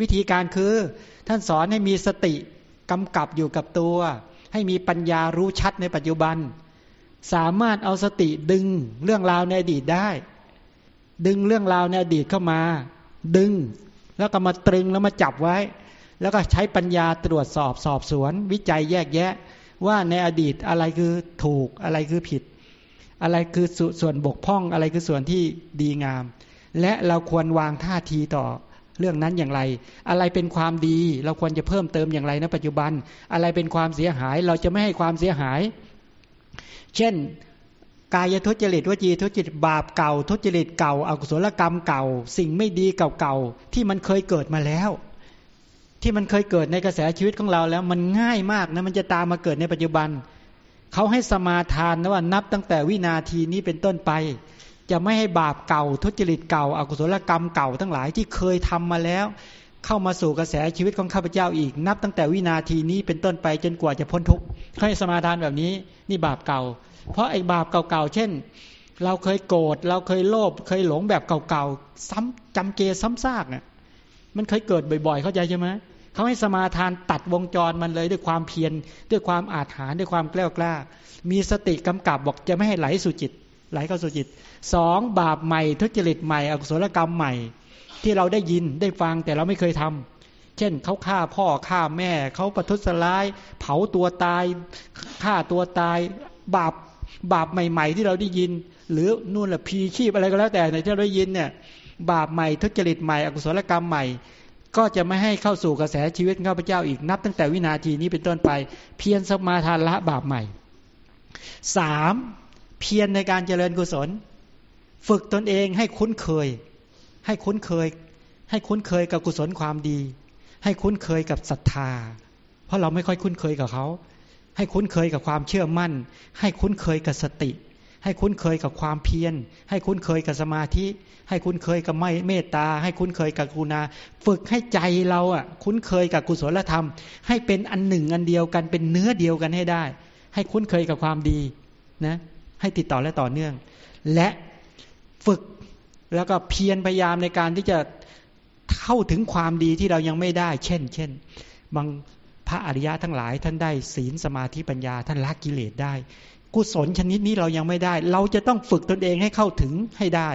วิธีการคือ ท่านสอนให้มีสติกำกับอยู่กับตัว ให้มีปัญญารู้ชัดในปัจจุบัน สามารถเอาสติดึงเรื่องราวในอดีตได้ ดึงเรื่องราวในอดีตเข้ามา ดึงแล้วก็มาตรึงแล้วมาจับไว้ แล้วก็ใช้ปัญญาตรวจสอบสอบสวน วิจัยแยกแยะ ว่าในอดีตอะไรคือถูกอะไรคือผิด อะไรคือส่วนบกพร่องอะไรคือส่วนที่ดีงาม และเราควรวางท่าทีต่อ เรื่องนั้นอย่างไร อะไรเป็นความดี เราควรจะเพิ่มเติมอย่างไรในปัจจุบัน อะไรเป็นความเสียหาย เราจะไม่ให้ความเสียหาย เช่น กายทุจริตวจีทุจริตบาปเก่า ทุจริตเก่าอกุศลกรรมเก่า สิ่งไม่ดีเก่าๆที่มันเคยเกิดมาแล้ว ที่มันเคยเกิดในกระแสชีวิตของเราแล้วมันง่ายมากนะมันจะตามมาเกิดในปัจจุบันเขาให้สมาทานนะว่านับตั้งแต่วินาทีนี้เป็นต้นไป จะไม่ให้บาปเก่า ทุจริตเก่าอากุศลกรรมเก่าทั้งหลายที่เคยทำมาแล้ว เข้ามาสู่กระแสชีวิตของข้าพเจ้าอีก นับตั้งแต่วินาทีนี้เป็นต้นไปจนกว่าจะพ้นทุกข์ให้สมาทานแบบนี้นี่บาปเก่า เพราะไอ้บาปเก่าๆเช่น เราเคยโกรธเราเคยโลภเคยหลงแบบเก่าๆซ้ำจำเกซ้ำซากเนี่ยมันเคยเกิดบ่อยๆ เข้าใจใช่ไหมเขาให้สมาทานตัดวงจรมันเลยด้วยความเพียรด้วยความอาถรรพ์ด้วยความแกล้ากล้า มีสติกำกับบอกจะไม่ให้ไหลสู่จิต ไหลเข้าสู่จิต สองบาปใหม่ ทุจริตใหม่ อกุศลกรรมใหม่ ที่เราได้ยินได้ฟังแต่เราไม่เคยทำเช่นเขาฆ่าพ่อฆ่าแม่ เขาประทุษร้าย เผาตัวตายฆ่าตัวตาย บาปบาปใหม่ ๆ ที่เราได้ยิน หรือนู่นแหละพีชีพอะไรก็แล้วแต่ในที่เราได้ยินเนี่ยบาปใหม่ทุจริตใหม่ อกุศลกรรมใหม่ ก็จะไม่ให้เข้าสู่กระแสชีวิตข้าพเจ้าอีกนับ ตั้งแต่วินาทีนี้เป็นต้นไป เพียรสมาทานละบาปใหม่สามเพียรในการเจริญกุศล ฝึกตนเองให้คุ้นเคย ให้คุ้นเคย ให้คุ้นเคยกับกุศลความดี ให้คุ้นเคยกับศรัทธา เพราะเราไม่ค่อยคุ้นเคยกับเขา ให้คุ้นเคยกับความเชื่อมั่น ให้คุ้นเคยกับสติ ให้คุ้นเคยกับความเพียร ให้คุ้นเคยกับสมาธิ ให้คุ้นเคยกับไม่เมตตา ให้คุ้นเคยกับกุณา ฝึกให้ใจเราอะ คุ้นเคยกับกุศลธรรม ให้เป็นอันหนึ่งอันเดียวกัน เป็นเนื้อเดียวกันให้ได้ ให้คุ้นเคยกับความดีนะ ให้ติดต่อและต่อเนื่อง และ ฝึกแล้วก็เพียรพยายามในการที่จะเข้าถึงความดีที่เรายังไม่ได้ เช่น เช่น บางพระอริยะทั้งหลาย ท่านได้ศีลสมาธิปัญญา ท่านละกิเลสได้ กุศลชนิดนี้เรายังไม่ได้ เราจะต้องฝึกตนเองให้เข้าถึงให้ได้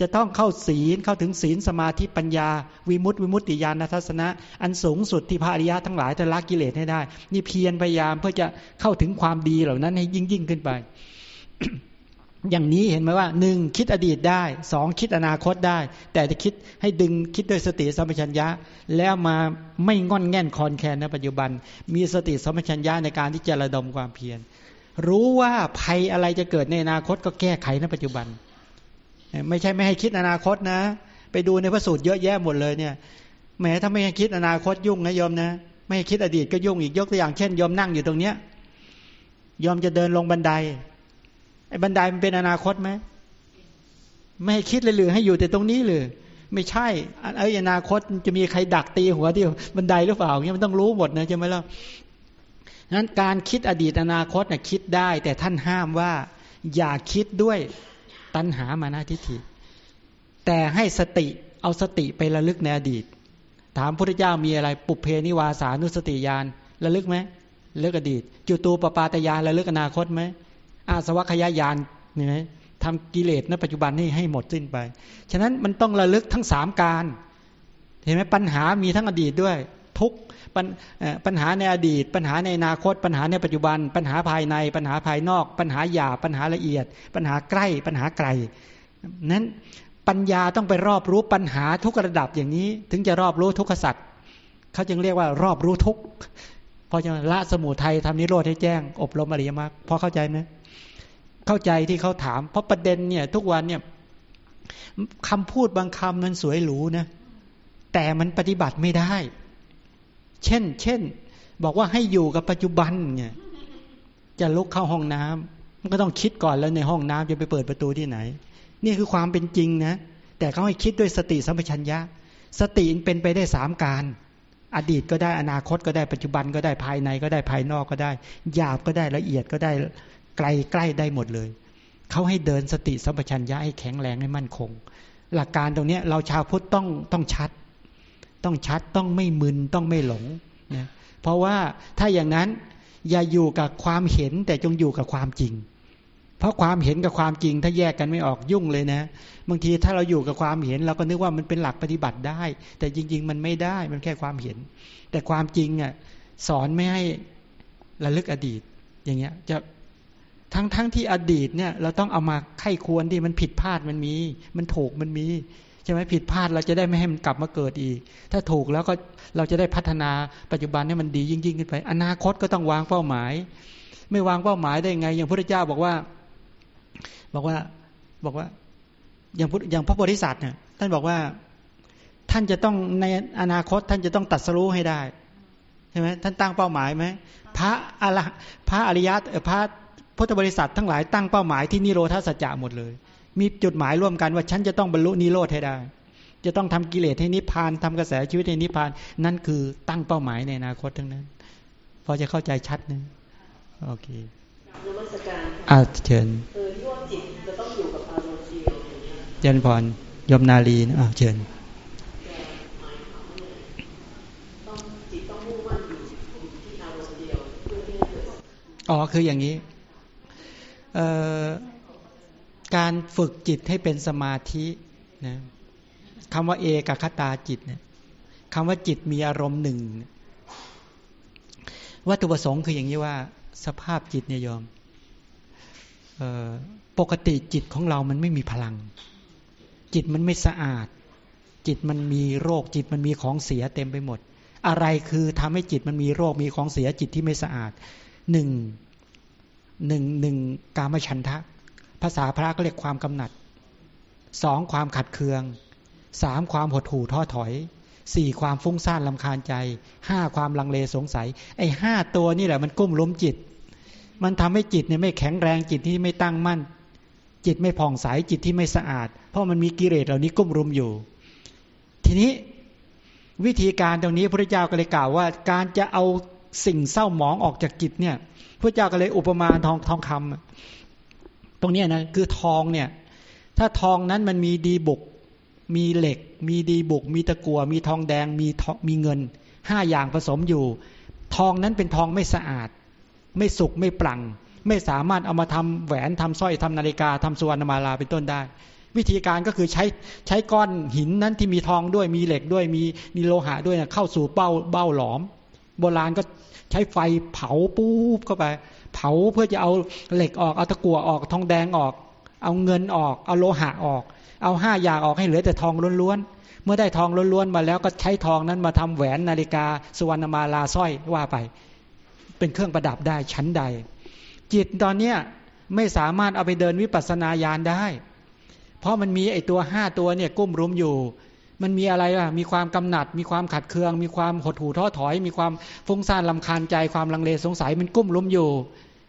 จะต้องเข้าศีลเข้าถึงศีลสมาธิปัญญา วิมุตติวิมุตติญาณทัศนะ อันสูงสุดที่พระอริยะทั้งหลายจะละกิเลสให้ได้ นี่เพียรพยายามเพื่อจะเข้าถึงความดีเหล่านั้นให้ยิ่งยิ่งขึ้นไป อย่างนี้เห็นไหมว่าหนึ่งคิดอดีตได้สองคิดอนาคตได้ แต่จะคิดให้ดึงคิดด้วยสติสัมปชัญญะ แล้วมาไม่งอนแง่นคอนแคนในปัจจุบัน มีสติสัมปชัญญะในการที่จะระดมความเพียรรู้ว่าภัยอะไรจะเกิดในอนาคตก็แก้ไขในปัจจุบัน ไม่ใช่ไม่ให้คิดอนาคตนะ ไปดูในพระสูตรเยอะแยะหมดเลยเนี่ยแม้ถ้าไม่ให้คิดอนาคตยุ่งนะโยมนะ ไม่ให้คิดอดีตก็ยุ่งอีกยกตัวอย่างเช่นโยมนั่งอยู่ตรงเนี้ยยมจะเดินลงบันได ไอ้บันไดมันเป็นอนาคตไหมไม่ให้คิดเลยหรือให้อยู่แต่ตรงนี้เลยไม่ใช่ไอ้อนาคตจะมีใครดักตีหัวที่บันไดหรือเปล่าเงี้ยมันต้องรู้หมดนะใช่ไหมล่ะนั้นการคิดอดีตอนาคตนะ่ะคิดได้ แต่ท่านห้ามว่า อย่าคิดด้วยตัณหามานาทิฏฐิแต่ให้สติเอาสติไประลึกในอดีต ถามพระเจ้ามีอะไร ปุเพนิวาสานุสติยานระลึกไหมระลึกอดีตจุตูปปาตยานระลึกอนาคตไหม อาสวัคยายานเนี่ยทำกิเลสในปัจจุบันนี้ให้หมดสิ้นไป ฉะนั้นมันต้องระลึกทั้งสามการ เห็นไหมปัญหามีทั้งอดีตด้วย ทุกปัญหาในอดีต ปัญหาในอนาคต ปัญหาในปัจจุบัน ปัญหาภายใน ปัญหาภายนอก ปัญหาหยาบปัญหาละเอียด ปัญหาใกล้ ปัญหาไกล นั้นปัญญาต้องไปรอบรู้ปัญหาทุกระดับอย่างนี้ ถึงจะรอบรู้ทุกขสัตว์เขาจึงเรียกว่ารอบรู้ทุกพอจะละสมุทัยทำนิโรธให้แจ้ง อบรมอริยมรรคพอเข้าใจไหม เข้าใจที่เขาถาม เพราะประเด็นเนี่ย ทุกวันเนี่ยคำพูดบางคำนั้นสวยหรูนะแต่มันปฏิบัติไม่ได้ เช่น เช่น บอกว่าให้อยู่กับปัจจุบันเนี่ยจะลุกเข้าห้องน้ำมันก็ต้องคิดก่อนแล้วในห้องน้ำจะไปเปิดประตูที่ไหน นี่คือความเป็นจริงนะ แต่เขาให้คิดด้วยสติสัมปชัญญะ สติเป็นไปได้สามการ อดีตก็ได้อนาคตก็ได้ปัจจุบันก็ได้ภายในก็ได้ภายนอกก็ได้หยาบก็ได้ละเอียดก็ได้ ไกลใกล้ได้หมดเลย เขาให้เดินสติสัมปชัญญะให้แข็งแรงให้มั่นคง หลักการตรงนี้เราชาวพุทธต้องต้องชัด ต้องชัดต้องไม่มึนต้องไม่หลงนะเพราะว่าถ้าอย่างนั้นอย่าอยู่กับความเห็นแต่จงอยู่กับความจริง เพราะความเห็นกับความจริงถ้าแยกกันไม่ออกยุ่งเลยนะ บางทีถ้าเราอยู่กับความเห็นเราก็นึกว่ามันเป็นหลักปฏิบัติได้ แต่จริง ๆ มันไม่ได้มันแค่ความเห็น แต่ความจริงอะสอนไม่ให้ระลึกอดีต อย่างเงี้ยจะ ทั้งทั้งที่อดีตเนี่ยเราต้องเอามาไข้ควรที่มันผิดพลาดมันมี มันถูกมันมีใช่ไหมผิดพลาดเราจะได้ไม่ให้มันกลับมาเกิดอีก ถ้าถูกแล้วก็เราจะได้พัฒนาปัจจุบันให้มันดียิ่งยิ่งขึ้นไป อนาคตก็ต้องวางเป้าหมาย ไม่วางเป้าหมายได้ไง อย่างพระเจ้าบอกว่า บอกว่าบอกว่า อย่างอย่างพระบริษัทเนี่ยท่านบอกว่าท่านจะต้องในอนาคตท่านจะต้องตัดสู้ให้ได้ใช่ไหมท่านตั้งเป้าหมายไหมพระอรพระอริยะพระ พุทธบริษัททั้งหลายตั้งเป้าหมายที่นิโรธาสัจจะหมดเลย มีจุดหมายร่วมกันว่าฉันจะต้องบรรลุนิโรธให้ได้ จะต้องทำกิเลสให้นิพพานทำกระแสชีวิตให้นิพพาน นั่นคือตั้งเป้าหมายในอนาคตทั้งนั้น พอจะเข้าใจชัดนะโอเคอาเชิญเออที่ว่าจิตจะต้องอยู่กับอารมณ์เดียวเจนพรยมนาลีนะอ่าเชิญอ๋อคืออย่างนี้ การฝึกจิตให้เป็นสมาธินะคำว่าเอกคตาจิตเนี่ยคำว่าจิตมีอารมณ์หนึ่งวัตถุประสงค์คืออย่างนี้ว่า สภาพจิตเนี่ยยอมปกติจิตของเรามันไม่มีพลัง จิตมันไม่สะอาด จิตมันมีโรค จิตมันมีของเสียเต็มไปหมด อะไรคือทำให้จิตมันมีโรคมีของเสียจิตที่ไม่สะอาดหนึ่ง หนึ่งหนึ่งกามฉันทะ ภาษาพระก็เรียกความกำหนัดสองความขัดเคืองสามความหดหู่ท้อถอยสี่ความฟุ้งซ่านลำคาญใจห้าความลังเลสงสัย ไอ้ห้าตัวนี่แหละมันกุ้มล้มจิต มันทำให้จิตเนี่ยไม่แข็งแรงจิตที่ไม่ตั้งมั่น จิตไม่ผ่องใสจิตที่ไม่สะอาด เพราะมันมีกิเลสเหล่านี้กุ้มรุมอยู่ ทีนี้วิธีการตรงนี้พระเจ้าก็เลยกล่าวว่า การจะเอาสิ่งเศร้าหมองออกจากจิตเนี่ย พระเจ้าก็เลยอุปมาทองทองคำตรงนี้นะคือทองเนี่ย ถ้าทองนั้นมันมีดีบุก มีเหล็ก มีดีบุก มีตะกัวมีทองแดง มีมีเงินห้าอย่างผสมอยู่ ทองนั้นเป็นทองไม่สะอาด ไม่สุกไม่ปลัง ไม่สามารถเอามาทำแหวนทำสร้อยทำนาฬิกาทำสุวรรณมาลาเป็นต้นได้วิธีการก็คือใช้ใช้ก้อนหินนั้นที่มีทองด้วยมีเหล็กด้วยมีมีโลหะด้วยนะเข้าสู่เบ้าเบ้าหลอม โบราณก็ ใช้ไฟเผาปุ๊บเข้าไป เผาเพื่อจะเอาเหล็กออกเอาตะกั่วออกทองแดงออก เอาเงินออก เอาโลหะออก เอาห้าอย่างออกให้เหลือแต่ทองล้วนๆเมื่อได้ทองล้วนๆมาแล้วก็ใช้ทองนั้นมาทำแหวนนาฬิกา สุวรรณมาลาสร้อยว่าไป เป็นเครื่องประดับได้ชั้นใด จิตตอนเนี้ยไม่สามารถเอาไปเดินวิปัสสนาญาณได้ เพราะมันมีไอตัวห้าตัวเนี่ยกุ้มรุมอยู่ มันมีอะไรล่ะ มีความกำหนัด มีความขัดเคือง มีความหดหู่ท้อถอย มีความฟุ้งซ่านลำคาญใจ ความลังเลสงสัย มันกุ้มรุมอยู่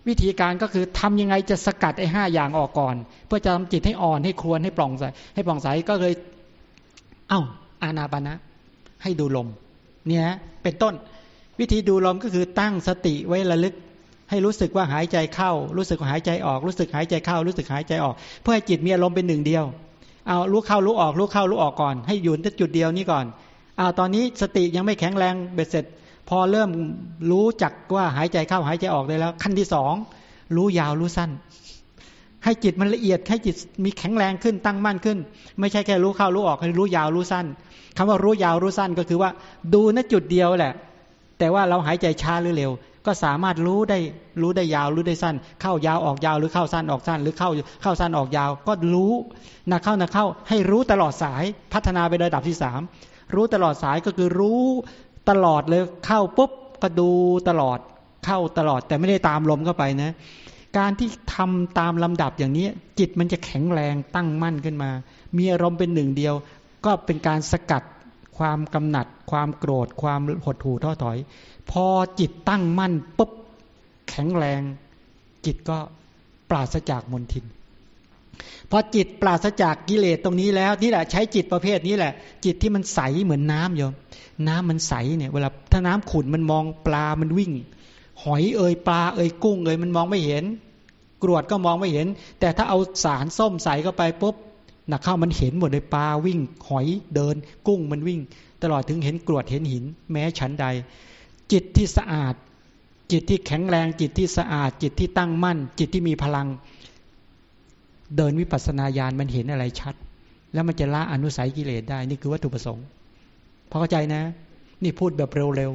วิธีการก็คือทำยังไงจะสกัดไอ้ห้าอย่างออกก่อน เพื่อจะทำจิตให้อ่อนให้ควนให้ปล่องใส ให้ปล่องใสก็เลย เอ้า อานาปานะ ให้ดูลม เนี่ยเป็นต้น วิธีดูลมก็คือตั้งสติไว้ระลึกให้รู้สึกว่าหายใจเข้า รู้สึกหายใจออก รู้สึกหายใจเข้า รู้สึกหายใจออก เพื่อให้จิตมีอารมณ์เป็นหนึ่งเดียว เอารู้เข้ารู้ออกรู้เข้ารู้ออกก่อน ให้อยู่ที่จุดเดียวนี้ก่อนเอาตอนนี้สติยังไม่แข็งแรงเบ็ดเสร็จ พอเริ่มรู้จักว่าหายใจเข้าหายใจออกได้แล้ว ขั้นที่สองรู้ยาวรู้สั้น ให้จิตมันละเอียดให้จิตมีแข็งแรงขึ้นตั้งมั่นขึ้น ไม่ใช่แค่รู้เข้ารู้ออกให้รู้ยาวรู้สั้นคำว่ารู้ยาวรู้สั้นก็คือว่า ดูณจุดเดียวแหละ แต่ว่าเราหายใจช้าหรือเร็ว ก็สามารถรู้ได้รู้ได้ยาวรู้ได้สั้น เข้ายาวออกยาวหรือเข้าสั้นออกสั้น หรือเข้าเข้าสั้นออกยาว ก็รู้นักเข้านักเข้า ให้รู้ตลอดสายพัฒนาไประดับที่สามรู้ตลอดสายก็คือรู้ตลอดเลยเข้าปุ๊บก็ดูตลอดเข้าตลอดแต่ไม่ได้ตามลมเข้าไปนะ การที่ทำตามลำดับอย่างนี้ จิตมันจะแข็งแรงตั้งมั่นขึ้นมา มีอารมณ์เป็นหนึ่งเดียว ก็เป็นการสกัดความกำหนัด ความโกรธ ความหดหู่ท้อถอย พอจิตตั้งมั่นปุ๊บแข็งแรง จิตก็ปราศจากมนทินพอจิตปราศจากกิเลสตรงนี้แล้วนี่แหละใช้จิตประเภทนี้แหละ จิตที่มันใสเหมือนน้ำโยมน้ำมันใสเนี่ยเวลาถ้าน้ำขุ่นมันมองปลามันวิ่ง หอยเอ่ยปลาเอ่ยกุ้งเอ่ยมันมองไม่เห็น กรวดก็มองไม่เห็น แต่ถ้าเอาสารส้มใสเข้าไปปุ๊บหนักเข้ามันเห็นหมดเลยปลาวิ่ง หอยเดิน กุ้งมันวิ่ง ตลอดถึงเห็นกรวดเห็นหิน แม้ฉันใด จิตที่สะอาด จิตที่แข็งแรง จิตที่สะอาด จิตที่ตั้งมั่น จิตที่มีพลัง เดินวิปัสสนาญาณมันเห็นอะไรชัด แล้วมันจะละอนุสัยกิเลสได้ นี่คือวัตถุประสงค์พอเข้าใจนะ นี่พูดแบบเร็ว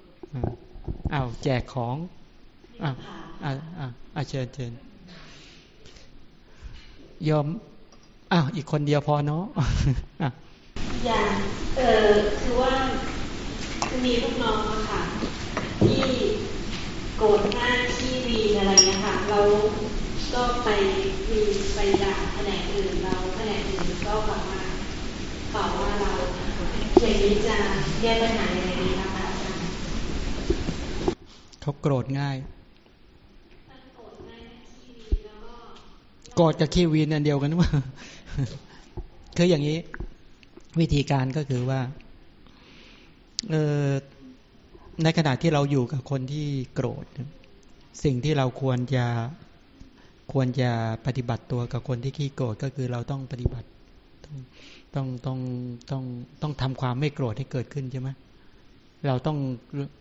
ๆอ้าวแจกของอ้าวอ้าวอ้าวเชิญเชิญยอมอ้าวอีกคนเดียวพอเนาะอย่างเออคือว่า มีลูกน้องอะค่ะ ที่โกรธมากที่วีอะไรเงี้ยค่ะเราก็ไปวีไปด่าแผนกอื่นเราแผนกอื่นก็กลับมาตอว่าเราอย่างนี้จะแก้ปัญหายังไงดีคะอาจารย์เขาโกรธง่ายโกรธกับคีวีนอันเดียวกันว่าคืออย่างนี้ วิธีการก็คือว่า เออในขณะที่เราอยู่กับคนที่โกรธ สิ่งที่เราควรจะควรจะปฏิบัติตัวกับคนที่ขี้โกรธก็คือเราต้องปฏิบัติ ต้องต้องต้องต้องทำความไม่โกรธให้เกิดขึ้นใช่ไหมเราต้อง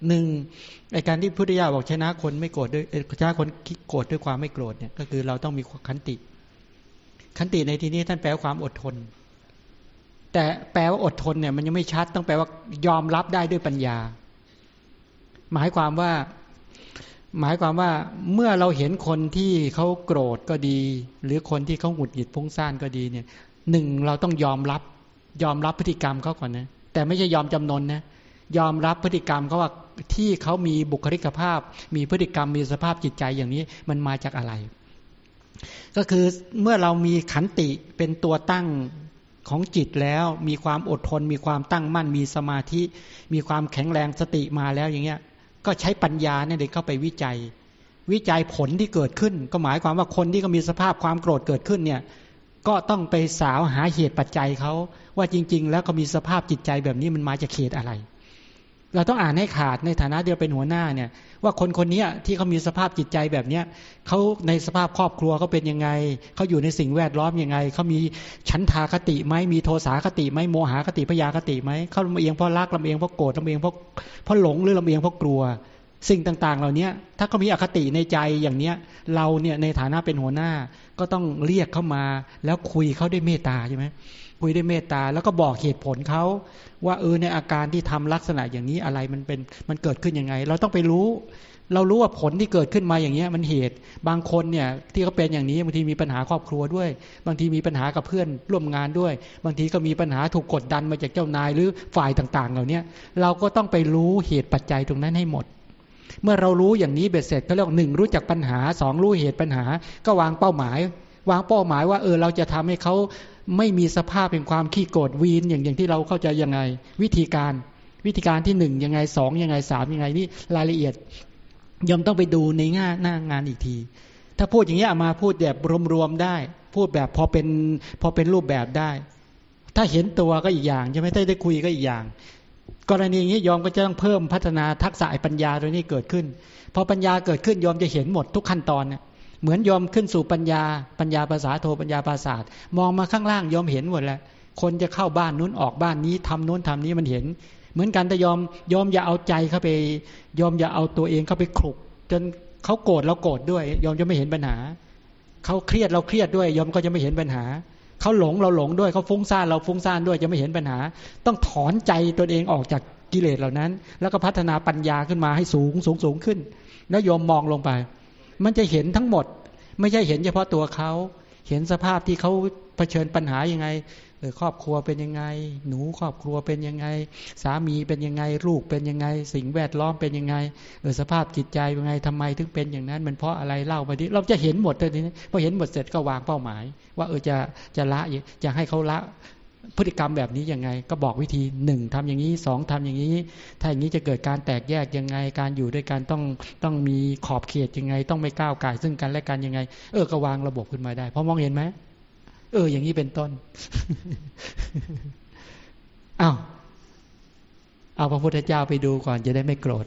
หนึ่งไอการที่พุทธิยาบอกชนะคนไม่โกรธด้วยชนะคนคิดโกรธด้วยความไม่โกรธเนี่ยก็คือเราต้องมีขันติ ขันติในที่นี้ท่านแปลความอดทน แต่แปลว่าอดทนเนี่ยมันยังไม่ชัด ต้องแปลว่ายอมรับได้ด้วยปัญญา หมายความว่า หมายความว่าเมื่อเราเห็นคนที่เขาโกรธก็ดี หรือคนที่เขาหงุดหงิดพุ่งซ่านก็ดีเนี่ยหนึ่งเราต้องยอมรับ ยอมรับพฤติกรรมเขาก่อนนะแต่ไม่ใช่ยอมจำนนนะยอมรับพฤติกรรมเขาว่าที่เขามีบุคลิกภาพ มีพฤติกรรมมีสภาพจิตใจอย่างนี้มันมาจากอะไร ก็คือเมื่อเรามีขันติเป็นตัวตั้ง ของจิตแล้ว มีความอดทน มีความตั้งมั่น มีสมาธิ มีความแข็งแรงสติมาแล้วอย่างเงี้ย ก็ใช้ปัญญาเนี่ยเด็กเข้าไปวิจัย วิจัยผลที่เกิดขึ้น ก็หมายความว่าคนที่ก็มีสภาพความโกรธเกิดขึ้นเนี่ยก็ต้องไปสาวหาเหตุปัจจัยเขาว่าจริง ๆ แล้วก็มีสภาพจิตใจแบบนี้มันมาจากเหตุอะไร เราต้องอ่านให้ขาดในฐานะเดียวเป็นหัวหน้าเนี่ย ว่าคนคนนี้ที่เขามีสภาพจิตใจแบบเนี้ยเขาในสภาพครอบครัวเขาเป็นยังไงเขาอยู่ในสิ่งแวดล้อมยังไงเขามีชั้นทาคติไหมมีโทสาคติไหมโมหคติพยาคติไหมเขาลำเอียงเพราะรักลำเอียงเพราะโกรธลำเอียงเพราะเพราะหลงหรือลำเอียงเพราะกลัว สิ่งต่างๆ เหล่านี้ถ้าเขามีอคติในใจอย่างเนี้ย เราเนี่ยในฐานะเป็นหัวหน้าก็ต้องเรียกเข้ามาแล้วคุยเขาด้วยเมตตาใช่ไหม คุยด้วยเมตตา แล้วก็บอกเหตุผลเขาว่าเออในอาการที่ทำลักษณะอย่างนี้อะไรมันเป็นมันเกิดขึ้นยังไง เราต้องไปรู้ เรารู้ว่าผลที่เกิดขึ้นมาอย่างเงี้ยมันเหตุบางคนเนี่ยที่เขาเป็นอย่างนี้บางทีมีปัญหาครอบครัวด้วย บางทีมีปัญหากับเพื่อนร่วมงานด้วย บางทีก็มีปัญหาถูกกดดันมาจากเจ้านายหรือฝ่ายต่าง ๆ เหล่านี้เราก็ต้องไปรู้เหตุปัจจัยตรงนั้นให้หมดเมื่อเรารู้อย่างนี้เบ็ดเสร็จก็เรียกหนึ่งรู้จักปัญหาสองรู้เหตุปัญหา ก็วางเป้าหมาย วางเป้าหมายว่าเออเราจะทำให้เขา ไม่มีสภาพเป็นความขี้โกรธวีนอย่างอย่างที่เราเข้าใจยังไง วิธีการวิธีการที่หนึ่งยังไงสองยังไงสามยังไงนี่รายละเอียดยอมต้องไปดูในง่าหน้างานอีกที ถ้าพูดอย่างนี้มาพูดแบบรวมๆได้ พูดแบบพอเป็นพอเป็นรูปแบบได้ ถ้าเห็นตัวก็อีกอย่างใช่ไหมถ้าได้คุยก็อีกอย่าง กรณีนี้ยอมก็จะต้องเพิ่มพัฒนาทักษะปัญญาตัวนี้เกิดขึ้นพอปัญญาเกิดขึ้นยอมจะเห็นหมดทุกขั้นตอนเนี่ย เหมือนยอมขึ้นสู่ปัญญา ปัญญาภาษาโทปัญญาภาษาทมองมาข้างล่างยอมเห็นหมดแล้วคนจะเข้าบ้านนู้นออกบ้านนี้ทำนู้นทำนี้มันเห็น เหมือนกันแต่ยอมยอมอย่าเอาใจเข้าไป ยอมอย่าเอาตัวเองเข้าไปคลุก จนเขาโกรธเราโกรธด้วย ยอมจะไม่เห็นปัญหาเขาเครียดเราเครียดด้วย ยอมก็จะไม่เห็นปัญหาเขาหลงเราหลงด้วยเขาฟุ้งซ่านเราฟุ้งซ่านด้วยจะไม่เห็นปัญหา ต้องถอนใจตัวเองออกจากกิเลสเหล่านั้น แล้วก็พัฒนาปัญญาขึ้นมาให้สูงสูงสูงขึ้น แล้วยอมมองลงไป มันจะเห็นทั้งหมด ไม่ใช่เห็นเฉพาะตัวเขา เห็นสภาพที่เขาเผชิญปัญหายังไงครอบครัวเป็นยังไง หนูครอบครัวเป็นยังไง สามีเป็นยังไง ลูกเป็นยังไง สิ่งแวดล้อมเป็นยังไงเออสภาพจิตใจเป็นไงทำไมถึงเป็นอย่างนั้น มันเพราะอะไรเล่าไปดิเราจะเห็นหมดเลยนี้พอเห็นหมดเสร็จก็วางเป้าหมาย ว่าเออจะจะละจะให้เขาละ พฤติกรรมแบบนี้ยังไง ก็บอกวิธีหนึ่งทำอย่างนี้สองทำอย่างนี้ ถ้าอย่างนี้จะเกิดการแตกแยกยังไง การอยู่ด้วยกันต้องต้องมีขอบเขตยังไง ต้องไม่ก้าวไก่ซึ่งกันและกันยังไง เออก็วางระบบขึ้นมาได้พอมองเห็นไหมเออ อย่างนี้เป็นต้นอาเอาพระพุทธเจ้าไปดูก่อนจะได้ไม่โกรธ